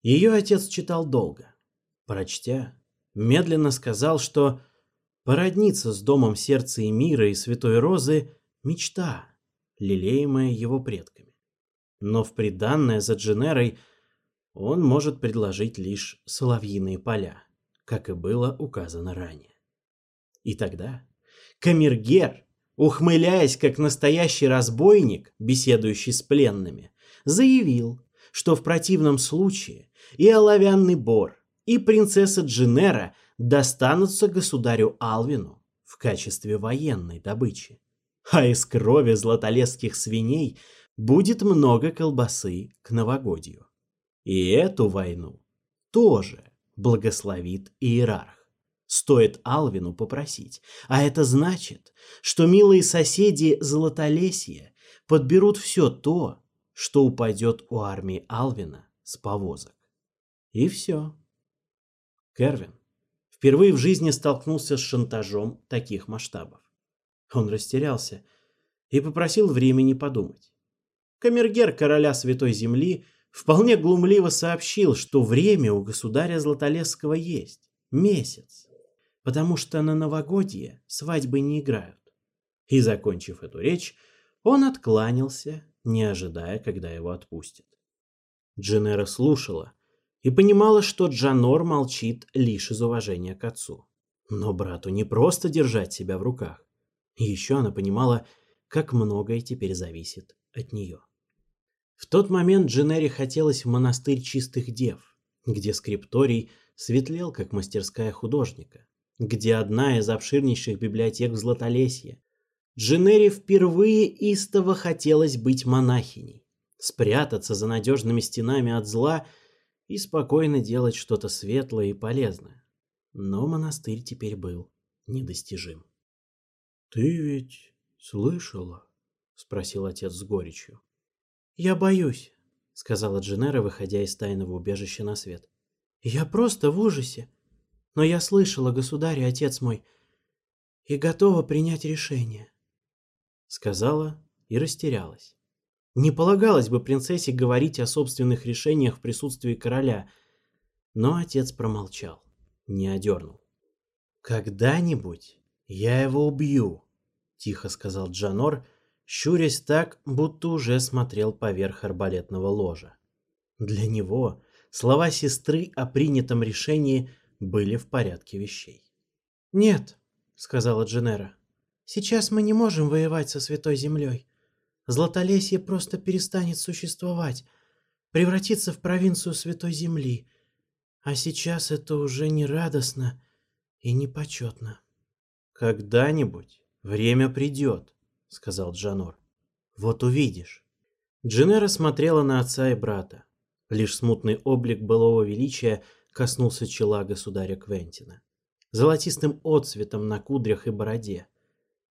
Ее отец читал долго. Прочтя, медленно сказал, что породниться с домом сердца и мира и святой розы – мечта, лелеемая его предками. Но в приданное за Дженерой он может предложить лишь соловьиные поля – как и было указано ранее. И тогда Камергер, ухмыляясь как настоящий разбойник, беседующий с пленными, заявил, что в противном случае и оловянный бор, и принцесса Джинера достанутся государю Алвину в качестве военной добычи. А из крови златолесских свиней будет много колбасы к новогодию. И эту войну тоже благословит иерарх. Стоит Алвину попросить. А это значит, что милые соседи Золотолесья подберут все то, что упадет у армии Алвина с повозок. И все. Кервин впервые в жизни столкнулся с шантажом таких масштабов. Он растерялся и попросил времени подумать. Камергер короля Святой Земли – вполне глумливо сообщил, что время у государя Златолесского есть – месяц, потому что на новогодье свадьбы не играют. И, закончив эту речь, он откланялся, не ожидая, когда его отпустят. Дженера слушала и понимала, что Джанор молчит лишь из уважения к отцу. Но брату не просто держать себя в руках. Еще она понимала, как многое теперь зависит от нее. В тот момент Дженери хотелось в монастырь чистых дев, где скрипторий светлел, как мастерская художника, где одна из обширнейших библиотек в Златолесье. Дженери впервые истово хотелось быть монахиней, спрятаться за надежными стенами от зла и спокойно делать что-то светлое и полезное. Но монастырь теперь был недостижим. «Ты ведь слышала?» — спросил отец с горечью. «Я боюсь», — сказала Дженера, выходя из тайного убежища на свет. «Я просто в ужасе. Но я слышала, государь и отец мой, и готова принять решение», — сказала и растерялась. Не полагалось бы принцессе говорить о собственных решениях в присутствии короля, но отец промолчал, не одернул. «Когда-нибудь я его убью», — тихо сказал Джанор, — щурясь так, будто уже смотрел поверх арбалетного ложа. Для него слова сестры о принятом решении были в порядке вещей. «Нет», — сказала Дженера, — «сейчас мы не можем воевать со Святой Землей. Златолесье просто перестанет существовать, превратится в провинцию Святой Земли. А сейчас это уже не радостно и непочетно». «Когда-нибудь время придет», — сказал Джанор. «Вот увидишь». Дженера смотрела на отца и брата. Лишь смутный облик былого величия коснулся чела государя Квентина. Золотистым отцветом на кудрях и бороде.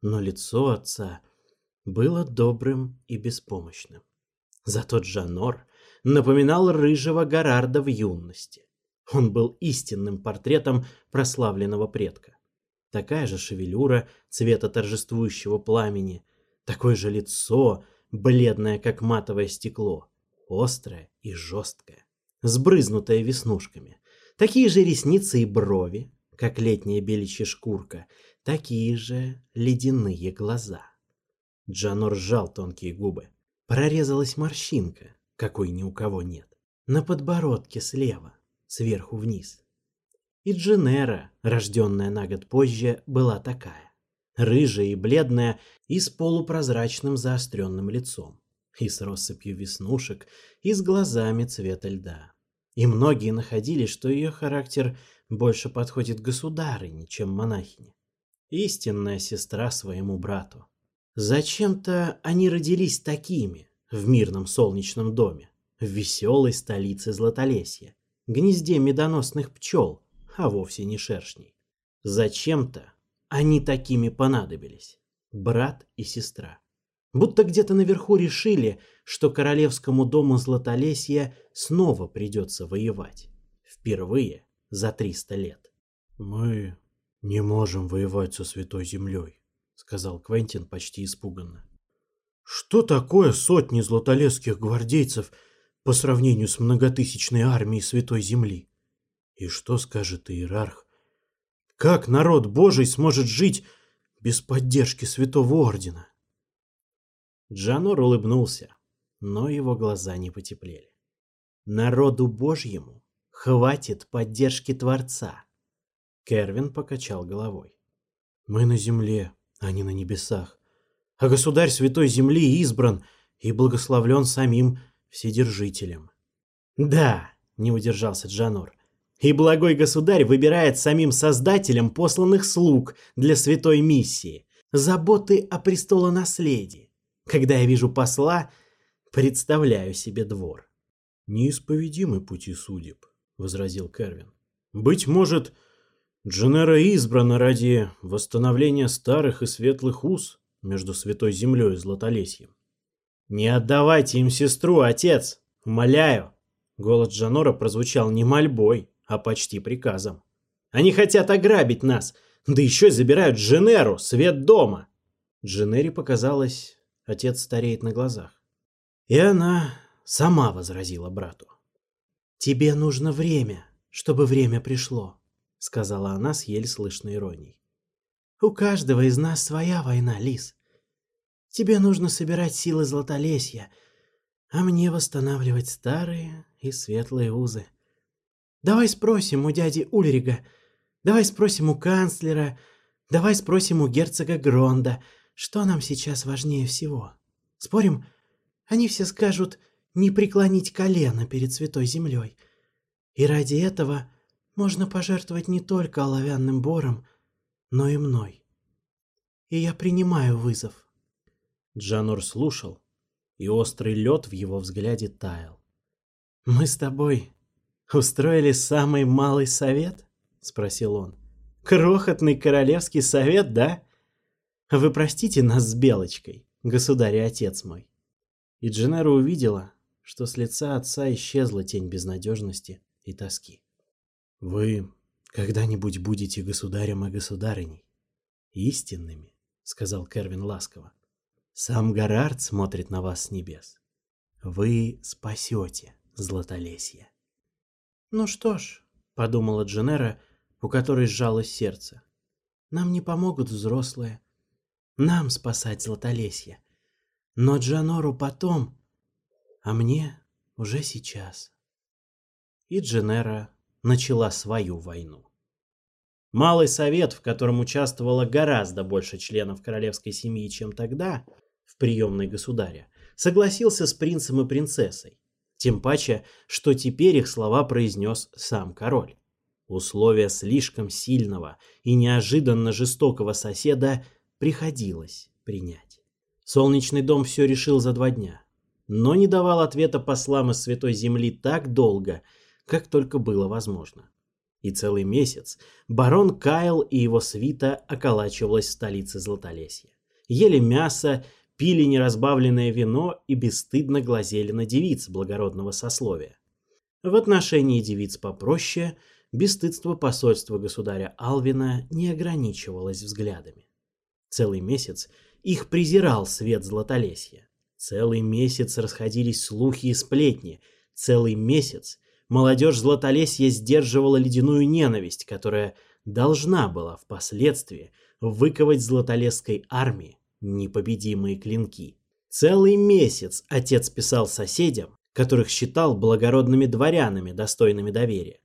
Но лицо отца было добрым и беспомощным. Зато Джанор напоминал рыжего Гарарда в юности. Он был истинным портретом прославленного предка. Такая же шевелюра цвета торжествующего пламени, такое же лицо, бледное, как матовое стекло, острое и жесткое, сбрызнутое веснушками, такие же ресницы и брови, как летняя беличья шкурка, такие же ледяные глаза. Джанор сжал тонкие губы. Прорезалась морщинка, какой ни у кого нет. На подбородке слева, сверху вниз. И Дженера, рожденная на год позже, была такая. Рыжая и бледная, и с полупрозрачным заостренным лицом, и с россыпью веснушек, и с глазами цвета льда. И многие находили, что ее характер больше подходит государыне, чем монахине. Истинная сестра своему брату. Зачем-то они родились такими в мирном солнечном доме, в веселой столице Златолесья, гнезде медоносных пчел, а вовсе не шершней. Зачем-то они такими понадобились. Брат и сестра. Будто где-то наверху решили, что королевскому дому Златолесья снова придется воевать. Впервые за 300 лет. «Мы не можем воевать со Святой Землей», — сказал Квентин почти испуганно. «Что такое сотни златолесских гвардейцев по сравнению с многотысячной армией Святой Земли?» И что скажет иерарх? Как народ Божий сможет жить без поддержки святого ордена? Джанор улыбнулся, но его глаза не потеплели. Народу Божьему хватит поддержки Творца. Кервин покачал головой. Мы на земле, а не на небесах. А государь Святой Земли избран и благословлен самим Вседержителем. Да, не удержался Джанор. И благой государь выбирает самим создателям посланных слуг для святой миссии, заботы о престолонаследии. Когда я вижу посла, представляю себе двор. «Неисповедимы пути судеб», — возразил Кервин. «Быть может, Дженера избрана ради восстановления старых и светлых уз между Святой Землей и Златолесьем. «Не отдавайте им сестру, отец! Умоляю!» Голос Джанора прозвучал не мольбой, а почти приказом. Они хотят ограбить нас, да еще забирают Дженеру, свет дома. Дженере показалось, отец стареет на глазах. И она сама возразила брату. «Тебе нужно время, чтобы время пришло», — сказала она с еле слышной иронией. «У каждого из нас своя война, Лис. Тебе нужно собирать силы Златолесья, а мне восстанавливать старые и светлые узы. Давай спросим у дяди Ульрига, давай спросим у канцлера, давай спросим у герцога Гронда, что нам сейчас важнее всего. Спорим, они все скажут не преклонить колено перед святой землей. И ради этого можно пожертвовать не только оловянным бором, но и мной. И я принимаю вызов. Джанур слушал, и острый лед в его взгляде таял. «Мы с тобой устроили самый малый совет?» — спросил он. «Крохотный королевский совет, да? Вы простите нас с Белочкой, государь и отец мой». И Дженера увидела, что с лица отца исчезла тень безнадежности и тоски. «Вы когда-нибудь будете государем и государыней?» «Истинными», — сказал Кервин ласково. «Сам Гарард смотрит на вас с небес. Вы спасете Златолесье». «Ну что ж», — подумала Дженера, у которой сжалось сердце, — «нам не помогут взрослые. Нам спасать Златолесье. Но Джанору потом, а мне уже сейчас». И Дженера начала свою войну. Малый совет, в котором участвовало гораздо больше членов королевской семьи, чем тогда, в приемной государя, согласился с принцем и принцессой. Тем паче, что теперь их слова произнес сам король. Условия слишком сильного и неожиданно жестокого соседа приходилось принять. Солнечный дом все решил за два дня, но не давал ответа послам из Святой Земли так долго, как только было возможно. И целый месяц барон Кайл и его свита околачивалась в столице Златолесья. Ели мясо пили неразбавленное вино и бесстыдно глазели на девиц благородного сословия. В отношении девиц попроще бесстыдство посольства государя Алвина не ограничивалось взглядами. Целый месяц их презирал свет Златолесья. Целый месяц расходились слухи и сплетни. Целый месяц молодежь Златолесья сдерживала ледяную ненависть, которая должна была впоследствии выковать Златолесской армии непобедимые клинки. Целый месяц отец писал соседям, которых считал благородными дворянами, достойными доверия.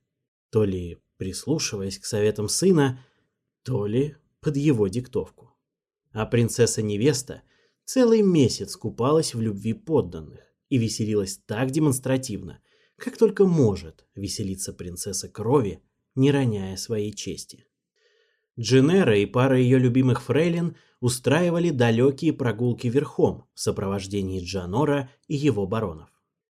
То ли прислушиваясь к советам сына, то ли под его диктовку. А принцесса-невеста целый месяц купалась в любви подданных и веселилась так демонстративно, как только может веселиться принцесса крови, не роняя своей чести. Дженера и пара ее любимых фрейлин устраивали далекие прогулки верхом в сопровождении Джанора и его баронов.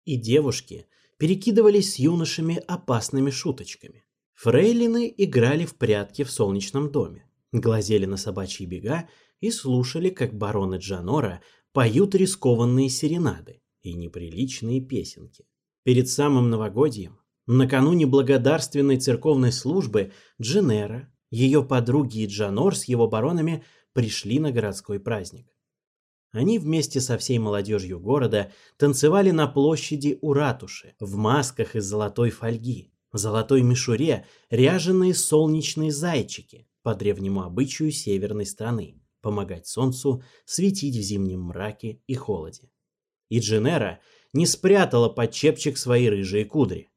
И девушки перекидывались с юношами опасными шуточками. Фрейлины играли в прятки в солнечном доме, глазели на собачьи бега и слушали, как бароны Джанора поют рискованные серенады и неприличные песенки. Перед самым новогодием, накануне благодарственной церковной службы, Дженера, ее подруги и Джанор с его баронами пришли на городской праздник. Они вместе со всей молодежью города танцевали на площади у ратуши, в масках из золотой фольги, в золотой мишуре ряженые солнечные зайчики по древнему обычаю северной страны, помогать солнцу светить в зимнем мраке и холоде. И Дженера не спрятала под чепчик свои рыжие кудри.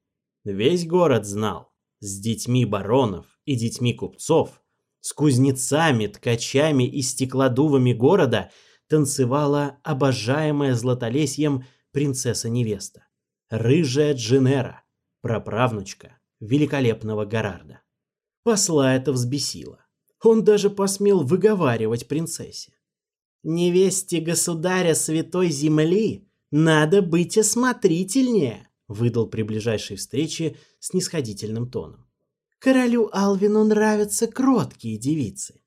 Весь город знал, с детьми баронов и детьми купцов, с кузнецами, ткачами и стеклодувами города танцевала обожаемая златолесьем принцесса-невеста, рыжая Джинера, праправнучка великолепного Гарарда. Посла это взбесило. Он даже посмел выговаривать принцессе. «Невесте государя святой земли надо быть осмотрительнее!» выдал при ближайшей встрече с нисходительным тоном. «Королю Алвину нравятся кроткие девицы».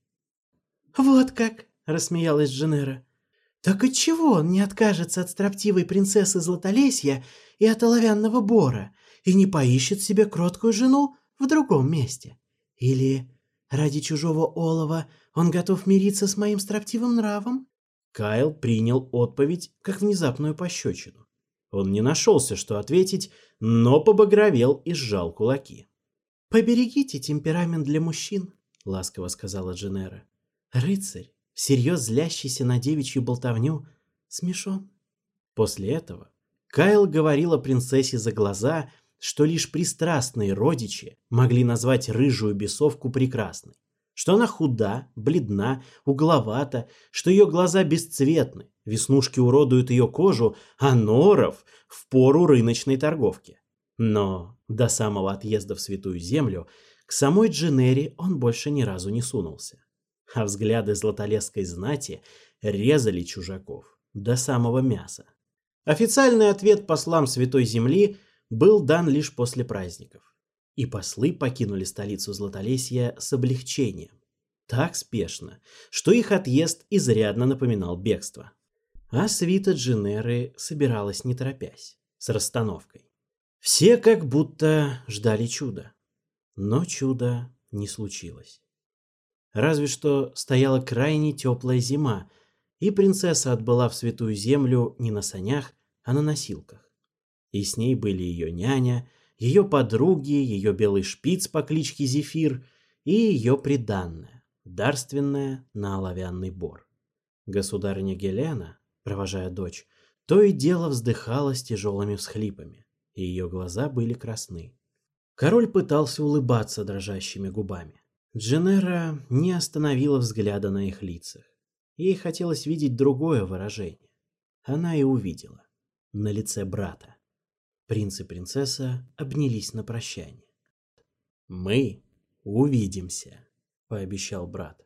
«Вот как!» — рассмеялась Дженера. «Так отчего он не откажется от строптивой принцессы Златолесья и от оловянного бора и не поищет себе кроткую жену в другом месте? Или ради чужого олова он готов мириться с моим строптивым нравом?» Кайл принял отповедь как внезапную пощечину. Он не нашелся, что ответить, но побагровел и сжал кулаки. «Поберегите темперамент для мужчин», — ласково сказала Дженера. «Рыцарь, всерьез злящийся на девичью болтовню, смешон». После этого Кайл говорила принцессе за глаза, что лишь пристрастные родичи могли назвать рыжую бесовку прекрасной, что она худа, бледна, угловата, что ее глаза бесцветны, Веснушки уродуют ее кожу, а норов – в пору рыночной торговки. Но до самого отъезда в Святую Землю к самой Дженери он больше ни разу не сунулся. А взгляды златолесской знати резали чужаков до самого мяса. Официальный ответ послам Святой Земли был дан лишь после праздников. И послы покинули столицу Златолесья с облегчением. Так спешно, что их отъезд изрядно напоминал бегство а свита Дженеры собиралась не торопясь, с расстановкой. Все как будто ждали чуда, но чуда не случилось. Разве что стояла крайне теплая зима, и принцесса отбыла в святую землю не на санях, а на носилках. И с ней были ее няня, ее подруги, ее белый шпиц по кличке Зефир и ее приданное, дарственное на оловянный бор. государня Гелена провожая дочь, то и дело вздыхала с тяжелыми всхлипами, и ее глаза были красны. Король пытался улыбаться дрожащими губами. Дженера не остановила взгляда на их лицах. Ей хотелось видеть другое выражение. Она и увидела. На лице брата. Принц и принцесса обнялись на прощание. «Мы увидимся», — пообещал брат.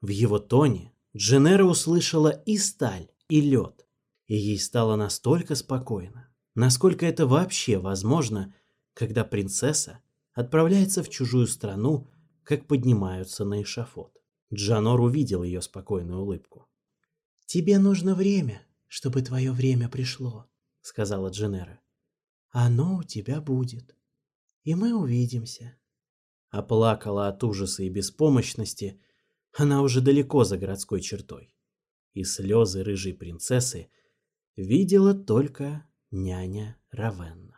В его тоне Дженера услышала и сталь, и лед, и ей стало настолько спокойно, насколько это вообще возможно, когда принцесса отправляется в чужую страну, как поднимаются на эшафот. Джанор увидел ее спокойную улыбку. «Тебе нужно время, чтобы твое время пришло», — сказала Дженера. «Оно у тебя будет, и мы увидимся». Оплакала от ужаса и беспомощности, она уже далеко за городской чертой и слезы рыжей принцессы видела только няня Равен.